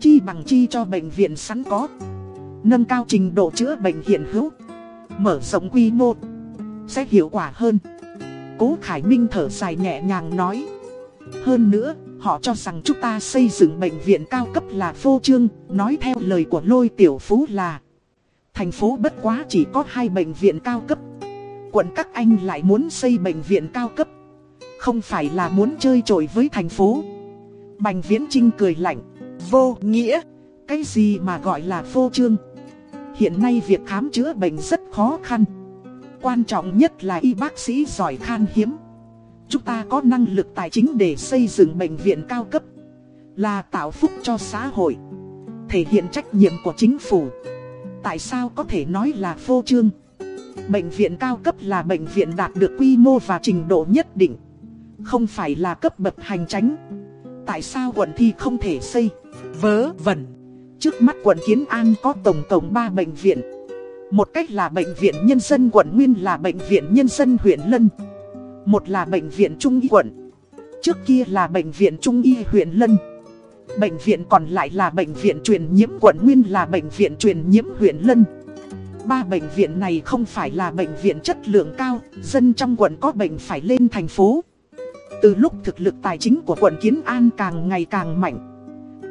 Chi bằng chi cho bệnh viện sẵn có. Nâng cao trình độ chữa bệnh hiện hữu. Mở rộng quy mô. Sẽ hiệu quả hơn. Cố Khải Minh thở dài nhẹ nhàng nói. Hơn nữa Họ cho rằng chúng ta xây dựng bệnh viện cao cấp là vô trương, nói theo lời của lôi tiểu phú là Thành phố bất quá chỉ có hai bệnh viện cao cấp. Quận các anh lại muốn xây bệnh viện cao cấp. Không phải là muốn chơi trội với thành phố. Bành Viễn Trinh cười lạnh. Vô nghĩa. Cái gì mà gọi là vô trương? Hiện nay việc khám chữa bệnh rất khó khăn. Quan trọng nhất là y bác sĩ giỏi khan hiếm. Chúng ta có năng lực tài chính để xây dựng bệnh viện cao cấp, Là tạo phúc cho xã hội, Thể hiện trách nhiệm của chính phủ. Tại sao có thể nói là phô trương? Bệnh viện cao cấp là bệnh viện đạt được quy mô và trình độ nhất định, Không phải là cấp bậc hành tránh Tại sao quận thi không thể xây? Vớ vẩn. Trước mắt quận Kiến An có tổng cộng 3 bệnh viện. Một cách là bệnh viện nhân dân quận, Nguyên là bệnh viện nhân dân huyện Lân. Một là bệnh viện Trung y quận, Trước kia là bệnh viện Trung y huyện Lân. Bệnh viện còn lại là bệnh viện truyền nhiễm quận, Nguyên là bệnh viện truyền nhiễm huyện Lân. Ba bệnh viện này không phải là bệnh viện chất lượng cao, Dân trong quận có bệnh phải lên thành phố. Từ lúc thực lực tài chính của quận Kiến An càng ngày càng mạnh,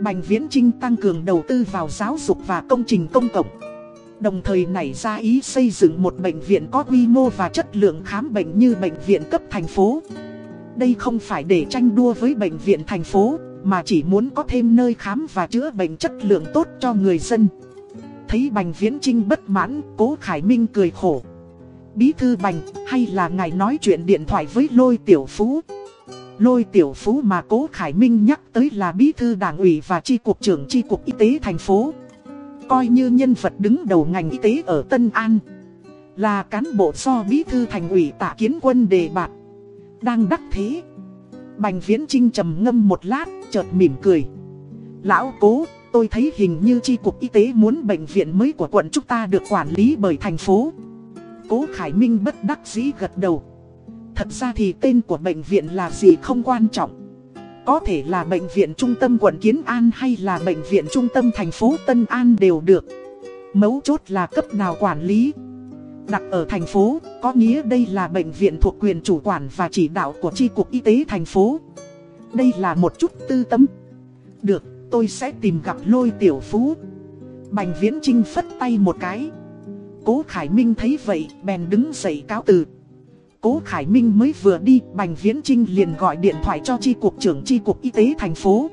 Bành Viễn Trinh tăng cường đầu tư vào giáo dục và công trình công cộng. Đồng thời nảy ra ý xây dựng một bệnh viện có quy mô và chất lượng khám bệnh như bệnh viện cấp thành phố. Đây không phải để tranh đua với bệnh viện thành phố, mà chỉ muốn có thêm nơi khám và chữa bệnh chất lượng tốt cho người dân. Thấy Bành Viễn Trinh bất mãn, Cố Khải Minh cười khổ. Bí thư Bành, hay là ngài nói chuyện điện thoại với Lôi Tiểu Phú? Lôi Tiểu Phú mà Cố Khải Minh nhắc tới là bí thư đảng ủy và chi cục trưởng chi cục y tế thành phố coi như nhân vật đứng đầu ngành y tế ở Tân An. Là cán bộ do bí thư thành ủy tạ kiến quân đề bạt. Đang đắc thế. Bành viễn trinh trầm ngâm một lát, chợt mỉm cười. Lão cố, tôi thấy hình như chi cục y tế muốn bệnh viện mới của quận chúng ta được quản lý bởi thành phố. Cố Khải Minh bất đắc dĩ gật đầu. Thật ra thì tên của bệnh viện là gì không quan trọng. Có thể là bệnh viện trung tâm quận Kiến An hay là bệnh viện trung tâm thành phố Tân An đều được. Mấu chốt là cấp nào quản lý. Đặt ở thành phố, có nghĩa đây là bệnh viện thuộc quyền chủ quản và chỉ đạo của chi cục y tế thành phố. Đây là một chút tư tâm. Được, tôi sẽ tìm gặp lôi tiểu phú. Bành Viễn Trinh phất tay một cái. Cố Khải Minh thấy vậy, bèn đứng dậy cáo từ. Cố Khải Minh mới vừa đi, Bành Viễn Trinh liền gọi điện thoại cho chi cục trưởng chi cục y tế thành phố.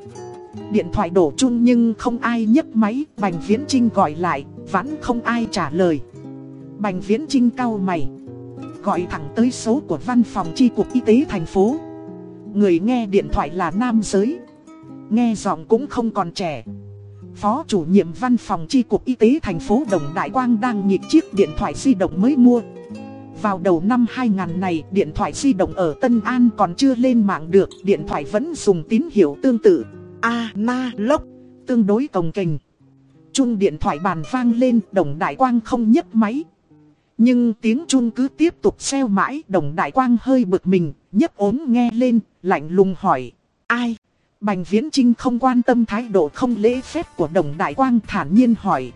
Điện thoại đổ chung nhưng không ai nhấc máy, Bành Viễn Trinh gọi lại, vẫn không ai trả lời. Bành Viễn Trinh cau mày, gọi thẳng tới số của văn phòng chi cục y tế thành phố. Người nghe điện thoại là nam giới, nghe giọng cũng không còn trẻ. Phó chủ nhiệm văn phòng chi cục y tế thành phố Đồng Đại Quang đang nhịp chiếc điện thoại di động mới mua. Vào đầu năm 2000 này, điện thoại di động ở Tân An còn chưa lên mạng được, điện thoại vẫn dùng tín hiệu tương tự. Analog, tương đối cồng kềnh. Chung điện thoại bàn vang lên, đồng đại quang không nhấc máy. Nhưng tiếng chung cứ tiếp tục xeo mãi, đồng đại quang hơi bực mình, nhấp ốm nghe lên, lạnh lùng hỏi. Ai? Bành Viễn Trinh không quan tâm thái độ không lễ phép của đồng đại quang thản nhiên hỏi.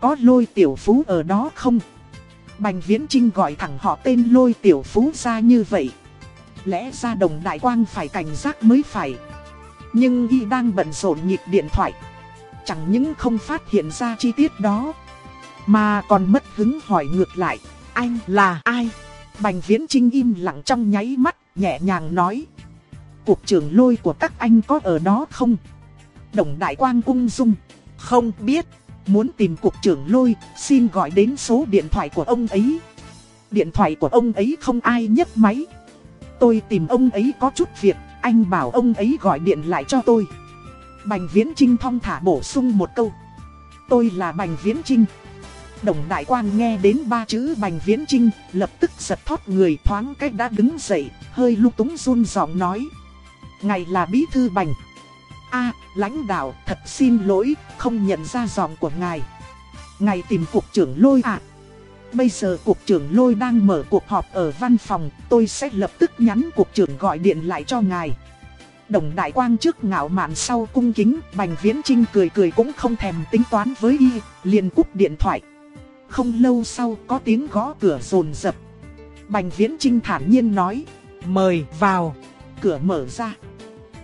Có lôi tiểu phú ở đó không? Bành Viễn Trinh gọi thẳng họ tên lôi tiểu phú ra như vậy. Lẽ ra đồng đại quang phải cảnh giác mới phải. Nhưng y đang bận rộn nhịp điện thoại. Chẳng những không phát hiện ra chi tiết đó. Mà còn mất hứng hỏi ngược lại. Anh là ai? Bành Viễn Trinh im lặng trong nháy mắt, nhẹ nhàng nói. cuộc trưởng lôi của các anh có ở đó không? Đồng Đại Quang ung dung. Không biết. Muốn tìm cục trưởng lôi, xin gọi đến số điện thoại của ông ấy. Điện thoại của ông ấy không ai nhấc máy. Tôi tìm ông ấy có chút việc, anh bảo ông ấy gọi điện lại cho tôi. Bành Viễn Trinh thong thả bổ sung một câu. Tôi là Bành Viễn Trinh. Đồng đại quan nghe đến ba chữ Bành Viễn Trinh, lập tức giật thoát người thoáng cách đã đứng dậy, hơi lúc túng run giọng nói. Ngày là bí thư Bành a lãnh đạo, thật xin lỗi, không nhận ra giọng của ngài. Ngài tìm cục trưởng lôi ạ. Bây giờ cục trưởng lôi đang mở cuộc họp ở văn phòng, tôi sẽ lập tức nhắn cục trưởng gọi điện lại cho ngài. Đồng đại quang trước ngạo mạn sau cung kính, Bành Viễn Trinh cười cười cũng không thèm tính toán với y, liền cúp điện thoại. Không lâu sau có tiếng gõ cửa rồn rập. Bành Viễn Trinh thản nhiên nói, mời vào, cửa mở ra.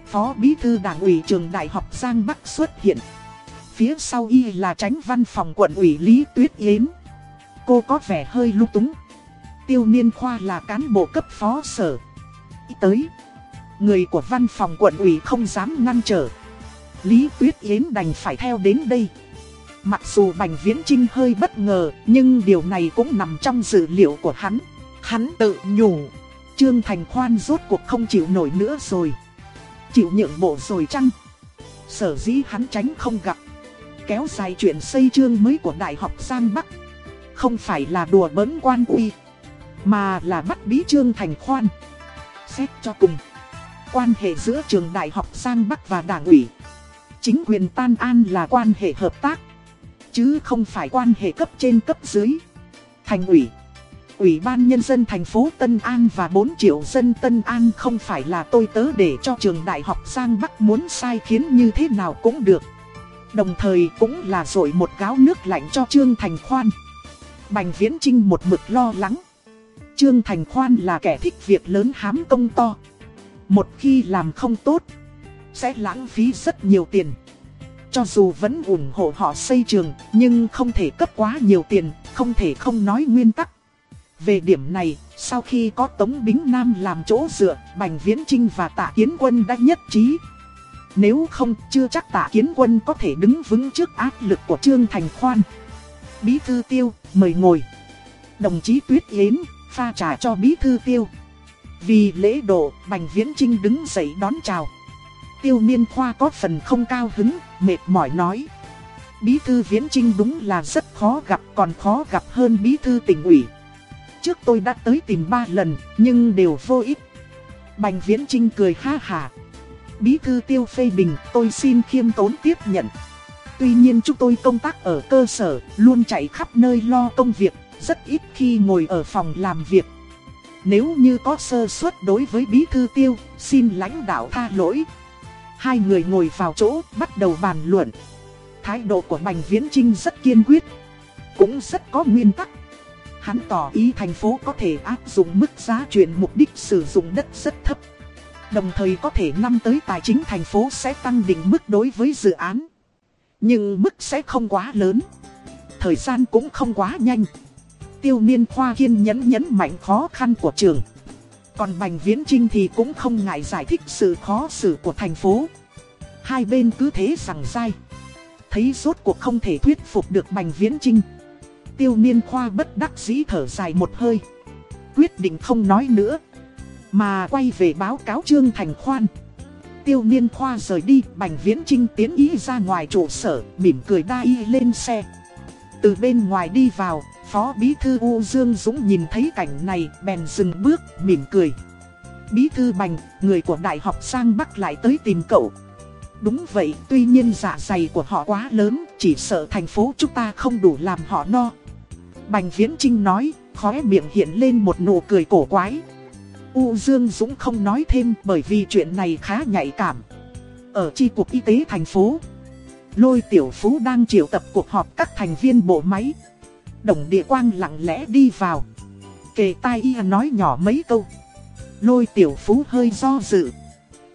Phó Bí Thư Đảng ủy trường Đại học Giang Bắc xuất hiện. Phía sau y là tránh văn phòng quận ủy Lý Tuyết Yến. Cô có vẻ hơi lung túng. Tiêu Niên Khoa là cán bộ cấp phó sở. Tới. Người của văn phòng quận ủy không dám ngăn trở. Lý Tuyết Yến đành phải theo đến đây. Mặc dù Bành Viễn Trinh hơi bất ngờ, nhưng điều này cũng nằm trong dự liệu của hắn. Hắn tự nhủ. Trương Thành Khoan rốt cuộc không chịu nổi nữa rồi. Chịu nhượng bộ rồi chăng? Sở dĩ hắn tránh không gặp. Kéo dài chuyện xây chương mới của Đại học Giang Bắc. Không phải là đùa bỡn quan uy. Mà là bắt bí Trương Thành Khoan. Xét cho cùng. Quan hệ giữa trường Đại học Giang Bắc và Đảng ủy. Chính quyền Tan An là quan hệ hợp tác. Chứ không phải quan hệ cấp trên cấp dưới. Thành ủy Ủy ban Nhân dân thành phố Tân An và 4 triệu dân Tân An không phải là tôi tớ để cho trường đại học Giang Bắc muốn sai khiến như thế nào cũng được. Đồng thời cũng là rội một gáo nước lạnh cho Trương Thành Khoan. Bành Viễn Trinh một mực lo lắng. Trương Thành Khoan là kẻ thích việc lớn hám công to. Một khi làm không tốt, sẽ lãng phí rất nhiều tiền. Cho dù vẫn ủng hộ họ xây trường, nhưng không thể cấp quá nhiều tiền, không thể không nói nguyên tắc. Về điểm này, sau khi có Tống Bính Nam làm chỗ dựa, Bành Viễn Trinh và Tạ Kiến Quân đã nhất trí. Nếu không, chưa chắc Tạ Kiến Quân có thể đứng vững trước áp lực của Trương Thành Khoan. Bí thư tiêu, mời ngồi. Đồng chí Tuyết Yến, pha trà cho bí thư tiêu. Vì lễ độ, Bành Viễn Trinh đứng dậy đón chào. Tiêu Niên Khoa có phần không cao hứng, mệt mỏi nói. Bí thư Viễn Trinh đúng là rất khó gặp, còn khó gặp hơn bí thư tỉnh ủy trước tôi đã tới tìm ba lần, nhưng đều vô ích. Bành Viễn Trinh cười ha hà. Bí thư tiêu phê bình, tôi xin khiêm tốn tiếp nhận. Tuy nhiên chúng tôi công tác ở cơ sở, luôn chạy khắp nơi lo công việc, rất ít khi ngồi ở phòng làm việc. Nếu như có sơ suất đối với bí thư tiêu, xin lãnh đạo tha lỗi. Hai người ngồi vào chỗ, bắt đầu bàn luận. Thái độ của Bành Viễn Trinh rất kiên quyết, cũng rất có nguyên tắc. Hắn tỏ ý thành phố có thể áp dụng mức giá chuyển mục đích sử dụng đất rất thấp. Đồng thời có thể năm tới tài chính thành phố sẽ tăng định mức đối với dự án. Nhưng mức sẽ không quá lớn. Thời gian cũng không quá nhanh. Tiêu niên khoa kiên nhẫn nhấn mạnh khó khăn của trường. Còn Bành Viễn Trinh thì cũng không ngại giải thích sự khó xử của thành phố. Hai bên cứ thế rằng dai. Thấy rốt cuộc không thể thuyết phục được Bành Viễn Trinh tiêu niên khoa bất đắc dĩ thở dài một hơi. Quyết định không nói nữa. Mà quay về báo cáo Trương Thành Khoan. Tiêu niên khoa rời đi, Bành Viễn Trinh tiến ý ra ngoài trụ sở, mỉm cười đa y lên xe. Từ bên ngoài đi vào, Phó Bí Thư U Dương Dũng nhìn thấy cảnh này bèn dừng bước mỉm cười Bí Thư Bành, người của Đại học Sang Bắc lại tới tìm cậu Đúng vậy, tuy nhiên dạ dày của họ quá lớn, chỉ sợ thành phố chúng ta không đủ làm họ no Bành Viễn Trinh nói, khóe miệng hiện lên một nụ cười cổ quái. U Dương Dũng không nói thêm bởi vì chuyện này khá nhạy cảm. Ở chi cục y tế thành phố Lôi Tiểu Phú đang triệu tập cuộc họp các thành viên bộ máy. Đồng địa quang lặng lẽ đi vào. Kề tai y nói nhỏ mấy câu. Lôi Tiểu Phú hơi do dự.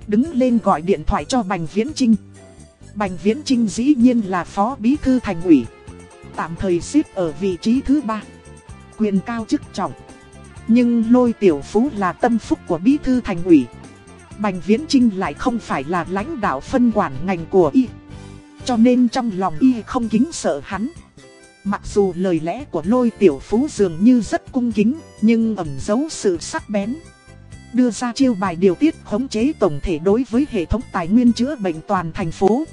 Đứng lên gọi điện thoại cho Bành Viễn Trinh Bành Viễn Trinh dĩ nhiên là phó bí thư thành ủy. Tạm thời xếp ở vị trí thứ ba. Quyền cao chức trọng. Nhưng lôi tiểu phú là tâm phúc của bí thư thành ủy. Bành Viễn Trinh lại không phải là lãnh đạo phân quản ngành của y. Cho nên trong lòng y không kính sợ hắn. Mặc dù lời lẽ của lôi tiểu phú dường như rất cung kính, Nhưng ẩn giấu sự sắc bén. Đưa ra chiêu bài điều tiết khống chế tổng thể đối với hệ thống tài nguyên chữa bệnh toàn thành phố.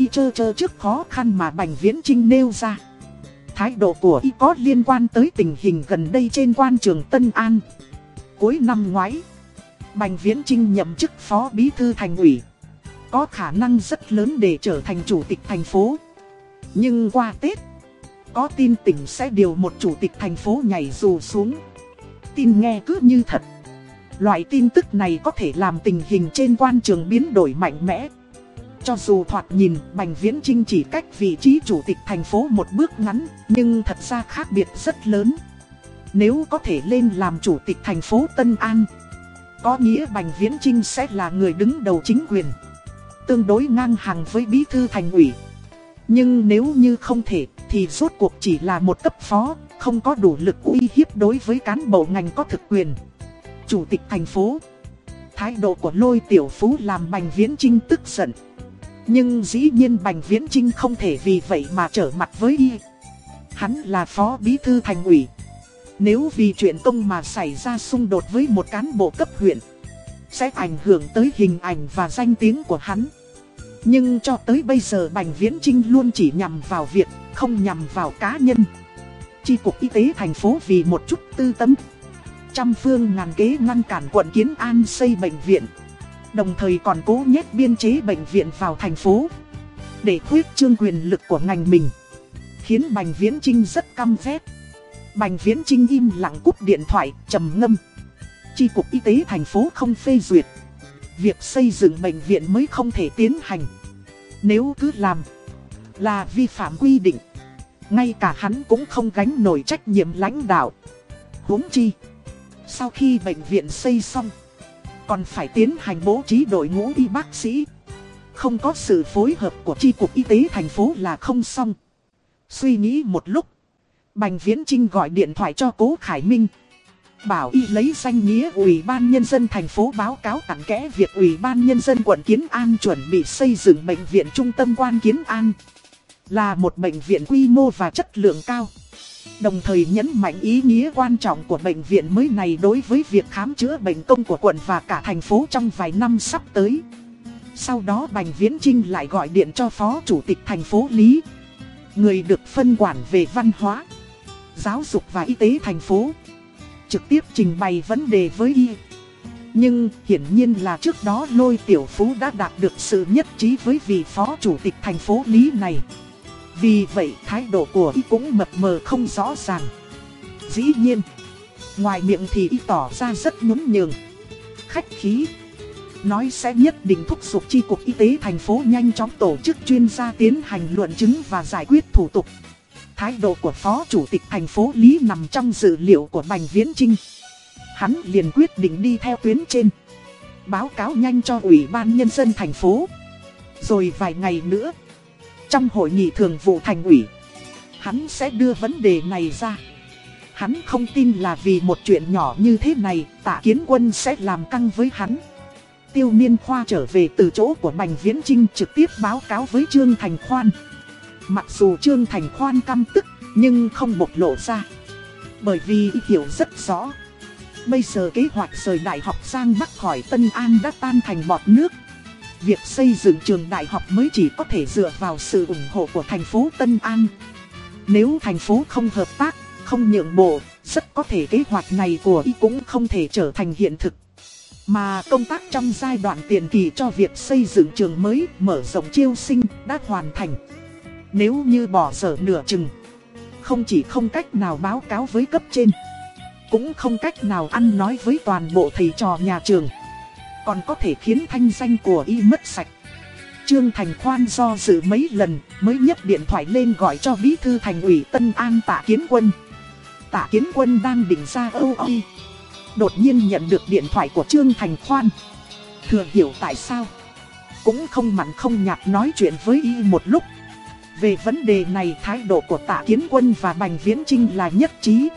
Y chơ chơ trước khó khăn mà Bành Viễn Trinh nêu ra. Thái độ của Y có liên quan tới tình hình gần đây trên quan trường Tân An. Cuối năm ngoái, Bành Viễn Trinh nhậm chức phó bí thư thành ủy. Có khả năng rất lớn để trở thành chủ tịch thành phố. Nhưng qua Tết, Có tin tỉnh sẽ điều một chủ tịch thành phố nhảy dù xuống. Tin nghe cứ như thật. Loại tin tức này có thể làm tình hình trên quan trường biến đổi mạnh mẽ cho dù thoạt nhìn Bành Viễn Trinh chỉ cách vị trí chủ tịch thành phố một bước ngắn, nhưng thật ra khác biệt rất lớn. Nếu có thể lên làm chủ tịch thành phố Tân An, có nghĩa Bành Viễn Trinh sẽ là người đứng đầu chính quyền. Tương đối ngang hàng với bí thư thành ủy. Nhưng nếu như không thể, thì rốt cuộc chỉ là một cấp phó, không có đủ lực uy hiếp đối với cán bộ ngành có thực quyền. Chủ tịch thành phố Thái độ của lôi tiểu phú làm Bành Viễn Trinh tức giận. Nhưng dĩ nhiên Bành Viễn Trinh không thể vì vậy mà trở mặt với y. Hắn là phó bí thư thành ủy. Nếu vì chuyện công mà xảy ra xung đột với một cán bộ cấp huyện, sẽ ảnh hưởng tới hình ảnh và danh tiếng của hắn. Nhưng cho tới bây giờ Bành Viễn Trinh luôn chỉ nhằm vào việc, không nhằm vào cá nhân. Chi cục y tế thành phố vì một chút tư tâm. Trăm phương ngàn kế ngăn cản quận Kiến An xây bệnh viện. Đồng thời còn cố nhét biên chế bệnh viện vào thành phố. Để khuyết trương quyền lực của ngành mình Khiến Bành Viễn Trinh rất căm phép Bành Viễn Trinh im lặng cúp điện thoại, trầm ngâm. Chi cục y tế thành phố không phê duyệt. Việc xây dựng bệnh viện mới không thể tiến hành. Nếu cứ làm Là vi phạm quy định. Ngay cả hắn cũng không gánh nổi trách nhiệm lãnh đạo. Huống chi Sau khi bệnh viện xây xong còn phải tiến hành bố trí đội ngũ y bác sĩ. Không có sự phối hợp của chi cục y tế thành phố là không xong. Suy nghĩ một lúc, Bành Viễn Trinh gọi điện thoại cho Cố Khải Minh. Bảo y lấy danh nghĩa Ủy ban Nhân dân thành phố báo cáo tặng kẽ việc Ủy ban Nhân dân quận Kiến An chuẩn bị xây dựng bệnh viện trung tâm quan Kiến An. Là một bệnh viện quy mô và chất lượng cao. Đồng thời nhấn mạnh ý nghĩa quan trọng của bệnh viện mới này đối với việc khám chữa bệnh công của quận và cả thành phố trong vài năm sắp tới. Sau đó Bành Viễn Trinh lại gọi điện cho Phó Chủ tịch thành phố Lý. Người được phân quản về văn hóa, giáo dục và y tế thành phố. Trực tiếp trình bày vấn đề với y. Nhưng hiển nhiên là trước đó Lôi Tiểu Phú đã đạt được sự nhất trí với vị Phó Chủ tịch thành phố Lý này. Vì vậy, thái độ của y cũng mập mờ không rõ ràng. Dĩ nhiên, Ngoài miệng thì y tỏ ra rất nhún nhường. Khách khí, Nói sẽ nhất định thúc giục chi cục y tế thành phố nhanh chóng tổ chức chuyên gia tiến hành luận chứng và giải quyết thủ tục. Thái độ của Phó Chủ tịch thành phố Lý nằm trong dữ liệu của Bành Viễn Trinh Hắn liền quyết định đi theo tuyến trên. Báo cáo nhanh cho Ủy ban Nhân dân thành phố. Rồi vài ngày nữa trong hội nghị thường vụ thành ủy, hắn sẽ đưa vấn đề này ra. Hắn không tin là vì một chuyện nhỏ như thế này, tạ kiến quân sẽ làm căng với hắn. Tiêu Niên Khoa trở về từ chỗ của Bành Viễn Trinh trực tiếp báo cáo với Trương Thành Khoan. Mặc dù Trương Thành Khoan căm tức, nhưng không bộc lộ ra. Bởi vì hiểu rất rõ. Bây giờ kế hoạch rời đại học giang Bắc khỏi Tân An đã tan thành bọt nước. Việc xây dựng trường đại học mới chỉ có thể dựa vào sự ủng hộ của thành phố Tân An. Nếu thành phố không hợp tác, không nhượng bộ, rất có thể kế hoạch này của y cũng không thể trở thành hiện thực. Mà công tác trong giai đoạn tiền kỳ cho việc xây dựng trường mới, mở rộng chiêu sinh đã hoàn thành. Nếu như bỏ dở nửa chừng, không chỉ không cách nào báo cáo với cấp trên, cũng không cách nào ăn nói với toàn bộ thầy trò nhà trường, còn có thể khiến thanh danh của y mất sạch. Trương Thành Khoan do dự mấy lần mới nhấc điện thoại lên gọi cho bí thư thành ủy Tân An Tạ Kiến Quân. Tạ Kiến Quân đang định ra âu y. Đột nhiên nhận được điện thoại của Trương Thành Khoan. Thừa hiểu tại sao. Cũng không mặn không nhạt nói chuyện với y một lúc. Về vấn đề này thái độ của Tạ Kiến Quân và Bành Viễn Trinh là nhất trí.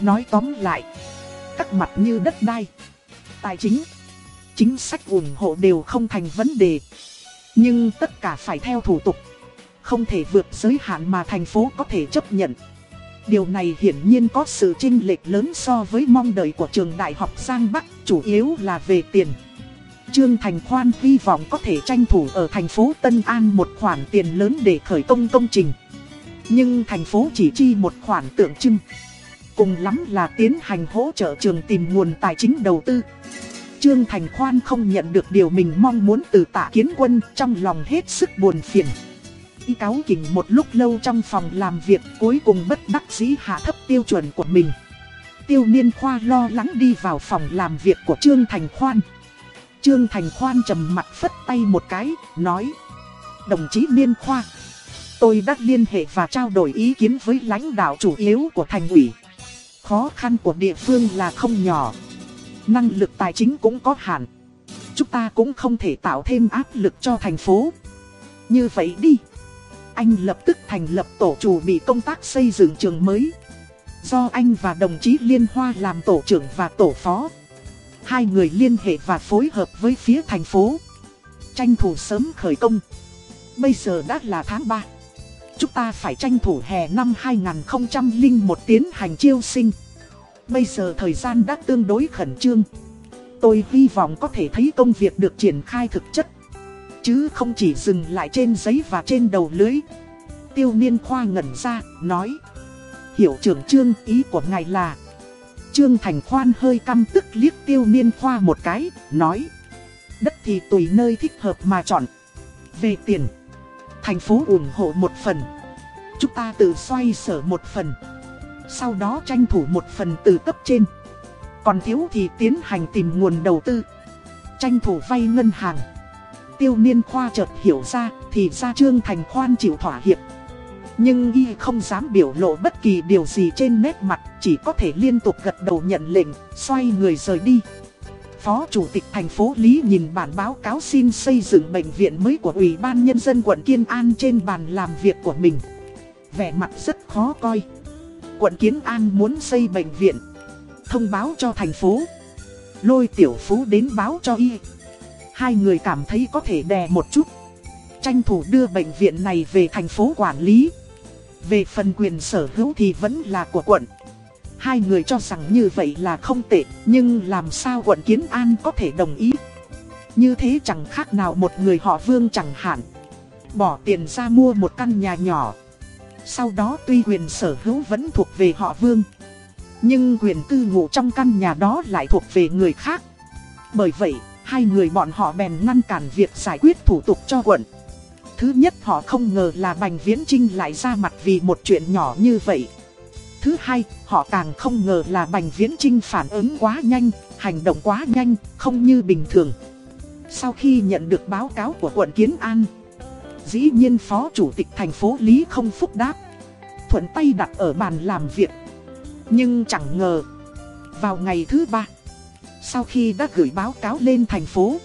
Nói tóm lại, các mặt như đất đai, tài chính, chính sách ủng hộ đều không thành vấn đề. Nhưng tất cả phải theo thủ tục, không thể vượt giới hạn mà thành phố có thể chấp nhận. Điều này hiển nhiên có sự chênh lệch lớn so với mong đợi của trường đại học Giang Bắc, chủ yếu là về tiền. Trương Thành Khoan hy vọng có thể tranh thủ ở thành phố Tân An một khoản tiền lớn để khởi công công trình. Nhưng thành phố chỉ chi một khoản tượng trưng. Cùng lắm là tiến hành hỗ trợ trường tìm nguồn tài chính đầu tư. Trương Thành Khoan không nhận được điều mình mong muốn từ tạ kiến quân trong lòng hết sức buồn phiền. Y cáo kỉnh một lúc lâu trong phòng làm việc cuối cùng bất đắc dĩ hạ thấp tiêu chuẩn của mình. Tiêu Niên Khoa lo lắng đi vào phòng làm việc của Trương Thành Khoan. Trương Thành Khoan trầm mặt phất tay một cái, nói Đồng chí Niên Khoa Tôi đã liên hệ và trao đổi ý kiến với lãnh đạo chủ yếu của thành ủy Khó khăn của địa phương là không nhỏ Năng lực tài chính cũng có hạn. Chúng ta cũng không thể tạo thêm áp lực cho thành phố. Như vậy đi. Anh lập tức thành lập tổ chủ bị công tác xây dựng trường mới. Do anh và đồng chí Liên Hoa làm tổ trưởng và tổ phó. Hai người liên hệ và phối hợp với phía thành phố. Tranh thủ sớm khởi công. Bây giờ đã là tháng 3 Chúng ta phải tranh thủ hè năm 2001 tiến hành chiêu sinh. Bây giờ thời gian đã tương đối khẩn trương. Tôi hy vọng có thể thấy công việc được triển khai thực chất. Chứ không chỉ dừng lại trên giấy và trên đầu lưới. Tiêu niên khoa ngẩn ra, nói. Hiệu trưởng trương ý của ngài là. Trương Thành Khoan hơi căm tức liếc tiêu niên khoa một cái, nói. Đất thì tùy nơi thích hợp mà chọn. Về tiền. Thành phố ủng hộ một phần. Chúng ta tự xoay sở một phần. Sau đó tranh thủ một phần từ cấp trên Còn thiếu thì tiến hành tìm nguồn đầu tư Tranh thủ vay ngân hàng Tiêu niên khoa chợt hiểu ra Thì ra Trương Thành Khoan chịu thỏa hiệp nhưng y không dám biểu lộ bất kỳ điều gì trên nét mặt, chỉ có thể liên tục gật đầu nhận lệnh, xoay người rời đi. Phó Chủ tịch thành phố Lý nhìn bản báo cáo xin xây dựng bệnh viện mới của Ủy ban Nhân dân quận Kiên An trên bàn làm việc của mình. Vẻ mặt rất khó coi. Quận Kiến An muốn xây bệnh viện. Thông báo cho thành phố. Lôi tiểu phú đến báo cho y. Hai người cảm thấy có thể đè một chút. Tranh thủ đưa bệnh viện này về thành phố quản lý. Về phần quyền sở hữu thì vẫn là của quận. Hai người cho rằng như vậy là không tệ, nhưng làm sao quận Kiến An có thể đồng ý? Như thế chẳng khác nào một người họ vương chẳng hạn. Bỏ tiền ra mua một căn nhà nhỏ. Sau đó tuy quyền sở hữu vẫn thuộc về họ vương. Nhưng quyền cư ngụ trong căn nhà đó lại thuộc về người khác. Bởi vậy, hai người bọn họ bèn ngăn cản việc giải quyết thủ tục cho quận. Thứ nhất họ không ngờ là Bành Viễn Trinh lại ra mặt vì một chuyện nhỏ như vậy. Thứ hai, họ càng không ngờ là Bành Viễn Trinh phản ứng quá nhanh, hành động quá nhanh, không như bình thường. Sau khi nhận được báo cáo của quận Kiến An, dĩ nhiên Phó Chủ tịch thành phố Lý không phúc đáp. Thuận tay đặt ở bàn làm việc. Nhưng chẳng ngờ, vào ngày thứ ba, sau khi đã gửi báo cáo lên thành phố,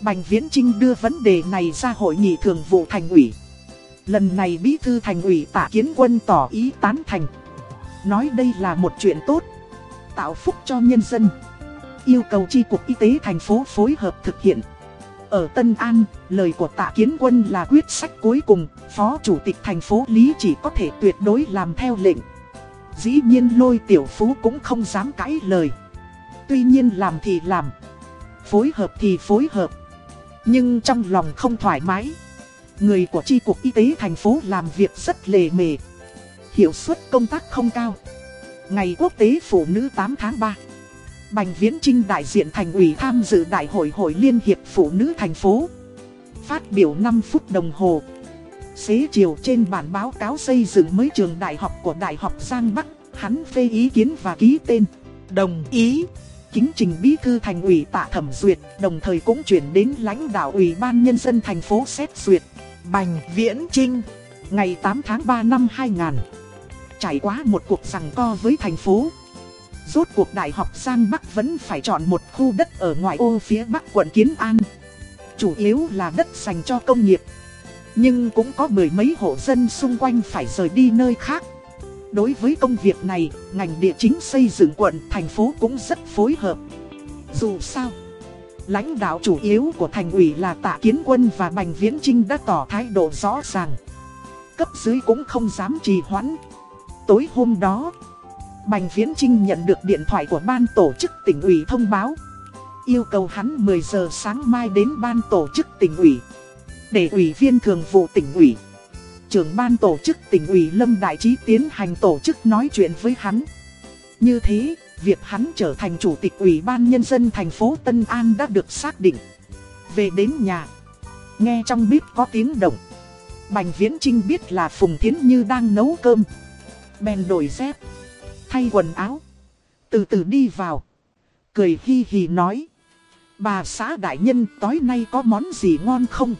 Bành Viễn Trinh đưa vấn đề này ra hội nghị thường vụ thành ủy. Lần này bí thư thành ủy tạ kiến quân tỏ ý tán thành. Nói đây là một chuyện tốt, tạo phúc cho nhân dân. Yêu cầu chi cục y tế thành phố phối hợp thực hiện. Ở Tân An, lời của tạ kiến quân là quyết sách cuối cùng, phó chủ tịch thành phố Lý chỉ có thể tuyệt đối làm theo lệnh. Dĩ nhiên lôi tiểu phú cũng không dám cãi lời. Tuy nhiên làm thì làm, phối hợp thì phối hợp. Nhưng trong lòng không thoải mái Người của tri cục y tế thành phố làm việc rất lề mề Hiệu suất công tác không cao Ngày Quốc tế Phụ nữ 8 tháng 3 Bành Viễn Trinh đại diện thành ủy tham dự Đại hội Hội Liên hiệp Phụ nữ thành phố. Phát biểu 5 phút đồng hồ. Xế chiều trên bản báo cáo xây dựng mới trường đại học của Đại học Giang Bắc, Hắn phê ý kiến và ký tên. Đồng ý. Kính trình bí thư thành ủy tạ thẩm duyệt, Đồng thời cũng chuyển đến lãnh đạo ủy ban nhân dân thành phố xét duyệt. Bành Viễn Trinh Ngày 8 tháng 3 năm 2000 Trải qua một cuộc rằng co với thành phố Rốt cuộc Đại học Giang Bắc vẫn phải chọn một khu đất ở ngoại ô phía Bắc quận Kiến An. Chủ yếu là đất dành cho công nghiệp. Nhưng cũng có mười mấy hộ dân xung quanh phải rời đi nơi khác. Đối với công việc này, ngành địa chính xây dựng quận, thành phố cũng rất phối hợp. Dù sao, lãnh đạo chủ yếu của thành ủy là Tạ Kiến Quân và Bành Viễn Trinh đã tỏ thái độ rõ ràng. Cấp dưới cũng không dám trì hoãn. Tối hôm đó, Bành Viễn Trinh nhận được điện thoại của ban tổ chức tỉnh ủy thông báo. Yêu cầu hắn 10 giờ sáng mai đến ban tổ chức tỉnh ủy. Để ủy viên thường vụ tỉnh ủy. Trưởng ban tổ chức tỉnh ủy Lâm Đại Trí tiến hành tổ chức nói chuyện với hắn. Như thế, việc hắn trở thành chủ tịch ủy ban nhân dân thành phố Tân An đã được xác định. Về đến nhà, nghe trong bếp có tiếng động. Bành Viễn Trinh biết là Phùng Thiến Như đang nấu cơm. Bèn đổi dép. Thay quần áo. Từ từ đi vào. Cười hi hi nói. Bà xã đại nhân tối nay có món gì ngon không?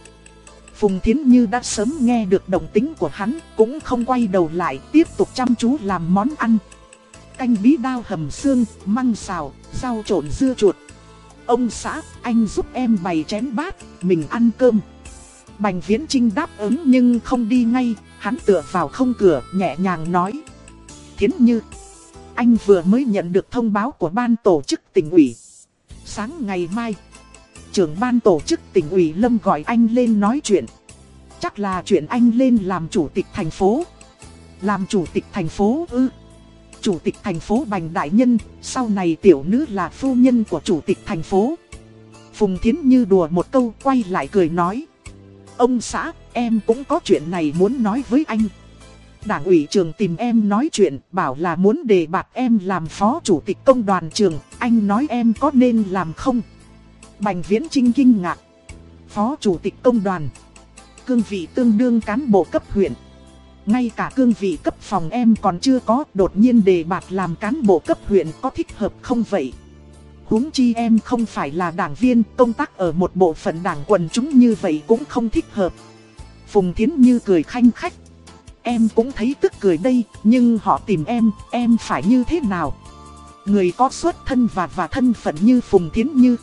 Phùng Thiến Như đã sớm nghe được động tính của hắn Cũng không quay đầu lại tiếp tục chăm chú làm món ăn. Canh bí đao hầm xương, măng xào, rau trộn dưa chuột. Ông xã, anh giúp em bày chén bát, mình ăn cơm. Bành Viễn Trinh đáp ứng nhưng không đi ngay Hắn tựa vào không cửa nhẹ nhàng nói. Thiến Như anh vừa mới nhận được thông báo của ban tổ chức tỉnh ủy. Sáng ngày mai, Trưởng ban tổ chức tỉnh ủy Lâm gọi anh lên nói chuyện. Chắc là chuyện anh lên làm chủ tịch thành phố. Làm chủ tịch thành phố ư. Chủ tịch thành phố Bành Đại Nhân, Sau này tiểu nữ là phu nhân của chủ tịch thành phố. Phùng Thiến Như đùa một câu quay lại cười nói. Ông xã, em cũng có chuyện này muốn nói với anh. Đảng ủy trường tìm em nói chuyện bảo là muốn đề bạt em làm phó chủ tịch công đoàn trường Anh nói em có nên làm không? Bành Viễn Trinh kinh ngạc Phó chủ tịch công đoàn Cương vị tương đương cán bộ cấp huyện Ngay cả cương vị cấp phòng em còn chưa có Đột nhiên đề bạt làm cán bộ cấp huyện có thích hợp không vậy? huống chi em không phải là đảng viên, công tác ở một bộ phận đảng quần chúng như vậy cũng không thích hợp. Phùng Thiến Như cười khanh khách. Em cũng thấy tức cười đây, nhưng họ tìm em, em phải như thế nào? Người có xuất thân và và thân phận như Phùng Thiến Như.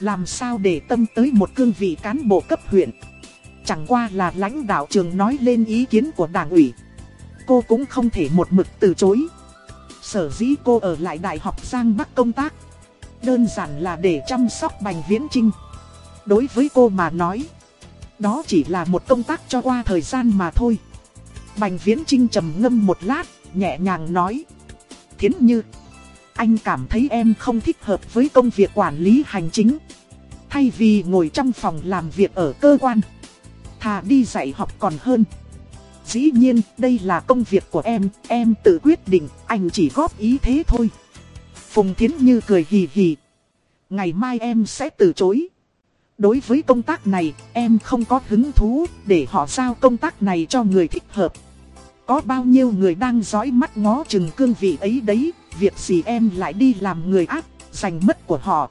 Làm sao để tâm tới một cương vị cán bộ cấp huyện? Chẳng qua là lãnh đạo trường nói lên ý kiến của đảng ủy. Cô cũng không thể một mực từ chối. Sở dĩ cô ở lại Đại học Giang Bắc công tác Đơn giản là để chăm sóc Bành Viễn Trinh Đối với cô mà nói Đó chỉ là một công tác cho qua thời gian mà thôi Bành Viễn Trinh trầm ngâm một lát Nhẹ nhàng nói Thiến Như Anh cảm thấy em không thích hợp với công việc quản lý hành chính Thay vì ngồi trong phòng làm việc ở cơ quan Thà đi dạy học còn hơn Dĩ nhiên đây là công việc của em Em tự quyết định Anh chỉ góp ý thế thôi Phùng Thiến Như cười hì hì. Ngày mai em sẽ từ chối. Đối với công tác này, em không có hứng thú để họ giao công tác này cho người thích hợp. Có bao nhiêu người đang dõi mắt ngó chừng cương vị ấy đấy, việc gì em lại đi làm người ác, giành mất của họ,